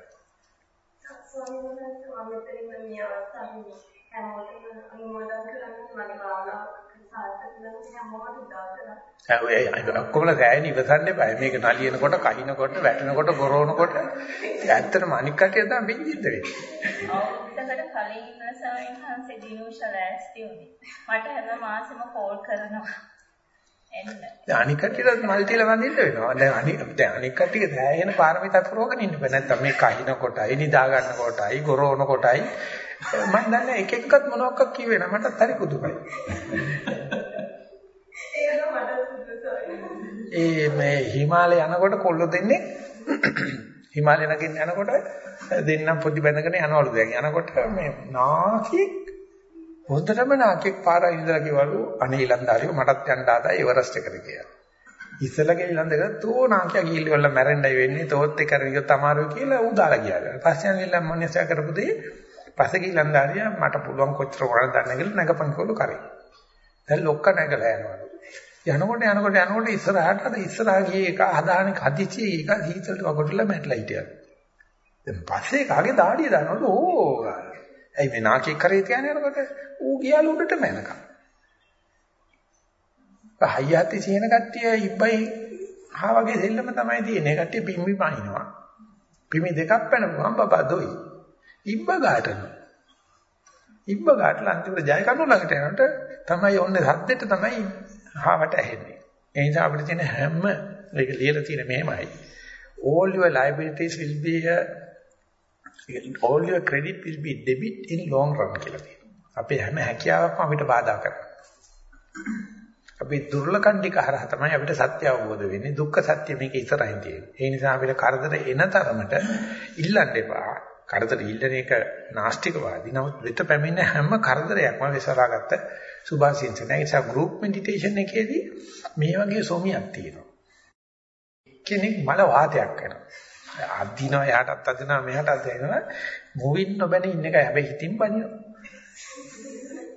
ස්වාමීන් වහන්සේ මේ අවස්ථාවේ හැමෝටම අනුමೋದන් කරන්නේ මගේ භාවනාව සාර්ථක වෙන හැමෝටම උදව් ඔය ඔක්කොම සෑහෙන ඉවසන්න එපා. මේක නලියනකොට, කහිනකොට, වැටෙනකොට, ගොරවනකොට ඇත්තටම අනික් කටිය තමයි බින්දිද්ද වෙන්නේ. අවුරුද්දකට කලින් ඉන්න සාමින් හන්සේ දිනුෂ ලෑස්ති උනේ. මට හැම මාසෙම කෝල් කරනවා. එන්න. දැන් අනික් කටියට මල්ටිල වඳින්න වෙනවා. දැන් අනික් දැන් අනික් කටිය සෑහෙන පාරමිතා පුරවගෙන ඉන්න බෑ. නැත්තම් මේ කහිනකොටයි, නිදා ගන්නකොටයි, ගොරවනකොටයි මම දන්නේ එක එක්කත් මොනවක් කිව්වේ නෑ මටත් හරි පුදුමයි. ඒ මේ හිමාලය යනකොට කොල්ල දෙන්නේ හිමාලය නගින්න යනකොට දෙන්නම් පොඩි බැඳගෙන යනවලු දැන් යනකොට මේ නාකියෙක් හොඳටම නාකියෙක් පාරයි ඉඳලා කිව්වලු අනේ ඊලන්දාරිය මටත් යන්න ආදා එවරස්ට් එකට කියලා. ඉස්සලගේ ඊලන්දක තෝ නාකියා ගිහිල්ල මැරෙන්නයි වෙන්නේ තෝත් එක කරගියොත් අමාරුයි කියලා ඌ දාලා ගියා. පස්සේ යන මොනියසා කරපු දේ පස්සේ ඊලන්දාරිය මට පුළුවන් කොච්චර කරන්න දන්නේ කියලා නැගපන් කොල්ල කරේ. දැන් ලොක්ක නැගලා යනවා. යනකොට යනකොට යනකොට ඉස්සරහට අර ඉස්සරහ ගියේ එක හදාන හදිචි එක හීතලට වගොටලා මැටලා හිටියා. දැන් පස්සේ කාගේ දාඩිය දානවලු ඕ. ඇයි මේ නාකේ කරේ තියන්නේ යනකොට ඌ ගියාලු උඩට මැනකම්. හයියත් සිහින කට්ටිය ඉබ්බයි හා වගේ දෙල්ලම තමයි තියෙන්නේ. කට්ටිය පිම්බි පනිනවා. පිමි දෙකක් පැනපුවම බබා දොයි. ඉබ්බ ගාටනවා. ඉබ්බ ගාටලා අන්තිමට ජය කනු ළඟට යනකොට තමයි ඔන්නේ සද්දෙට තමයි හාවට ඇහෙන්නේ. ඒ නිසා අපිට තියෙන හැම මේක ලියලා තියෙන මෙහෙමයි. all your liabilities will be a all your credit will be debit in long run කියලා තියෙනවා. අපේ හැම හැකියාවක්ම අපිට බාධා කරනවා. අපි දුර්ලකම් ටික හරහා තමයි අපිට සත්‍ය අවබෝධ වෙන්නේ. දුක්ඛ සත්‍ය මේක ඉස්සරහින් තියෙන්නේ. ඒ නිසා අපිට කරදර එන තරමට ඉල්ලන්න එපා. කරදර ඉල්ලන එක නාස්තිකවාදී. නමුත් විත පැමිණ හැම කරදරයක්ම විසරාගත්ත සුභාසින්සන. ඒ නිසා group meditation එකේදී මේ වගේ සොමියක් තියෙනවා. කෙනෙක් මල වාතයක් කරනවා. අදිනවා එහාටත් අදිනවා මෙහාටත් අදිනවා. මොවින් නොබැන ඉන්න එක හැබැයි හිතින් බනිනවා.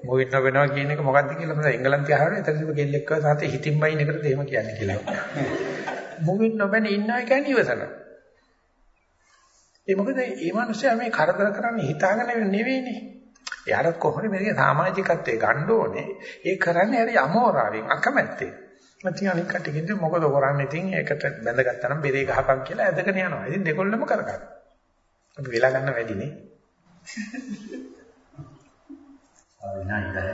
මොවින් නොබැනවා කියන එක මොකක්ද කියලා මම එංගලන්තේ අහනවා. එතනදිම කෙල්ලෙක්ව සාතේ හිතින් බයින් එකට එහෙම කියන්නේ කියලා. මොවින් නොබැන ඉන්නවා කියන්නේ ඉවසනවා. ඒ මොකද මේ මිනිස්සයා මේ කරදර කරන්නේ හිතාගෙන නෙවෙයිනේ. එයාට කොහොමද මේකේ සමාජිකත්වයේ ගන්න ඕනේ. ඒ කරන්නේ හරි අමෝරාවෙන් අකමැත්තෙන්. ඉතින් අනික කටින්ද මොකද කරන්නේ ඉතින් ඒකට බැඳගත්තා නම් බෙරේ ගහපන් කියලා ඇදගෙන යනවා. ඉතින් දෙකොල්ලම කරගන්න. අපි වෙලා ගන්න වැඩිනේ. ආ විනාඩි 10ක්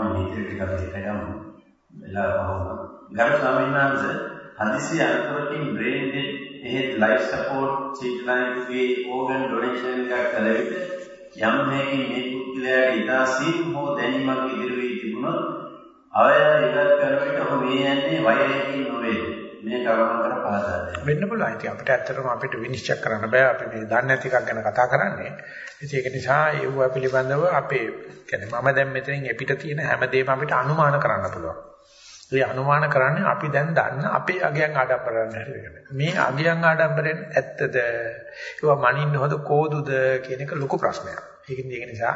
තමයි මේ ටික ටික ගමු. වෙලා පහවම. ගරු ස්වාමීන් වහන්සේ හදිසි අනතුරකින් බ්‍රේන් ඩෙඩ් එහෙත් ලයිෆ් සපෝට් සිට්ලයින්ගේ ඕගන් ඩොනේෂන් එකක් කළ විට යම් මේකින් මේ පුද්ගලයාට ඉතා සීම් හෝ දැනීමක් ඉදිරි වී තිබුණොත් අවයව ඉවත් කරන විට ඔහු මේ යන්නේ වෛරයකින් නොවේ. මේ කරුණ කර පහදා දෙන්න. වෙන්න පුළුවන්. ඉතින් අපිට ඇත්තටම අපිට විනිශ්චය කරන්න බෑ. අපි මේ දන්නේ නැති එකක් ගැන කතා කරන්නේ. ඉතින් ඒක නිසා ඒව පිළිබඳව අපේ කියන්නේ මම දැන් මෙතනින් එපිට තියෙන හැමදේම අපිට අනුමාන කරන්න පුළුවන්. ඒ අනුමාන කරන්නේ අපි දැන් දන්න අපේ අගයන් ආඩම්බරයෙන් හැටියට. මේ අගයන් ආඩම්බරෙන් ඇත්තද? ඒවා මනින්න හොද කෝදුද කියන එක ලොකු ප්‍රශ්නයක්. ඒක නිසා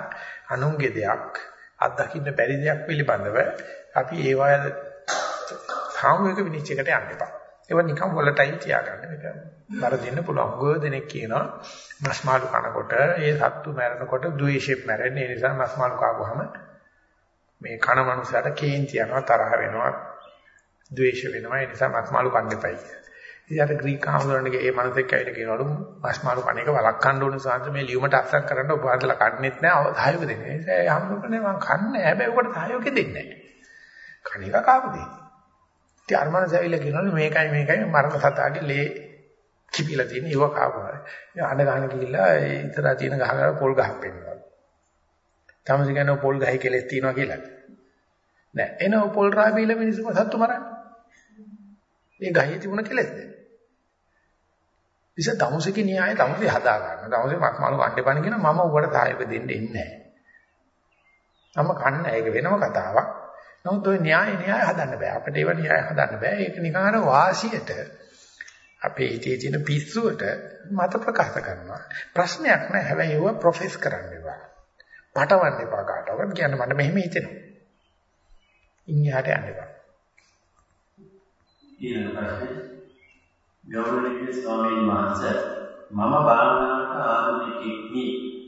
අනුන්ගේ දෙයක් අත්දකින්න බැරි දෙයක් පිළිබඳව අපි ඒවය සාමූහික විනිශ්චයකට යන්න එපා. ඒවා නිකන් වලටයි තියාගන්න. මේක වරදින්න පුළුවන්. ගොඩ දෙනෙක් කියනවා මස් මාළු කනකොට ඒ සත්තු මැරෙනකොට ද්වේෂයෙන් මැරෙන නිසා මස් මාළු කාපුවම මේ කන මනුස්සයට කේන්ති යනවා තරහ වෙනවා ද්වේෂ වෙනවා ඒ නිසා මස් මාළු කන්න එපයි කියලා. ඉතින් අර ග්‍රීක ආමරණගේ ඒ මනුස්සෙක් ඇවිල්ලා කියනවලු මස් මාළු කන එක වළක්වන්න ඕන සාන්ත මේ ලියුමට අත්සන් කරන්න ඔබ වහන්සලා කන්නේත් නැහැ සහයෝග දෙන්නේ. ඒ නිසා ඒ හම්බුනේ මං කන්නේ හැබැයි ඔකට සහයෝගය දෙන්නේ නැහැ. කණ එක කාපුදී. ඉතින් අර මනුස්සය ඇවිල්ලා කියනවලු මේකයි මේකයි මරණ සතාගේ ලේ කිපිලා තියෙන ඒව කාපුවා. අඬ ගන්න ගිහිල්ලා ඒ ඉතරා තියෙන ගහකට පොල් ගහක් පෙන්නනවා. තමසි කියන්නේ පොල් ගහයි කෙලෙස් තියනවා කියලා. නෑ එනෝ පොල් රාබීල මිනිස්සුම සත්තු මරන්නේ. ඒ ගහේ තිබුණ කෙලෙස්ද? ඉතින් තමසිගේ න්‍යාය තමසි හදා ගන්න. තමසි මස් මාළු කන්න බණ කියන මම උඹට සායක දෙන්න ඉන්නේ නෑ. මම කන්න ඒක වෙනම කතාවක්. නමුත් ওই න්‍යාය න්‍යාය හදන්න බෑ. අපිට ඒව න්‍යාය හදන්න බෑ. ඒක නිකන් අර වාසියට අපේ හිතේ තියෙන පිස්සුවට මත ප්‍රකාශ කරනවා. ප්‍රශ්නයක් නෑ. හැබැයි ඒව ප්‍රොෆෙස් කරන්න එපා. පටවන්න එපා කාටවත්. කියන්න මට මෙහෙම හිතෙනවා. ඉන්හිහට යන්න එපා. ඊළඟ ප්‍රශ්නේ ගෞරවනීය ස්වාමීන් වහන්සේ මම භාවනාවට ආධුනිකෙක්නි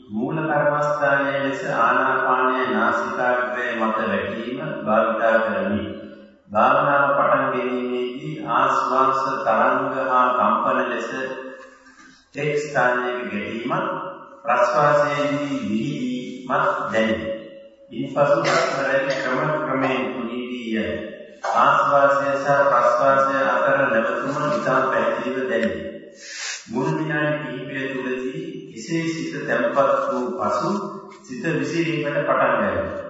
මූල කර්මස්ථානයේ ලෙස ආනාපානය නාසිකාග්‍රය මත වැටීම භාවිතා කරමි. භාවනාව පටන් ගැනීමේදී ආස්වාස තරංග හා කම්පන ලෙස එක් ස්ථානයක ගැටීමත් ප්‍රස්වාසයේදී විහිදීමත් දැනේ. ඉන්පසු ප්‍රස්වාසයේ ක්‍රම ක්‍රමයෙන් කුණීදී යයි. ආස්වාසය සහ ප්‍රස්වාසය අතර නැවතුම ඉතා පැහැදිලිව දැනේ. මුල් විනාඩි කිහිපය තුළදී එසේ සිත තැම්පත් වූ පසු සිත විසිරීමට පටන් ගන්නවා.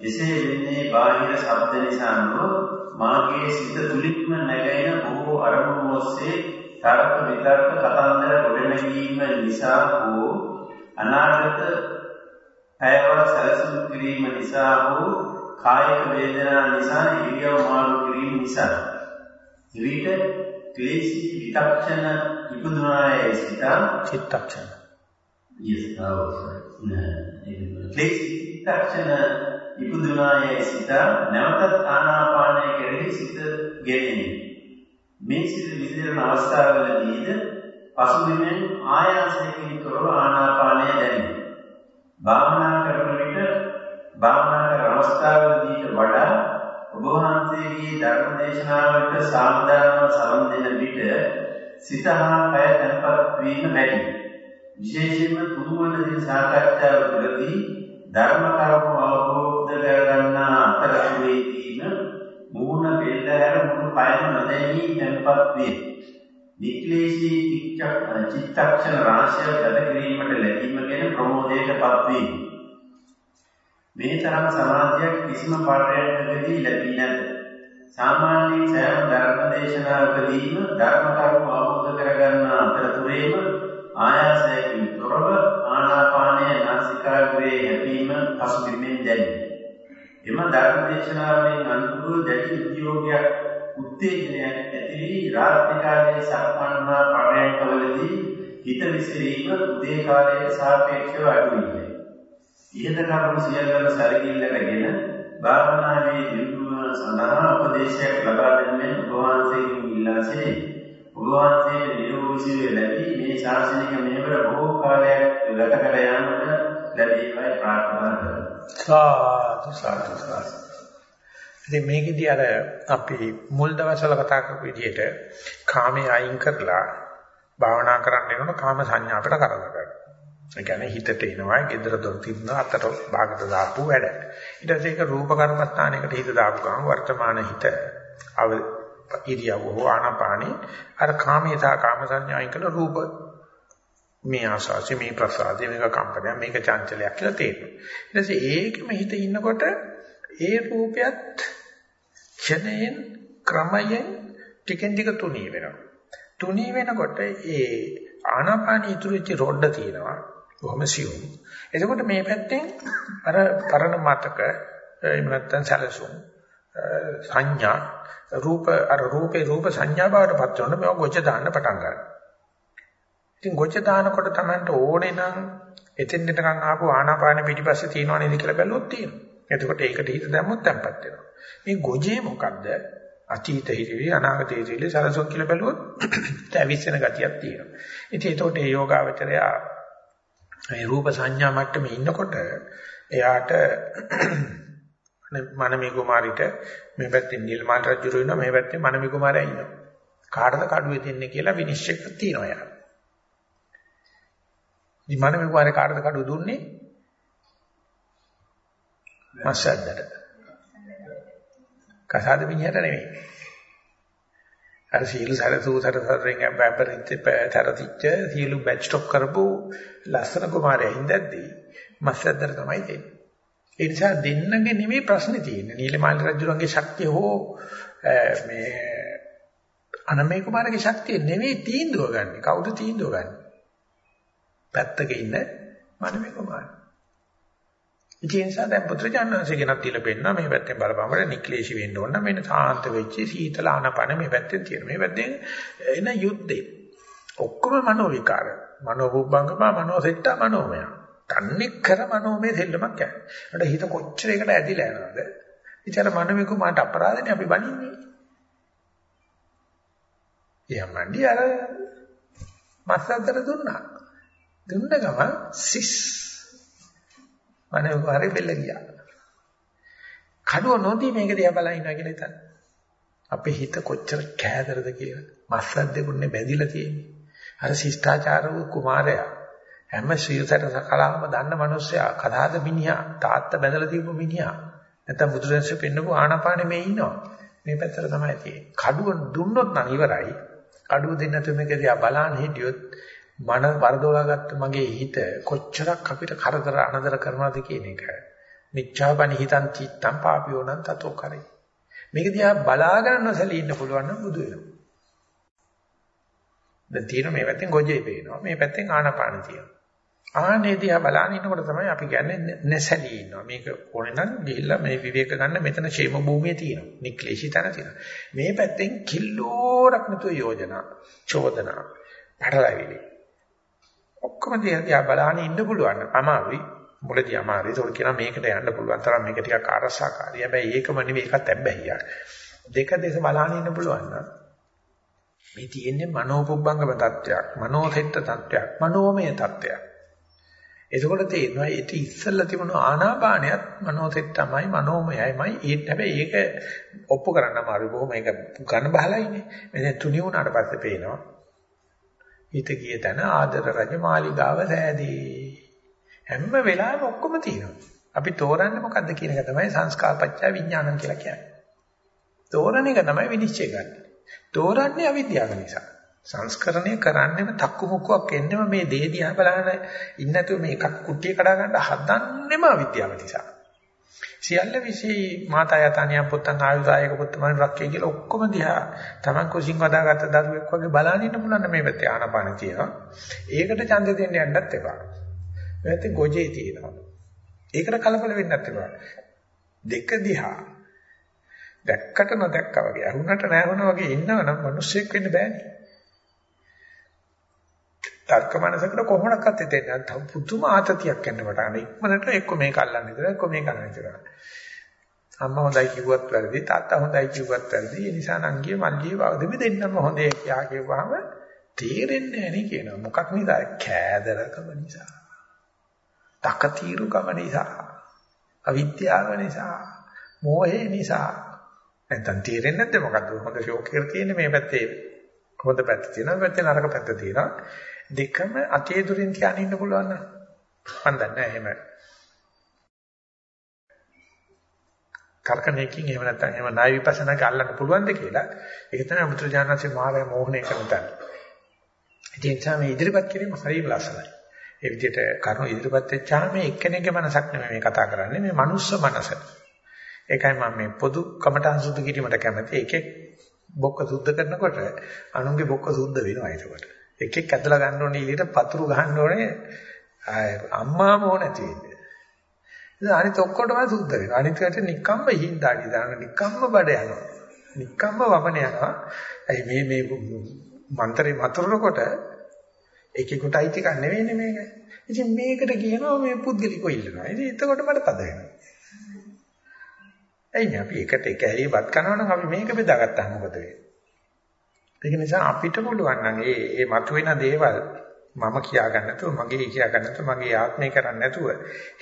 එසේ වෙන්නේ බාහිර ශබ්ද නිසා නොව මාගේ සිත තුලින්ම නැගෙන බොහෝ අරමුණු ඔස්සේ තරක විතර්ක කතන්දර ගොඩනැගීම නිසා හෝ අනාගත පැයවල සැලසුම් කිරීම නිසා හෝ කායික වේදනා නිසා ඉරියව් මාරු කිරීම නිසා. විවිධ ක්ලේශී විතක්ෂණ ඉපදුනායේ සිත චිත්තක්ෂණ. yes ක්ලේශී විතක්ෂණ ඉපදුනායේ සිත නැවතත් ආනාපානය කෙරෙහි සිත ගෙනෙන්නේ මේ සිත විසිරෙන අවස්ථාවවලදීද පසුබිමෙන් ආයාසයෙන් තොරව ආනාපානය දැනේ භාවනා කරන විට භාවනා කරන අවස්ථාවලදී වඩා ඔබ වහන්සේගේ ධර්ම දේශනාවට සාමදානව සවන් දෙන විට සිත හා කය තැන්පත් වීම වැඩි. විශේෂයෙන්ම තුන්වන දින සාකච්ඡාව තුළදී ධර්ම කරුණු අවබෝධ කරගන්නා අතරතුරේදීම මූණ බෙල්ලහැර මුළු කයම නොදැනී තැන්පත් වේ. නික්ලේශී චිත්තක්ෂණ රාශිය ගත කිරීමට ලැබීම ගැන ප්‍රමෝදයටපත් වේ. මේ තරම් සමාධියක් කිසිම පාඩයකදී ලැබී නැත. සාමාන්‍යයෙන් සෑම ධර්ම දේශනාවකදීම ධර්ම කරුණු අවබෝධ කරගන්න අතරතුරේම ආයාසයෙන් තොරව ආනාපානය නාසිකාග්‍රේ හැපීම පසුබිමින් දැනේ. එම ධර්ම දේශනාවෙන් අනුකූල දැඩි උද්‍යෝගයක් උත්තේජනයක් ඇති වී රාත්‍රී කාලයේ සක්මන්හා පරයන්කවලදී හිත විසිරීම උදේ කාලයට සාපේක්ෂව අඩු විය. ඉහත කරුණු සියල්ලම සැලකිල්ලටගෙන භාවනාවේ දියුණුව සඳහා උපදේශයක් ලබා දෙන්නේ ඔබ වහන්සේගෙන් ඉල්ලා සිටියි. ඔබ වහන්සේ නිරෝගී ලැබී මේ ශාසනික මෙහෙවර බොහෝ කාලයක් ගත කර යාමට ලැබීමයි ප්‍රාර්ථනා කරමි. සාදු සාදු සාදු. ඉතින් මේකෙදී අර අපි මුල් දවස්වල කතා කරපු විදිහට කාමයේ අයින් කරලා භාවනා කරන්න යනකොට කාම සංඥා අපිට කරදර කරනවා. ඒ කියන්නේ හිතට එනවා, gedara dor තිබුණා අතට භාගට දාපු වැඩ. ඊට පස්සේ ඒක රූප කර්මස්ථානයකට හිත දාපු ගමන් වර්තමාන හිත අව ඉරියව්ව හෝ ආනාපානි අර කාමයේ සහ කාම සංඥායින් කළ රූප මේ ආසාසි මේ ප්‍රසාදේ මේක කම්පනය මේක චංචලයක් කියලා තේරෙනවා. ඊට පස්සේ ඒකෙම හිත ඉන්නකොට ඒ රූපයත් ක්ෂණයෙන් ක්‍රමයෙන් ටිකෙන් ටික තුනී වෙනවා. තුනී වෙනකොට ඒ ආනාපාන ඉතුරු වෙච්ච රොඩ තියෙනවා. බොහොම සියුම්. එතකොට මේ පැත්තෙන් අර පරණ මතක එහෙම නැත්නම් සැලසුම් සංඥා රූප අර රූපේ රූප සංඥා බවට පත් වෙනකොට මේවා ගොජ දාන්න පටන් ගන්නවා. ඉතින් ගොජ දානකොට Tamanට ඕනේ නම් එතෙන් දෙතකන් ආපු ආනාපාන පිටිපස්සේ තියෙනව නේද කියලා බැලුවොත් තියෙනවා. එතකොට ඒකට හිත දැම්මොත් තැම්පත් වෙනවා. මේ ගොජේ මොකද්ද? අතීත හිතවිලි අනාගත හිතවිලි සලසොක් කියලා බැලුවොත් තැවිස්සෙන ගතියක් තියෙනවා. ඉතින් ඒතකොට ඒ යෝගාවචරයා මේ රූප සංඥා මට්ටමේ ඉන්නකොට එයාට මනමේ කුමාරිට මේ පැත්තේ නිල්මාල් රජුරු ඉන්නවා මේ පැත්තේ මනමේ කුමාරයා ඉන්නවා. කාටද කඩුවේ දෙන්නේ කියලා විනිශ්චය තියෙනවා යා. ඉතින් මනමේ කුමාරයා කාටද කඩුව දුන්නේ? මස්සද්දට. කසාද මිනිහට නෙමෙයි. අර සීළු සරසූ සරසරෙන් බැපරිච්ච තරතිච්ච සීළු බැච් ස්ටොප් කරපු ලස්සන කුමාරයා ඉඳද්දී මස්සද්දට තමයි දෙන්නේ. ඒ නිසා දෙන්නගේ නෙමෙයි ප්‍රශ්නේ තියෙන්නේ. නීලමාල රජුගේ ශක්තිය හෝ මේ අනමේ කුමාරගේ ශක්තිය නෙමෙයි තීන්දුව ගන්න. කවුද තීන්දුව ගන්න? පැත්තක ඉන්න මනමේ කුමාරයා. ඒ නිසා දැන් පුත්‍රජානන්සේ ගෙනත් තියලා පෙන්නා මේ පැත්තෙන් බලපෑමට නික්ලේශී වෙන්න ඕන නම් මෙන්න සාන්ත වෙච්ච සීතල ආනපන මේ පැත්තෙන් තියෙන. මේ පැත්තෙන් එන යුද්ධේ. ඔක්කොම මනෝ විකාර. මනෝ බුබ්බංගම මනෝ සෙට්ට මනෝමය. තන්නේ කර මනෝමය දෙල්ලමක් යන්නේ. ඒකට හිත කොච්චර එකට ඇදිලා යනවද? ඉතින් අර මනමිකු මාට අපරාධනේ අපි බනින්නේ. යම්මන්ඩි අර මස්සද්දට දුන්නා. දුන්න ගමන් සිස් මනේ හරි බෙල්ල ගියා. කඩුව නොදී මේක දිහා බලන් ඉන්නවා කියලා හිතන්න. අපේ හිත කොච්චර කෑදරද කියලා. මස්සක් දෙකුන්නේ බැඳිලා තියෙන්නේ. අර ශිෂ්ටාචාර වූ කුමාරයා හැම ශ්‍රීසට සකලාම දන්න මිනිස්සයා කදාද මිනිහා තාත්තා බැඳලා තියපු මිනිහා නැත්නම් බුදුරජාණන් පෙන්නපු ආනාපානෙ මේ ඉන්නවා. මේ පැත්තට තමයි තියෙන්නේ. කඩුව දුන්නොත් නම් ඉවරයි. කඩුව දෙන්න නැතුව මේක දිහා බලන්න හිටියොත් මන වරදෝලා ගත්ත මගේ හිත කොච්චරක් අපිට කරදර අනදර කරනවද කියන එක. මිච්ඡාපනි හිතං චිත්තං පාපියෝනං තතෝ කරේ. මේක දිහා බලාගෙන නොසලී ඉන්න පුළුවන් නම් බුදු වෙනවා. දැන් තියෙන මේ පැත්තෙන් ගොජේ පේනවා. මේ පැත්තෙන් ආනාපාන තියෙනවා. ආනේ දිහා බලාගෙන ඉන්නකොට තමයි අපි කියන්නේ නැසලී ඉන්නවා. මේක ඕනේ නම් ගිහිල්ලා මේ විවේක ගන්න මෙතන ക്ഷേම භූමිය තියෙනවා. නික්ලේශී තැන තියෙනවා. මේ පැත්තෙන් කිල්ලෝරක් නැතුව යෝජනා, චෝදනා, පටලැවිලි ඔක්කොම දිහා බලහන් ඉන්න පුළුවන්. අමාරුයි. මුලදී අමාරුයි. ඒක කියනවා මේකට යන්න පුළුවන් තරම් මේක ටිකක් අරසකාරී. හැබැයි ඒකම නෙවෙයි ඒකත් ඇබ්බැහියක්. දෙක දෙස බලහන් ඉන්න පුළුවන් නම් මේ තියෙන්නේ මනෝපුබ්බංගම තත්වයක්, මනෝසෙට්ට තත්වයක්, මනෝමය තත්වයක්. එතකොට තේරෙනවා ඒක ඉස්සල්ලා තිබුණු ආනාපානයත් මනෝසෙට්ටමයි මනෝමයයිමයි ඒත් හැබැයි ඒක ඔප්පු කරන්න අමාරුයි. බොහොම ඒක ඝන බහලයිනේ. මේ තුනි වුණාට පස්සේ පේනවා හිත ගිය තැන ආදර රජ මාලිගාව සෑදී. හැම වෙලාවෙම ඔක්කොම තියෙනවා. අපි තෝරන්නේ මොකද්ද කියන එක තමයි සංස්කාරපච්චය විඥානං කියලා කියන්නේ. තෝරන එක තමයි විනිශ්චය ගන්න. තෝරන්නේ අවිද්‍යාව නිසා. සංස්කරණය කරන්නේම තක්කු මුක්කුවක් එන්නෙම මේ දේ දිහා බලන ඉන්නතු මේ එකක් කුට්ටිය කඩා ගන්න හදන්නෙම අවිද්‍යාව නිසා. සියල්ල විසි මාතා යතනිය පුත්තන් ආයුධායක පුත්තමන් රක්කේ කියලා ඔක්කොම දිහා Taman කුසින් වදාගත්ත දරුවෙක් වගේ බලන් ඉන්න පුළුවන් මේ පැත්තේ ආනපාන තියෙනවා. ඒකට ඡන්ද දෙන්න යන්නත් එපා. මේ ගොජේ තියෙනවා. ඒකට කලබල වෙන්නත් එපා. දෙක දිහා දැක්කට නොදැක්කා වගේ අහුනට නැහුණා වගේ ඉන්නවනම් මිනිස්සෙක් වෙන්න බෑනේ. තර්ක මනසකට කොහොමඩක්වත් හිතෙන්නේ නැත්නම් පුදුම ආතතියක් එන්න පටන් ඉක්මනට එක්ක මේක අල්ලන්න ඉතල එක්ක මේක අල්ලන්න ඉතල අම්මා හොඳයි කිව්වත් වැරදි තාත්තා හොඳයි කිව්වත් වැරදි. ඒ නිසා නංගිය මල්ලිය වදෙමි දෙන්නම හොඳේ කියා කියවහම තේරෙන්නේ නැහැ නේ කියනවා. මොකක් නිසාද කෑදරකම නිසා. තකතිරුකම නිසා. අවිද්‍යාව නිසා. මෝහය නිසා. නැත්තම් තේරෙන්නේ නැද්ද මොකද්ද? හොඳ ෂෝක් එකක් තියෙන්නේ මේ පැත්තේ. හොඳ පැත්ත තියෙනවා, මේ පැත්තේ නරක පැත්ත තියෙනවා. දෙකම අතේ දුරින් තියාගෙන ඉන්න පුළුවන් නම් මම දන්නේ නැහැ එහෙම. කර්කණයකින් එහෙම නැත්නම් එහෙම ණය විපස්සනාක අල්ලන්න පුළුවන්ද කියලා ඒක තමයි මුත්‍රාඥාන්සේ මාය මෝහණය කරන තැන. ඒ නිසා මේ ඉදිරිපත් කිරීම හරිය ලස්සනයි. ඒ විදිහට කරුණු ඉදිරිපත් වෙච්චාම මේ එක්කෙනෙක්ගේ මනසක් නෙමෙයි මේ කතා කරන්නේ මේ මනුස්ස මනස. ඒකයි මම මේ පොදු කමඨං සුද්ධ කිරීමට කැමති. එකෙක් බොක්ක සුද්ධ කරනකොට අනුන්ගේ බොක්ක සුද්ධ වෙනවා ඒකට. එකෙක් ඇදලා ගන්න ඕනේ ඊළඟට පතුරු ගහන්න ඕනේ අම්මා මොහ නැති වෙන්නේ. ඉතින් අනිත් ඔක්කොටම සුද්ධ වෙනවා. අනිත් කට නික්කම්ම හින්දාඩි දාන නික්කම්ම බඩ යනවා. නික්කම්ම වමන යනවා. ඇයි මේ මේ මන්ත්‍රේ මතුරුනකොට එකෙකුට අයිති කන්නේ නෙවෙයිනේ මේක. ඉතින් මේකට කියනවා මේ පුද්ගලිකව ඉල්ලනවා. ඉතින් එතකොට මට තද වෙනවා. එයිනේ අපි එකට එක ඇලියවත් කරනවා නම් අපි මේක බෙදාගත්තා මොකද වෙන්නේ? ඒක නිසා අපිට පුළුවන් නම් මේ මේ මතුවෙන දේවල් මම කියා ගන්න නැතුව මගේ කියා ගන්න නැතුව මගේ ආත්මය කරන්නේ නැතුව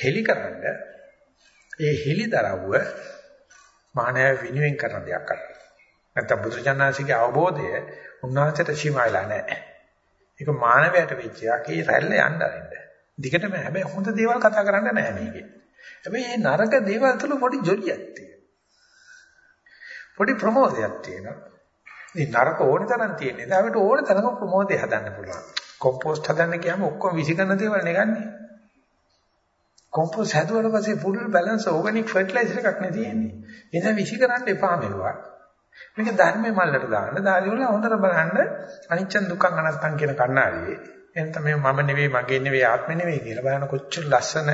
හෙලි කරන්න ඒ හෙලි දරව්ව මානව විනුවෙන් කරන දෙයක් කරා. නැත්නම් බුදුචානන්සේගේ අවබෝධය උන්වහන්සේට සීමායිලා නැහැ. ඒක මානවයට වෙච්ච එකක්. ඒ රැල්ල යන්න අරින්න. දිගටම හැබැයි හොඳ දේවල් කතා කරන්න නැහැ මේකේ. හැබැයි මේ නරක දේවල් තුල පොඩි ජොලියක් තියෙනවා. පොඩි ප්‍රමෝදයක් තියෙනවා. මේ නරක ඕන තරම් තියෙන්නේ. ඒකට ඕන තරම් ප්‍රමෝදය හදන්න පුළුවන්. කොම්පෝස්ට් හදන්න ගියාම ඔක්කොම විසිකරන දේවල් නෙගන්නේ. කොම්පෝස්ට් හැදුවට පස්සේ ෆුල් බැලන්ස් ඕගනික් ෆර්ටිලයිසර් එකක් නේ තියෙන්නේ. එනිසා විසිකරන්න එපා මෙවුවා. මේක ධර්මයේ මල්ලට දාන්න. දාලා වල හොඳට බලන්න අනිච්ච දුක්ඛ අනත්තං කියන කණ්ණාඩියේ. එතන මේ මම නෙවෙයි මගේ නෙවෙයි ආත්මෙ නෙවෙයි කියලා බලන කොච්චර ලස්සන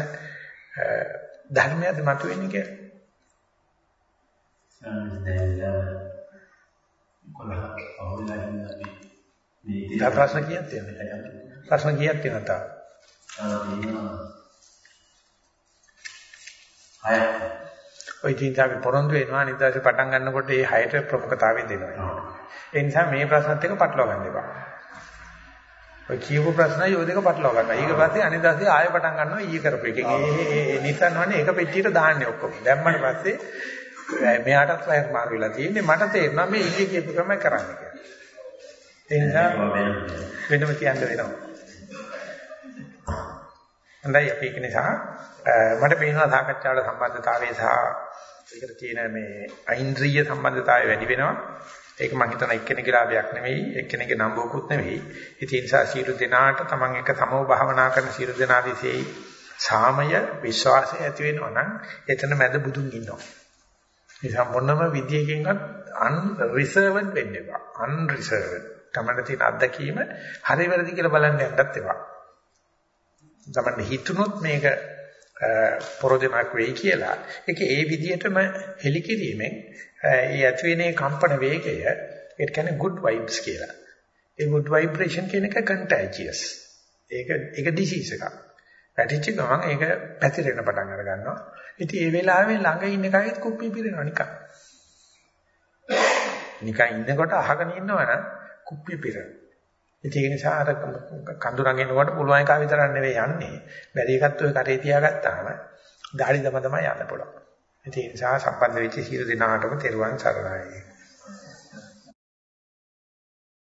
ධර්මයක්ද මතුවෙන්නේ කියලා. කොළහ අවුලලා ඉන්න මේ මේ තව ප්‍රශ්න කීයක් තියෙනවද? ප්‍රශ්න කීයක් තියෙනවද? හය ඔය ඉතින් අපි පොරොන්දු වෙනවා නිදාසේ පටන් ගන්නකොට මේ හයට ප්‍රමුඛතාවය දෙනවා. ඒ නිසා මේ ප්‍රශ්නත් එක්ක පටලවා ගන්න එපා. ඔය කියපු ප්‍රශ්නයි ඔය දෙක පටලවා ගන්න. ඊට පස්සේ අනිදාසේ ආයෙ පටන් ගන්නවා ඊ කරපු එකෙන්. ඒ ඒ නිසන්වන්නේ එක පෙට්ටියට දාන්නේ ඔක්කොම. දැම්මට පස්සේ මෙයාටත් වයර් මාරු වෙලා තියෙන්නේ. මට තේරෙනවා මේ ඊයේ කියපු ක්‍රමය කරන්න කියලා. ඒ නිසා වෙනම කියන්න වෙනවා. හොඳයි අපි ඒක නිසා මට පේනවා සාකච්ඡාවල සම්බන්ධතාවය සහ ඒකට තියෙන මේ අයින්ද්‍රිය සම්බන්ධතාවය වැඩි වෙනවා. ඒක මම හිතන එක්කෙනෙකුගේ ලාභයක් නෙවෙයි, එක්කෙනෙකුගේ නම්බුවකුත් නෙවෙයි. ඒ නිසා සියලු දෙනාට තමන් එක සමව භාවනා කරන සියලු දෙනා විශ්ේ සාමය විශ්වාසය ඇති වෙනවා නම් එතන මැද බුදුන් ඉන්නවා. නිසා මොනම විදියකින්වත් unreserved වෙන්න එපා. unreserved. තමන්න තියෙන අත්දැකීම හරි වැරදි කියලා බලන්න යන්නත් එපා. තමන්න හිතුනොත් මේක පොරොදෙමක් වෙයි කියලා ඒක ඒ විදිහටම හෙලිකිරීමෙන් ඒ ඇති වෙන කම්පන වේගය ඒකට කියන්නේ good vibes කියලා. ඒ good vibration කියන එක contagious. ඒක ඒක disease එකක්. පැටිච්ච ගමන් ඒක පැතිරෙන පටන් අර ගන්නවා. ඉතින් ඒ වෙලාවේ ළඟ ඉන්න කයෙත් කුප්පි පිරෙනවා නිකන්. නිකන් ඉන්නකොට අහගෙන ඉන්නවනම් කුප්පි පිරෙනවා. ඉතින් ඒ නිසා අර කඳු රඟිනකොට පුළුවන් එක විතරක් නෙවෙයි යන්නේ. වැඩි එකත් ඔය කරේ තියාගත්තාම දාඩි දම තමයි යන්න පුළුවන්. ඉතින් ඒ නිසා සම්බන්ධ වෙච්ච සියලු දෙනාටම තෙරුවන් සරණයි.